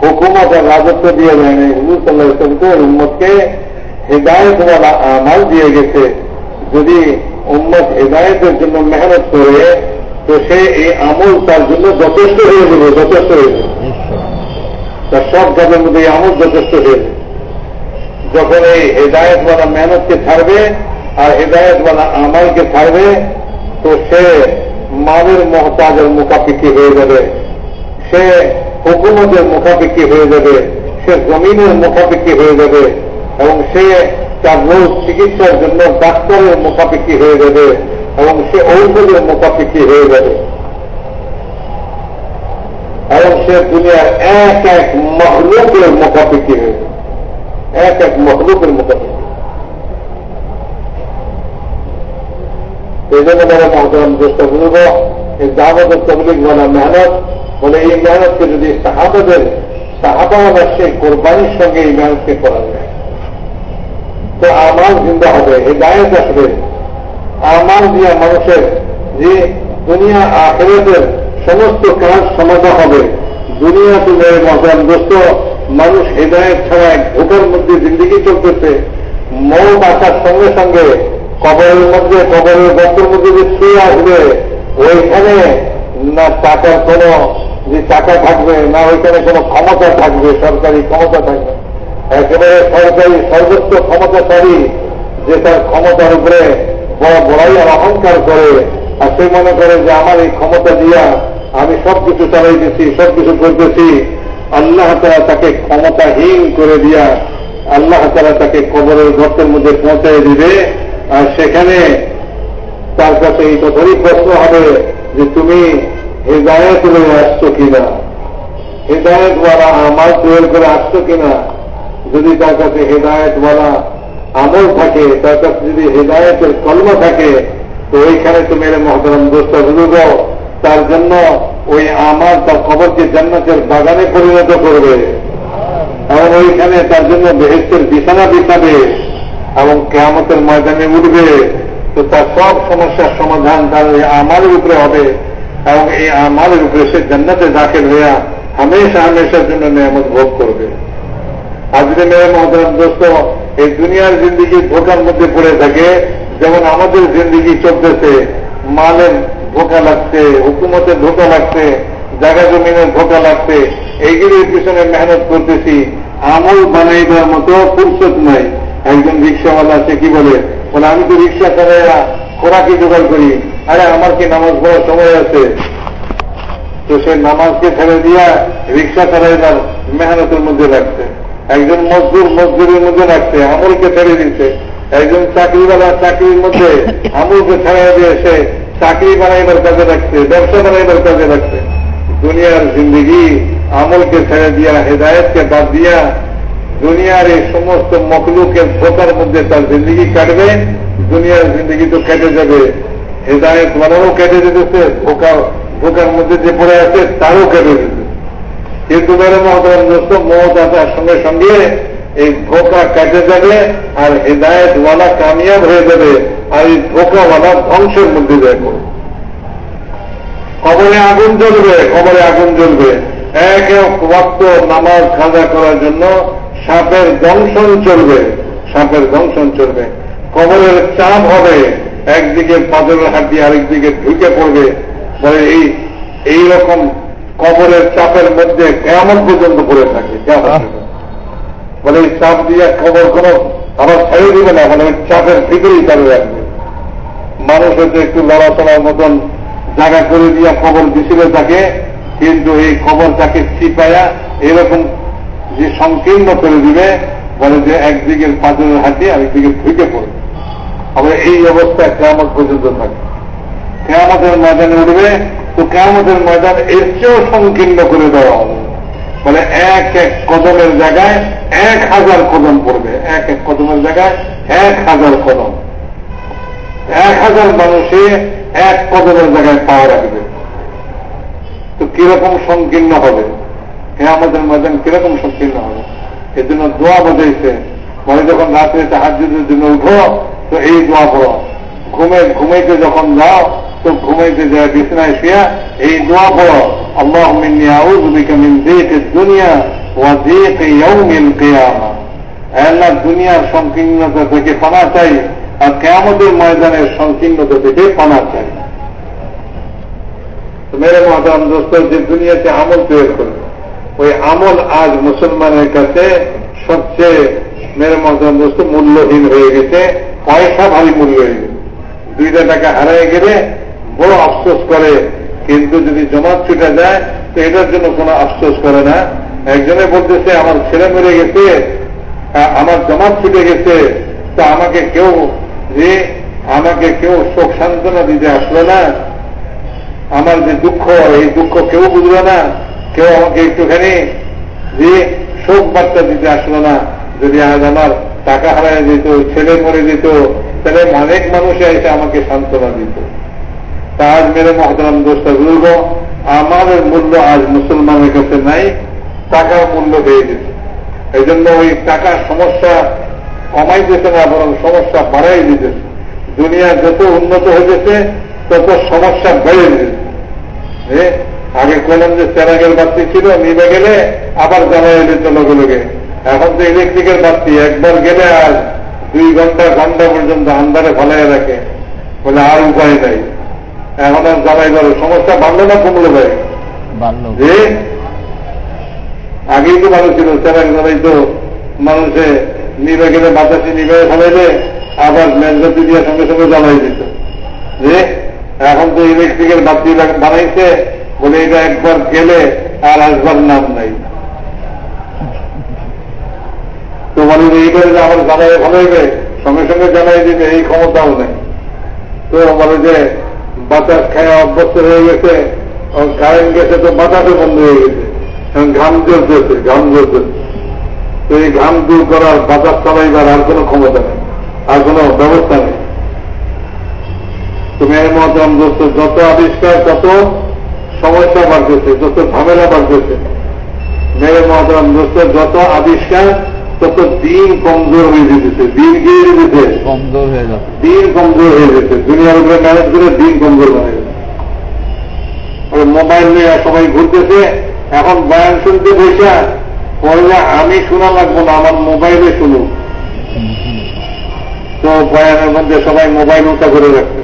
হুকুমত আর রাজত্ব দিয়ে দেয় নাই হুজুর সাল্লাহ ইসলামকে উম্মদকে হেদায়ত মাল দিয়ে গেছে যদি উম্মত হেদায়তের জন্য মেহনত করে, তো সে এই আমল তার জন্য যথেষ্ট হয়ে যাবে, যথেষ্ট হয়ে যাবে। তার সব কাজের মধ্যে এই আমল যথেষ্ট হয়ে যাবে। যখন এই হেদায়তওয়ালা মেহনতকে ছাড়বে, আর হেদায়তওয়ালা আমালকে ছাড়বে, তো সে মালের মহতাজের মুখাপিকি হয়ে যাবে, সে হুকুমতের মুখাপিকি হয়ে যাবে, সে জমিনের মুখাপিকি হয়ে যাবে, এবং সে তার রোগ চিকিৎসার জন্য ডাক্তারের মুখাপিকি হয়ে যাবে এবং সে ঔষধের মুখাপিকি হয়ে যাবে। এবং সে দুনিয়ার এক এক মহলুকের মুখাপিকি হয়ে যাবে। এক এক মহলুকের মুখাপিকি এই জন্য বলে মহতরম চেষ্টা করব এই দাবত তবলিক বলা মেহনত, বলে এই মেহনতকে যদি সাহাবাদের সাহাবাওয়ালা সেই কোরবানির সঙ্গে এই মেহনতকে করা যায়। তো আমার জিন্দা হবে হেদায়ত আসবে আমার দিয়া মানুষের যে দুনিয়া আখেরাতের সমস্ত কাজ সমাধা হবে। দুনিয়া তুলে মজান দোস্ত, মানুষ হেদায়ত ছাড়া ধোকার মধ্যে জিন্দিগি চলতেছে। মৌত আসার সঙ্গে সঙ্গে কবরের মধ্যে, কবরের গল্পের মধ্যে যে শুয়ে আসবে, ওইখানে না টাকার কোনো যে টাকা থাকবে, না ওইখানে কোনো ক্ষমতা থাকবে, সরকারি ক্ষমতা থাকবে। একেবারে সরকারি সর্বোচ্চ ক্ষমতাশালী যে তার ক্ষমতার উপরে বড় বড়াই আর অহংকার করে, আর সে মনে করে যে আমার এই ক্ষমতা দিয়া আমি সব কিছু চালাই দিচ্ছি সব কিছু করতেছি। আল্লাহ তারা তাকে ক্ষমতাহীন করে দিয়া আল্লাহ তারা তাকে কবরের গর্তের মধ্যে পৌঁছায় দিবে। আর সেখানে তার কাছে এই কথারই প্রশ্ন হবে যে তুমি হৃদায়ত হয়ে আসছো কিনা? হৃদায়ত বলা আমার তৈরি করে আসছো কিনা? যদি তার কাছে হেদায়ত বলা আমল থাকে, তার কাছে যদি হেদায়তের কলমা থাকে, তো ওইখানে তো মেরে মহতরম দোস্ত বুঝব তার জন্য ওই আমার তার খবরকে জান্নাতের বাগানে পরিণত করবে। এবং ওইখানে তার জন্য বেহেস্তের বিছানা বিছাবে এবং কেয়ামতের ময়দানে উঠবে। তো তার সব সমস্যার সমাধান তার ওই আমালের উপরে হবে এবং এই আমালের উপরে সে জান্নাতে দাখিল হইয়া হামেশা হামেশার জন্য নিয়ামত ভোগ করবে। আজকে মেয়ে মহতরাম দোস্ত, এই দুনিয়ার জিন্দিগি ধোকার মধ্যে পড়ে থাকে, যেমন আমাদের জিন্দিগি চলতেছে, মালের ধোকা লাগছে, হুকুমতের ধোকা লাগছে, জায়গা জমিনের ধোকা লাগছে, এইগুলির পিছনে মেহনত করতেছি, আমল বানাইবার মতো ফুরসত নাই। একজন রিক্সাওয়ালা আছে কি বলে? বলে, আমি তো রিক্সা চালাইয়া খোরাকি জোগাড় করি। আরে, আমার কি নামাজ পড়ার সময় আছে? তো সে নামাজকে ছেড়ে দিয়া রিক্সা চালাইবার মেহনতের মধ্যে রাখছে একজন মজদুর মজদুরের মধ্যে রাখছে, আমলকে ছেড়ে দিচ্ছে একজন চাকরিওয়ালা চাকরির মধ্যে আমলকে ছেড়ে দিয়ে সে চাকরি বানাইবার কাজে রাখছে ব্যবসা বানাইবার কাজে রাখছে দুনিয়ার জিন্দিগি আমলকে ছেড়ে দিয়া, হেদায়তকে বাদ দিয়া দুনিয়ার এই সমস্ত মকলুকের ধোকার মধ্যে তার জিন্দিগি কাটবে, দুনিয়ার জিন্দিগি তো কেটে যাবে। হেদায়ত বানারও কেটে যেতেছে, ধোকা ধোকার মধ্যে যে পড়ে আছে, তারও কেটে যেতেছে। কিন্তু মেরে মহতরাম দোস্ত মত সঙ্গে সঙ্গে এই ধোকা কেটে যাবে আর হেদায়তওয়ালা কামিয়াব হয়ে যাবে আর এই ধোকাওয়ালা ধ্বংসের মধ্যে যাবে। কবরে আগুন জ্বলবে, কবরে আগুন জ্বলবে। এক এক ওয়াক্ত নামাজ খাজা করার জন্য সাপের দংশন চলবে, সাপের দংশন চলবে। কবরের চাপ হবে, একদিকে পাথরের হাড্ডি আরেকদিকে ঢুকে পড়বে। বলে এই এই রকম কবরের চাপের মধ্যে কেমন পর্যন্ত পড়ে থাকে বলে এই চাপ দিয়ে কবর কোন আবার ছেড়ে দিবে না মানে চাপের ভিতরেই চালু রাখবে। মানুষ হয়তো একটু লড়াচড়ার মতন জায়গা করে দিয়া কবর দিছিল তাকে কিন্তু এই কবর তাকে চিপায়া এরকম যে সংকীর্ণ করে দিবে বলে যে একদিকের পাঁচের হাতে আরেকদিকে ঢুকে পড়বে। আবার এই অবস্থা কেমন পর্যন্ত থাকে। কেয়ামতের ময়দানে উঠবে তো কেয়ামতের ময়দান এর চেয়েও সংকীর্ণ করে দেওয়া হবে। বলে এক এক কদমের জায়গায় এক হাজার কদম পড়বে। এক এক কদমের জায়গায় এক হাজার কদম। এক হাজার মানুষে এক কদমের জায়গায় পাওয়া রাখবে। তো কীরকম সংকীর্ণ হবে? হ্যাঁ আমাদের ময়দান কীরকম সংকীর্ণ হবে? এর জন্য দোয়া বোঝাইছে বলে যখন রাত্রে তাহাজুদের জন্য উঠো, তো এই দোয়া পড়ো। ঘুমে ঘুমাইতে যখন যাও তো ঘুমাইতে যায় বিছনায় শুয়া এই দোয়া পড়ো আল্লাহ দুনিয়া দুনিয়ার সংকীর্ণতা থেকে পানা চাই আর কেমতের ময়দানের সংকীর্ণতা থেকে পানা চাই। মেরে মহাদাম দোস্ত, যে দুনিয়াতে আমল তৈরি করবে, ওই আমল আজ মুসলমানের কাছে সবচেয়ে মেরে মহাদাম দোস্ত মূল্যহীন হয়ে গেছে, পয়সা ভারী মূল্য হয়ে গেছে। দুইটা টাকা হারিয়ে গেলে বড় আফসোস করে, কিন্তু যদি জমাত ছুটে যায়, তো এটার জন্য কোনো আফসোস করে না। একজনে বলতেছে, আমার ছেলে মরে গেছে আমার জমাত ছুটে গেছে, তা আমাকে কেউ যে আমাকে কেউ শোক সান্ত্বনা দিতে আসলো না। আমার যে দুঃখ, এই দুঃখ কেউ বুঝলো না। কেউ আমাকে একটুখানি যে শোক বার্তা দিতে আসলো না। যদি আজ আমার টাকা হারায় যেত, ছেলে মরে যেত, তাহলে অনেক মানুষে এসে আমাকে সান্ত্বনা দিত। তা আজ মেরে মহতরাম দোষটা বুঝব আমার মূল্য আজ মুসলমানের কাছে নাই, টাকার মূল্য হয়ে গেছে। এই জন্য ওই টাকার সমস্যা কমাই দিতে না, বরং সমস্যা বাড়াই দিতেছে। দুনিয়া যত উন্নত হয়েছে তত সমস্যা বেড়ে দিতেছে আগে করলাম যে চেরাগের বাতি ছিল, নিবে গেলে আবার জ্বালাই দিত লগে লগে। এখন তো ইলেকট্রিকের বাতি, একবার গেলে আর দুই ঘণ্টা ঘণ্টা পর্যন্ত আন্দারে ফলাই রাখে। বলে আর উপায় নাই। এখন আর জ্বালাই গেল সমস্যা বাড়লো না কমলো ভাই যে আগেই তো ভালো ছিল চেরাগ জ্বালাই তো মানুষে নিবে গেলে বাতাসে নিবে ফেলাইলে আবার মেজবাতি দিয়ে সঙ্গে সঙ্গে জ্বালাই দিত। যে এখন তো ইলেকট্রিকের বাতি বানাইছে বলে এটা একবার গেলে আর আসবার নাম নাই। তো বলে যে এইবারে যে আমার জানাই ফলাইবে সঙ্গে সঙ্গে জানাই দিবে এই ক্ষমতাও নেই। তো বলে যে বাতাস খায় অভ্যস্ত হয়ে গেছে। কারেন্ট গেছে তো বাতাসও বন্ধ হয়ে গেছে। ঘাম জ্বলতেছে ঘাম জ্বলতেছে। তো এই ঘাম দূর করার, বাতাস চালাইবার আর কোনো ক্ষমতা নেই, আর কোনো ব্যবস্থা নেই। তুমি এর মতাম দোস্ত, যত আবিষ্কার, তত সমস্যা বাড়তেছে, যত ঝামেলা বাড়তেছে। মেরে মহাতারাম দোস্ত, যত আবিষ্কার তত দিন কমজোর হয়ে যেতেছে দিন গিয়ে যেতেছে। কমজোর হয়ে যাচ্ছে। দিন কমজোর হয়ে যেতে দুনিয়ার উপরে ম্যানেজ করে দিন কমজোর হয়ে যাচ্ছে মোবাইল নিয়ে সবাই ঘুরতেছে এখন বয়ান শুনতে বসে পরে আমি শোনা লাগবো না আমার মোবাইলে শুনুক তো বয়ানের মধ্যে সবাই মোবাইল উঠা করে রাখছে।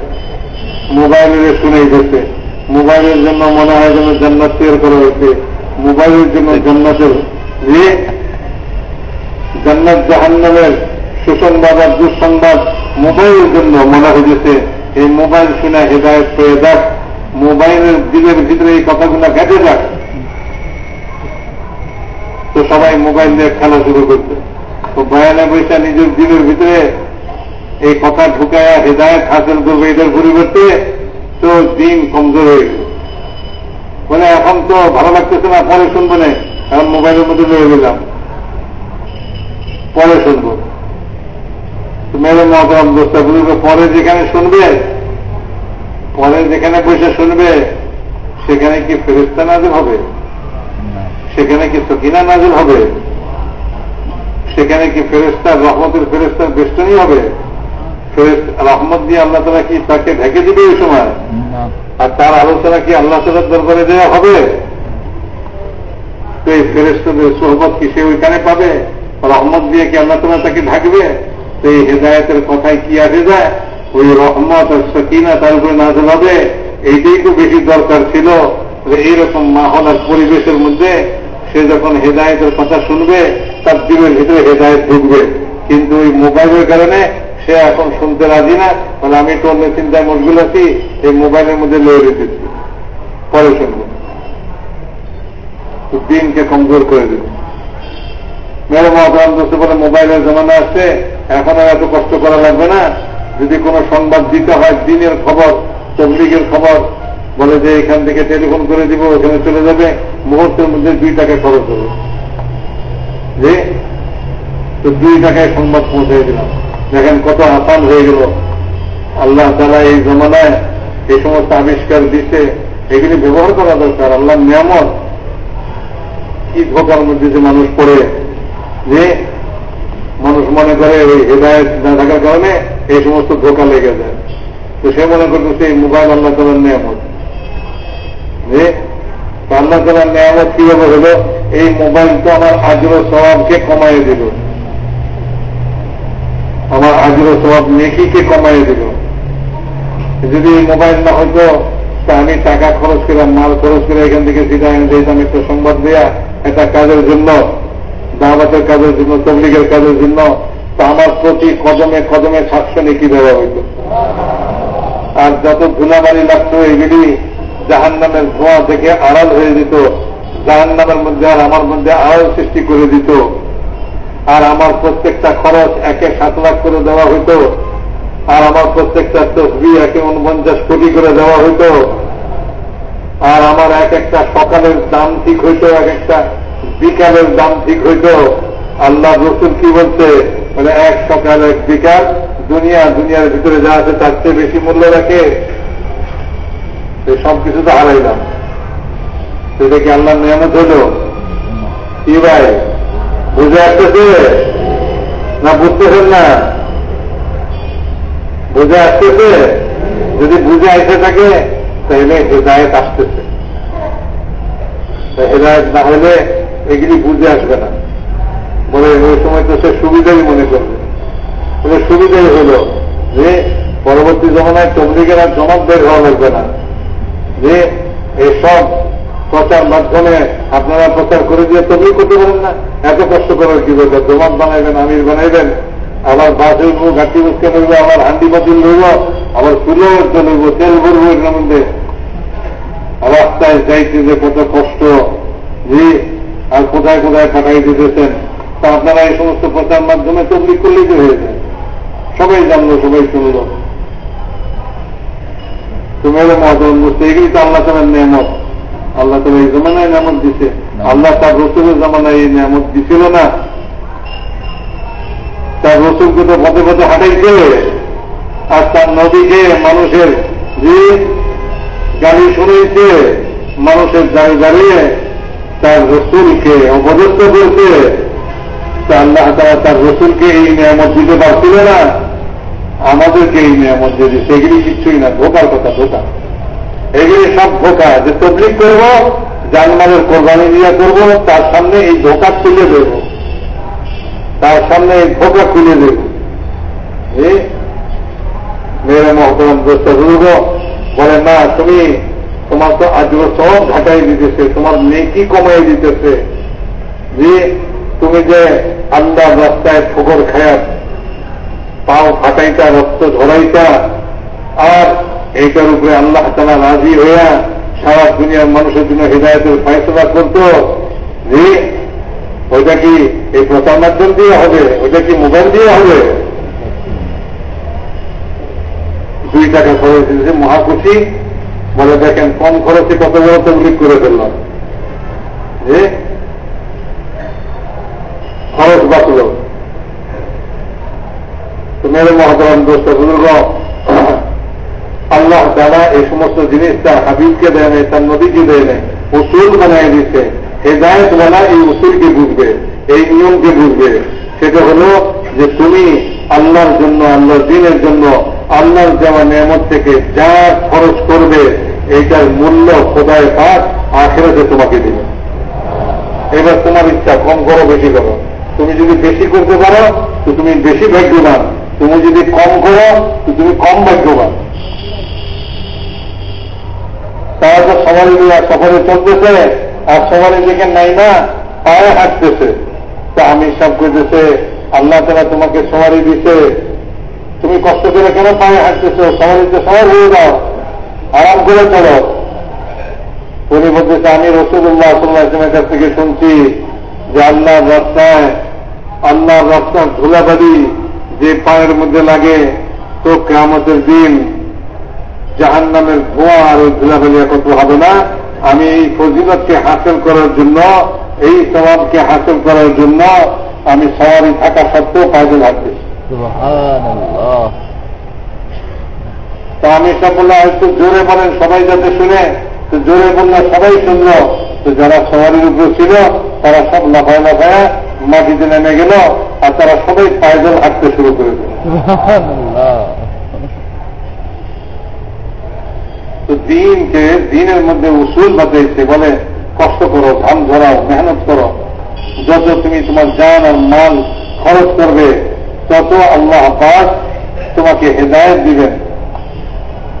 মোবাইলের শুনেই গেছে মোবাইলের জন্য মনে হয় যেন জান্নাত তৈরি করা হয়েছে। মোবাইলের জন্য জান্নাতের যে জান্নাত জাহান্নামের সুসংবাদ আর দুঃসংবাদ মোবাইলের জন্য মনে হয়েছে এই মোবাইল শুনে হেদায়ত পেয়ে যাক। মোবাইলের দিনের ভিতরে এই কথাগুলো ঘেটে যাক। তো সবাই মোবাইল নিয়ে খেলা শুরু করছে। তো বয়ানে বৈশা নিজের দিনের ভিতরে এই কথা ঢুকায় হেদায়ত হাসিল করবে এটার পরিবর্তে। তো দিন কমজোর হয়ে গেল এখন তো ভালো লাগতেছে না, পরে শুনব না। এখন মোবাইলের মধ্যে রয়ে গেলাম। পরে শুনব। মেরে মহতরম দোস্তাগুলোকে পরে যেখানে শুনবে পরে যেখানে বসে শুনবে সেখানে কি ফেরিস্তা নাজিল হবে? সেখানে কি সকিনা নাজিল হবে? সেখানে কি ফেরেস্তার রহমতের ফেরেস্তার বেষ্টনী হবে? রহমত দিয়ে আল্লাহ তালা কি তাকে ঢেকে দিবে ওই সময়? আর তার আলোচনা কি আল্লাহ তালার দরবারে দেওয়া হবে? তো এই ফেরেস্তাদের সোহবত কি সে ওইখানে পাবে? রহমত দিয়ে কি আল্লাহ তালা তাকে ঢাকবে? তো এই হেদায়তের কথায় কি আসে যায়? ওই রহমত আর সকিনা তার উপরে নাজল হবে। এইটাই তো বেশি দরকার ছিল। এইরকম মাহল আর পরিবেশের মধ্যে সে যখন হেদায়তের কথা শুনবে, তার দিনের ভিতরে হেদায়ত ঢুকবে। কিন্তু ওই মোবাইলের কারণে সে এখন শুনতে রাজি না। মানে আমি তো অন্য চিন্তায় মশগুল আছি, এই মোবাইলের মধ্যে লয়ে রেখেছি পরে শুনব। দিনকে কমজোর করে দেব। মেরে মহাপ্রাণ দোষে বলে মোবাইলের জমানা আসছে এখন আর এত কষ্ট করা লাগবে না। যদি কোনো সংবাদ দিতে হয়, দিনের খবর, তবলিগের খবর, বলে যে এখান থেকে টেলিফোন করে দিব, ওখানে চলে যাবে, মুহূর্তের মধ্যে দুই টাকা খরচ হবে। যে, তো দুই টাকায় সংবাদ পৌঁছে দিলাম। দেখেন কত আসান হয়ে গেল। আল্লাহ তারা এই জমানায় এই সমস্ত আবিষ্কার দিতে এগুলি ব্যবহার করা দরকার। আল্লাহ নিয়ামত। কি ধোকার মধ্যে যে মানুষ পড়ে। যে মানুষ মনে করে ওই হেদায়ত না থাকার কারণে এই সমস্ত ধোকা লেগে যায়। তো সে মনে করতেছে, এই মোবাইল আল্লাহ তালার নিয়ামত। যে আল্লাহ তালার নিয়ামত কীভাবে হলো? এই মোবাইল তো আমার আজর স্বভাবকে কমাই দিল। আমার আজর স্বভাব নেকিকে কমাই দিল। যদি এই মোবাইল না হয়তো তা আমি টাকা খরচ করলাম মাল খরচ করে এখান থেকে সিধা এনে দিতাম একটা সংবাদ দেয়া, একটা কাজের জন্য দাওয়াতের কাজের জন্য, তবলিগের কাজের জন্য আমার প্রতি কদমে কদমে সাতশো নেকি দেওয়া হইত? আর যত ধুলাবাড়ি লাগতো এগুলি জাহান নামের ধোঁয়া থেকে আড়াল হয়ে দিত জাহান নামের মধ্যে আর আমার মধ্যে আড়াল সৃষ্টি করে দিত। আর আমার প্রত্যেকটা খরচ একে সাত লাখ করে দেওয়া হইত, আর আমার প্রত্যেকটা তসবি একে উনপঞ্চাশ কোটি করে দেওয়া হইত। আর আমার এক একটা সকালের দাম ঠিক হইত, এক একটা বিকালের দাম ঠিক হইত, আল্লাহ রসুল কি বলছে? মানে এক সকাল, এক বিকাল, দুনিয়া, দুনিয়ার ভিতরে যা আছে তার চেয়ে বেশি মূল্য রাখে। সব কিছু তো হারাইলাম। সেটা কি আল্লাহ নিয়ামত হইল কি ভাই? বুঝে আসতেছে? না বুঝতেছেন না? বুঝে আসতেছে? যদি বুঝে আসে থাকে তাহলে হেদায়ত আসতেছে। হেদায়ত না হলে এগুলি বুঝে আসবে না। বলে ওই সময় তো সে সুবিধাই মনে করবে। বলে সুবিধাই হল যে পরবর্তী জমানায় তবলিগের আর জমাত বের হওয়া লাগবে না। যে এসব প্রচার মাধ্যমে আপনারা প্রচার করে দিয়ে তবলি করতে পারেন না। এত কষ্ট করার কি দরকার? জমাত বানাইবেন, আমির বানাইবেন, আবার বাস হইব ঘাটি বুঝতে লইব, আবার হান্ডি বাতিল লইব, আবার চুলো লইব, তেল ভরবো এর মধ্যে। রাস্তায় যাইতে যে কত কষ্ট, যে আর কোথায় কোথায় পাঠাই দিতেছেন তা আপনারা এই সমস্ত প্রচার মাধ্যমে তবলি করলেই তো হয়ে যায়। সবাই জানলো সবাই শুনলো। তুমি মহতম বুঝতে এগুলি তো আল্লাহ তালার নিয়ামত। আল্লাহ তালা এই জমানায় নিয়ামত দিছে। আল্লাহ তার রসুলের জমানায় এই নিয়ামত দিছিল না। তার রসুলকে তো পথে পথে হাঁটাইছে আর তার নদীকে মানুষের যে গাড়ি শুনেছে মানুষের দাঁড়িয়ে দাঁড়িয়ে তার রসুলকে, অপদস্থ করছে তা আল্লাহ তারা, তার রসুলকে এই নিয়ামত দিতে পারছিল না। আমাদেরকে এই নিয়ামত দিয়ে সেগুলি কিচ্ছুই না, ধোকার কথা, ধোকা। এগুলি সব ধোকা। যে তবলিক করব, জানমালের কোরবানি দিয়ে করব, তার সামনে এই ধোকা তুলে দেব। তার সামনে এই ধোকা খুলে দেব। মেয়েরা মহতরম দোস্ত বলে না তুমি তোমার তো আজও সব ঘাটাই দিতেছে, তোমার নেকি কমাই দিতেছে। যে তুমি যে আল্লাহ রাস্তায় ঠোকর খায়াত পাও ফাটাইতা, রক্ত ঝরাইতা, আর এইটার উপরে আল্লাহ তালা রাজি হইয়া সারা দুনিয়ার মানুষের জন্য হৃদায়তের ফয়সলা করত, যে ওইটা কি এই প্রচার মাধ্যম দিয়ে হবে? ওইটা কি মোবাইল দিয়ে হবে? দুই টাকা খরচ দিয়েছে মহাকুশি। বলে দেখেন, কম খরচে কত বড় তবলিক করে ফেললাম। যে খরচ বাঁচল। মেরে মহাদান দোস্ত, বুজুর্গ, আল্লাহ তারা এই সমস্ত জিনিস তার হাবিবকে দেয় নেই, তার নদীকে দেয় নেই, উসুল বানায় দিচ্ছে হেদায়ত বলা এই উসুলকে বুঝবে, এই নিয়মকে বুঝবে। সেটা হলো যে তুমি আল্লাহর জন্য, আল্লাহর দিনের জন্য, আল্লাহর দেওয়া নিয়ামত থেকে যা খরচ করবে এইটার মূল্য খোদায় পাক আখেরাতে তোমাকে দিবে। এবার তোমার ইচ্ছা, কম করো, বেশি করো। তুমি যদি বেশি করতে পারো, তো তুমি বেশি ভাগ্যবান। তুমি যদি কম করো, তো তুমি কম ভাগ্যবান। তারা তো সবারই সফরে চলতেছে, আর সবারই দেখে নাই না, পায়ে হাঁটতেছে। তা আমি সব করতেছে, আল্লাহ তারা তোমাকে সবারই দিছে। তুমি কষ্ট করে কেন পায়ে হাঁটতেছো? সবারই তো সবার হয়ে যাও। আরাম করে চলো উনি বলতেছে, আমি রসুল্লাহ আসলামের কাছ থেকে শুনছি যে আল্লাহর রাস্তায়, আল্লাহর রাস্তার ধুলাবাড়ি যে পায়ের মধ্যে লাগে, তো কেমতের দিন জাহান নামের ধোঁয়া আর ওই ধুলাবালি একত্র হবে না। আমি এই ফজিলতকে হাসিল করার জন্য, এই স্বভাবকে হাসিল করার জন্য আমি সবারই থাকা সত্ত্বেও পায়দল হাঁটতেছি তো আমি সব বললাম একটু জোরে বলেন সবাই যাতে শুনে। তো জোরে বললে সবাই শুনল। তো যারা সবারই উপর ছিল, তারা সব লাফায় লাফায় মাটিতে নেমে গেল, আর তারা সবাই পায়দল হাঁটতে শুরু করে দিল। তো দিনকে দিনের মধ্যে উসুল বাতাইছে বলে, কষ্ট করো, ধান ধরাও মেহনত করো। যত তুমি তোমার জান আর মাল খরচ করবে, তত আল্লাহ আব্বাস তোমাকে হেদায়ত দিবেন।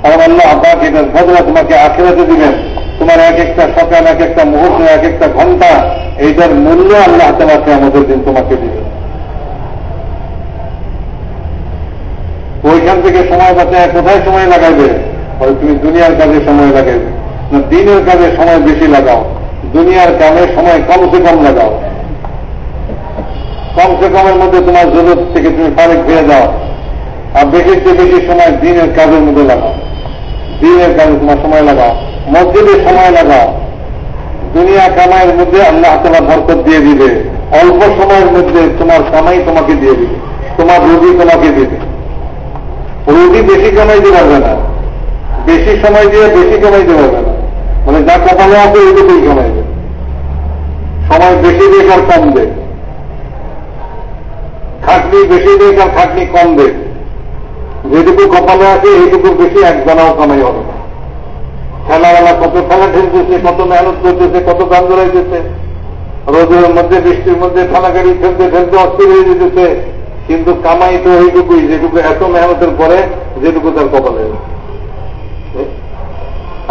আর আল্লাহ এটার বদলা তোমাকে আখেরাতে দিবেন। তোমার এক একটা সকাল, এক একটা মুহূর্ত, এক একটা ঘণ্টা, এইটার মূল্য আল্লাহ তোমাকে আমাদের দিন তোমাকে দিবেন। ওইখান থেকে সময় বাঁচায় কোথায় সময় লাগাইবে? বলে তুমি দুনিয়ার কাজে সময় লাগাইবে। না, দিনের কাজে সময় বেশি লাগাও। দুনিয়ার কামে সময় কমসে কম লাগাও। কমসে কমের মধ্যে তোমার জরুরত থেকে তুমি ফারেক ফিরে যাও। আর বেশির চেয়ে বেশি সময় দিনের কাজের মধ্যে লাগাও। দিনের কাজে তোমার সময় লাগাও। মসজিদে সময় লাগাও। দুনিয়া কামাইয়ের মধ্যে আল্লাহ তোমার বরকত দিয়ে দিবে। অল্প সময়ের মধ্যে তোমার কামাই তোমাকে দিয়ে দিবে। তোমার রুগী তোমাকে দিবে। রুগী বেশি কামাইতে পারবে না। বেশি সময় দিয়ে বেশি কামাইতে পারবে না। মানে যা কপালে আছে এইটুকুই কামাইবে। সময় বেশি দিয়ে আর কম দেয় খাটনি বেশি দেয় আর খাটনি কম দেয় যেটুকু কপালে আছে এইটুকু বেশি একজনাও কামাই হবে না। খেলাওয়ালা কত খেলা ঠেলতেছে কত মেহনত করতেছে, কত গান ধরাইতেছে রোদের মধ্যে, বৃষ্টির মধ্যে গাড়ি ফেলতে ফেলতে অস্থির হয়ে যেতেছে। কিন্তু কামাই তো এইটুকুই, যেটুকু এত মেহনতের পরে, যেটুকু তার কপালে।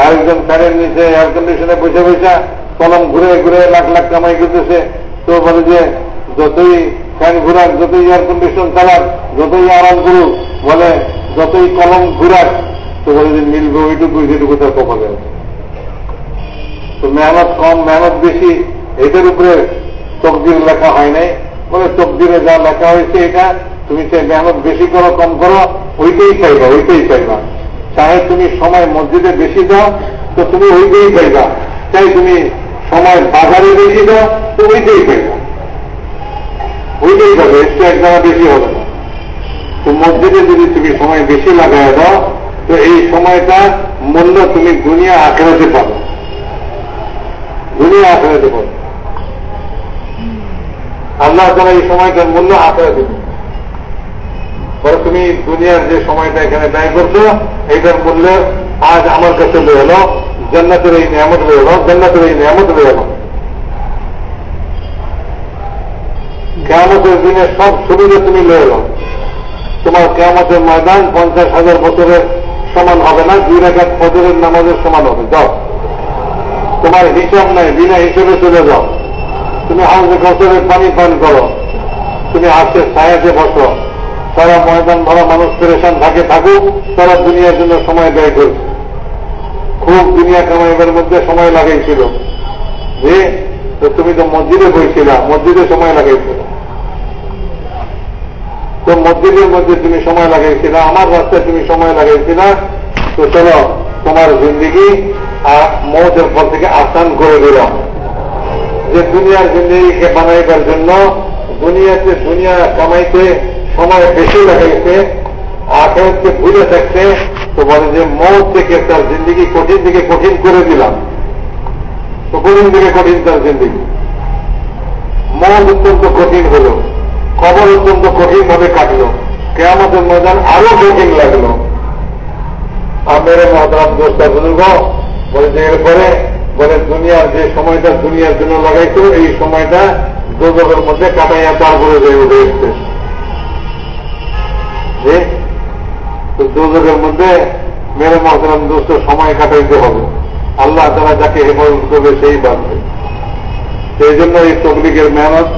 আরেকজন ফ্যানের নিচে এয়ার কন্ডিশনে বসে বসে কলম ঘুরে ঘুরে লাখ লাখ কামাই করতেছে। তো বলে যে, যতই ফ্যান ঘুরাক যতই এয়ার কন্ডিশন চালাক যতই আরাম করুক, বলে যতই কলম ঘুরাক, তো বলে যে মিলবে ওইটুকু যেটুকু তার কপালে তো মেহনত কম, মেহনত বেশি, এদের উপরে তকদির লেখা হয় নাই। বলে তকদিরে যা লেখা হয়েছে এটা, তুমি সে মেহনত বেশি করো, কম করো, ওইটাই চাইবা ওইটাই চাইবা। চাহে তুমি সময় মসজিদে বেশি দাও, তো তুমি ওইটাই পাইবা চাই তুমি সময় বাজারে বেশি দাও, তো ওইটাই পাইবা ওইটাই পাবে একটু এক জায়গা বেশি হবে না। তো মসজিদে যদি তুমি সময় বেশি লাগাই দাও, তো এই সময়টা মূল্য তুমি দুনিয়া আখেরাতে পাবে। দুনিয়া আখেরাতে পাবে। আল্লাহ তারা এই সময়টার মূল্য আখেরা দেবে পরে তুমি দুনিয়ার যে সময়টা এখানে ব্যয় করছ, এইটার মূল্য আজ আমার কাছে লয়ে এলো জান্নাতের এই নিয়ামত লয়ে এলো জান্নাতের এই নিয়ামত লয়ে এলো কেমতের দিনে সব সুবিধা তুমি লয়ে এলো তোমার কেমতের ময়দান পঞ্চাশ হাজার বছরের সমান হবে না, দুই রেখাত ফজরের নামাজের সমান হবে। যাও। তোমার হিসাব নাই, বিনা হিসেবে চলে যাও। তুমি হাউসে কৌশলের পানি পান করো। তুমি হাতে ছায়াতে বসো। তারা ময়দান ভরা মানুষ পেরেশান থাকে, থাকুক তারা দুনিয়ার জন্য সময় ব্যয় করছে খুব দুনিয়া কামাইবার মধ্যে সময় লাগাইছিল। যে তুমি তো মসজিদে বইছিল, মসজিদে সময় লাগাইছিল তো মসজিদের মধ্যে তুমি সময় লাগাইছিল, আমার রাস্তায় তুমি সময় লাগাইছিল, তো চলো তোমার জিন্দিগি মৌতের পর থেকে আসান করে দিলাম যে দুনিয়ার জিন্দিগিকে বানাইবার জন্য দুনিয়াতে দুনিয়া কামাইতে সময় বেশি লাগাইছে আখেরকে ভুলে থাকছে, তো বলে যে মৌ থেকে তার জিন্দিগি কঠিন থেকে কঠিন করে দিলাম। তো কঠিন থেকে কঠিন তার জিন্দিগি। মৌ অত্যন্ত কঠিন হল, কবর অত্যন্ত কঠিন ভাবে কাটলো, কেয়ামতের ময়দান আরও কঠিন লাগল। আর মেরে দোস্তা বুজুর্গ বলে যে এরপরে, বলে দুনিয়ার যে সময়টা দুনিয়ার জন্য লাগাইছিল এই সময়টা দোজকের মধ্যে কাটাইয়া তারপরে যে উঠে এসছে দোজকের মধ্যে মেরে মহতরাম দোস্ত সময় কাটাইতে হবে। আল্লাহ তারা যাকে হেফাজত করবে সেই বাঁধবে সেই জন্য এই তবলিগের মেহনত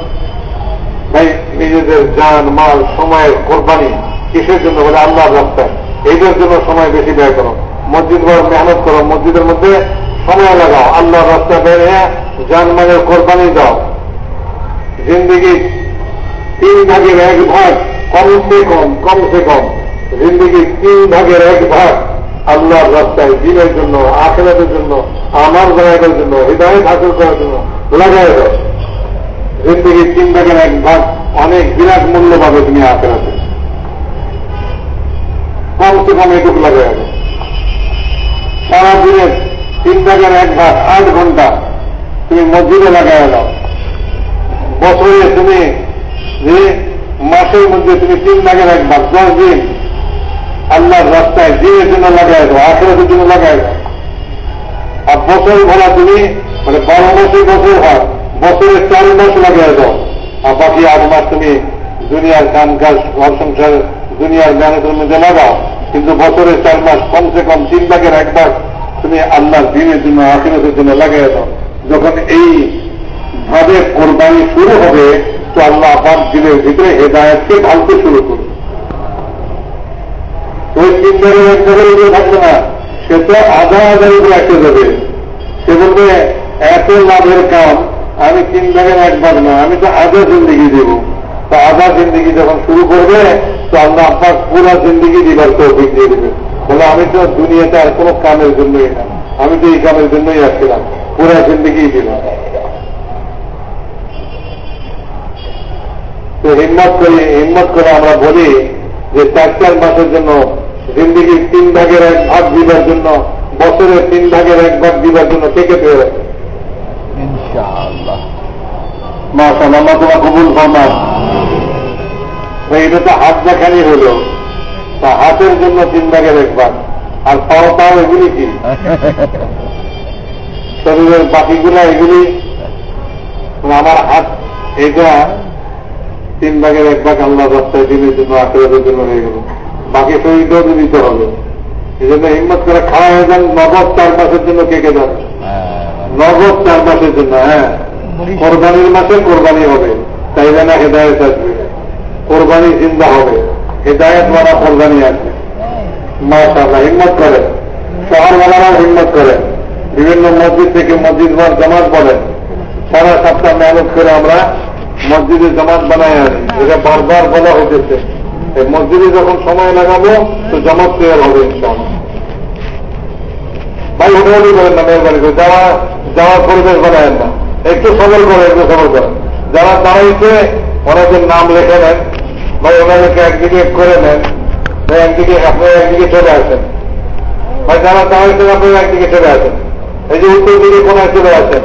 ভাই নিজেদের যান মাল, সময়ের কোরবানি কিসের জন্য বলে আল্লাহর রাস্তায় এইটার জন্য সময় বেশি ব্যয় করো। মসজিদ মেহনত করো। মসজিদের মধ্যে সময় লাগাও। আল্লাহর রাস্তায় বের হয়ে যান মালের কোরবানি দাও। জিন্দিগি তিন ভাগের এক ভাগ কমসে কম কমসে কম। জিন্দিগির তিন ভাগের এক ভাগ আল্লাহর রাস্তায় দিনের জন্য, আখেরাতের জন্য, আমার জায়গার জন্য, হৃদয় হাসিল করার জন্য লাগাই দাও জিন্দগির তিন ভাগের এক ভাগ অনেক বিরাট মূল্য পাবে তুমি আখেরাতে। কমসে কম এটুকু লাগাই দাও সারা দিনের তিন ভাগের এক ভাগ আট ঘণ্টা তুমি মসজিদে লাগাই দাও বছরে তুমি যে মাসের মধ্যে তুমি তিন ভাগের এক ভাগ, দশ দিন আল্লাহর রাস্তায় দিনের জন্য লাগাই দাও আখেরাতের জন্য লাগাই দাও আর বছর ভরা তুমি মানে বারো মাসে বছর হয় বছরের চার মাস লাগাই দাও। আর বাকি আট মাস তুমি দুনিয়ার কাম কাজ ঘর সংসার, দুনিয়ার জ্ঞানের মধ্যে লাগাও। কিন্তু বছরের চার মাস কমসে কম তিন ভাগের এক ভাগ তুমি আল্লাহর দিনের জন্য, আখিরতের জন্য লাগাই দাও। যখন এই ভাবে কোরবানি শুরু হবে, তো আল্লাহ আপনার দিনের ভিতরে হেদায়তকে ঢালতে শুরু করবে। ওই তিন ভাগের এক উপরে থাকবে না সে তো আধা আধার উপরে এসে যাবে সে বলবে এত লাভের কাম আমি তিন ভাগের এক ভাগ না আমি তো আধা জিন্দিগি দেব তো আধা জিন্দিগি যখন শুরু করবে তো আল্লাহ আপনার পুরো জিন্দিগি দিবার তৌফিক দিয়ে দেবে বলে আমি তো দুনিয়াতে আর কোনো কামের জন্যই না আমি তো এই কামের জন্যই আসছিলাম পুরো জিন্দিগি দিলাম তো হিম্মত করি, হিম্মত করে আমরা বলি যে চার চার মাসের জন্য জিন্দিগির তিন ভাগের এক ভাগ দিবার জন্য বছরের তিন ভাগের এক ভাগ দিবার জন্য কে কে পেয়ে তোমার কবুল এটা তো হাত দেখানি হল। তা হাতের জন্য তিন ভাগের এক ভাগ। আর পাও পাও এগুলি কি? শরীরের বাকিগুলো এগুলি? আমার হাত এটা তিন ভাগের এক ভাগ আল্লাহ রাস্তায় দিনের জন্য আশীর্বাদের জন্য হয়ে গেল। বাকি শরীরটাও তো দিতে হবে এই জন্য হিম্মত করে খাওয়া হয়ে যান নগদ চার মাসের জন্য কে কে যান নগদ চার মাসের জন্য হ্যাঁ কোরবানির মাসে কোরবানি হবে তাই না হেদায়ত আসবে কোরবানি জিন্দা হবে হেদায়ত মানা কোরবানি আসবে মাশাআল্লাহ হিম্মত করে শহরওয়ালারাও হিম্মত করে বিভিন্ন মসজিদ থেকে মসজিদ বা জামাত বলেন সারা সপ্তাহ মেহনত করে আমরা মসজিদে জামাত বানাই আনি। এটা বারবার বলা হইতেছে। এই মসজিদে যখন সময় লাগাবো, তো জামাত তৈরি হবে ভাই হোটেলই করেন না, মেহরবানি করে। যারা যাওয়ার পরিবেশ বানায়েন না। একটু সবল করে, একটু সবল করেন যারা দাঁড়াইছে ওনাদের নাম লিখে নেন, ভাই, ওনাদেরকে একদিকে করে নেন, ভাই, একদিকে আপনারা একদিকে চলে আসেন। ভাই, যারা দাঁড়াইছেন আপনারা একদিকে চলে আসেন। এই যে উত্তর দিকে কোনায় চলে আসেন।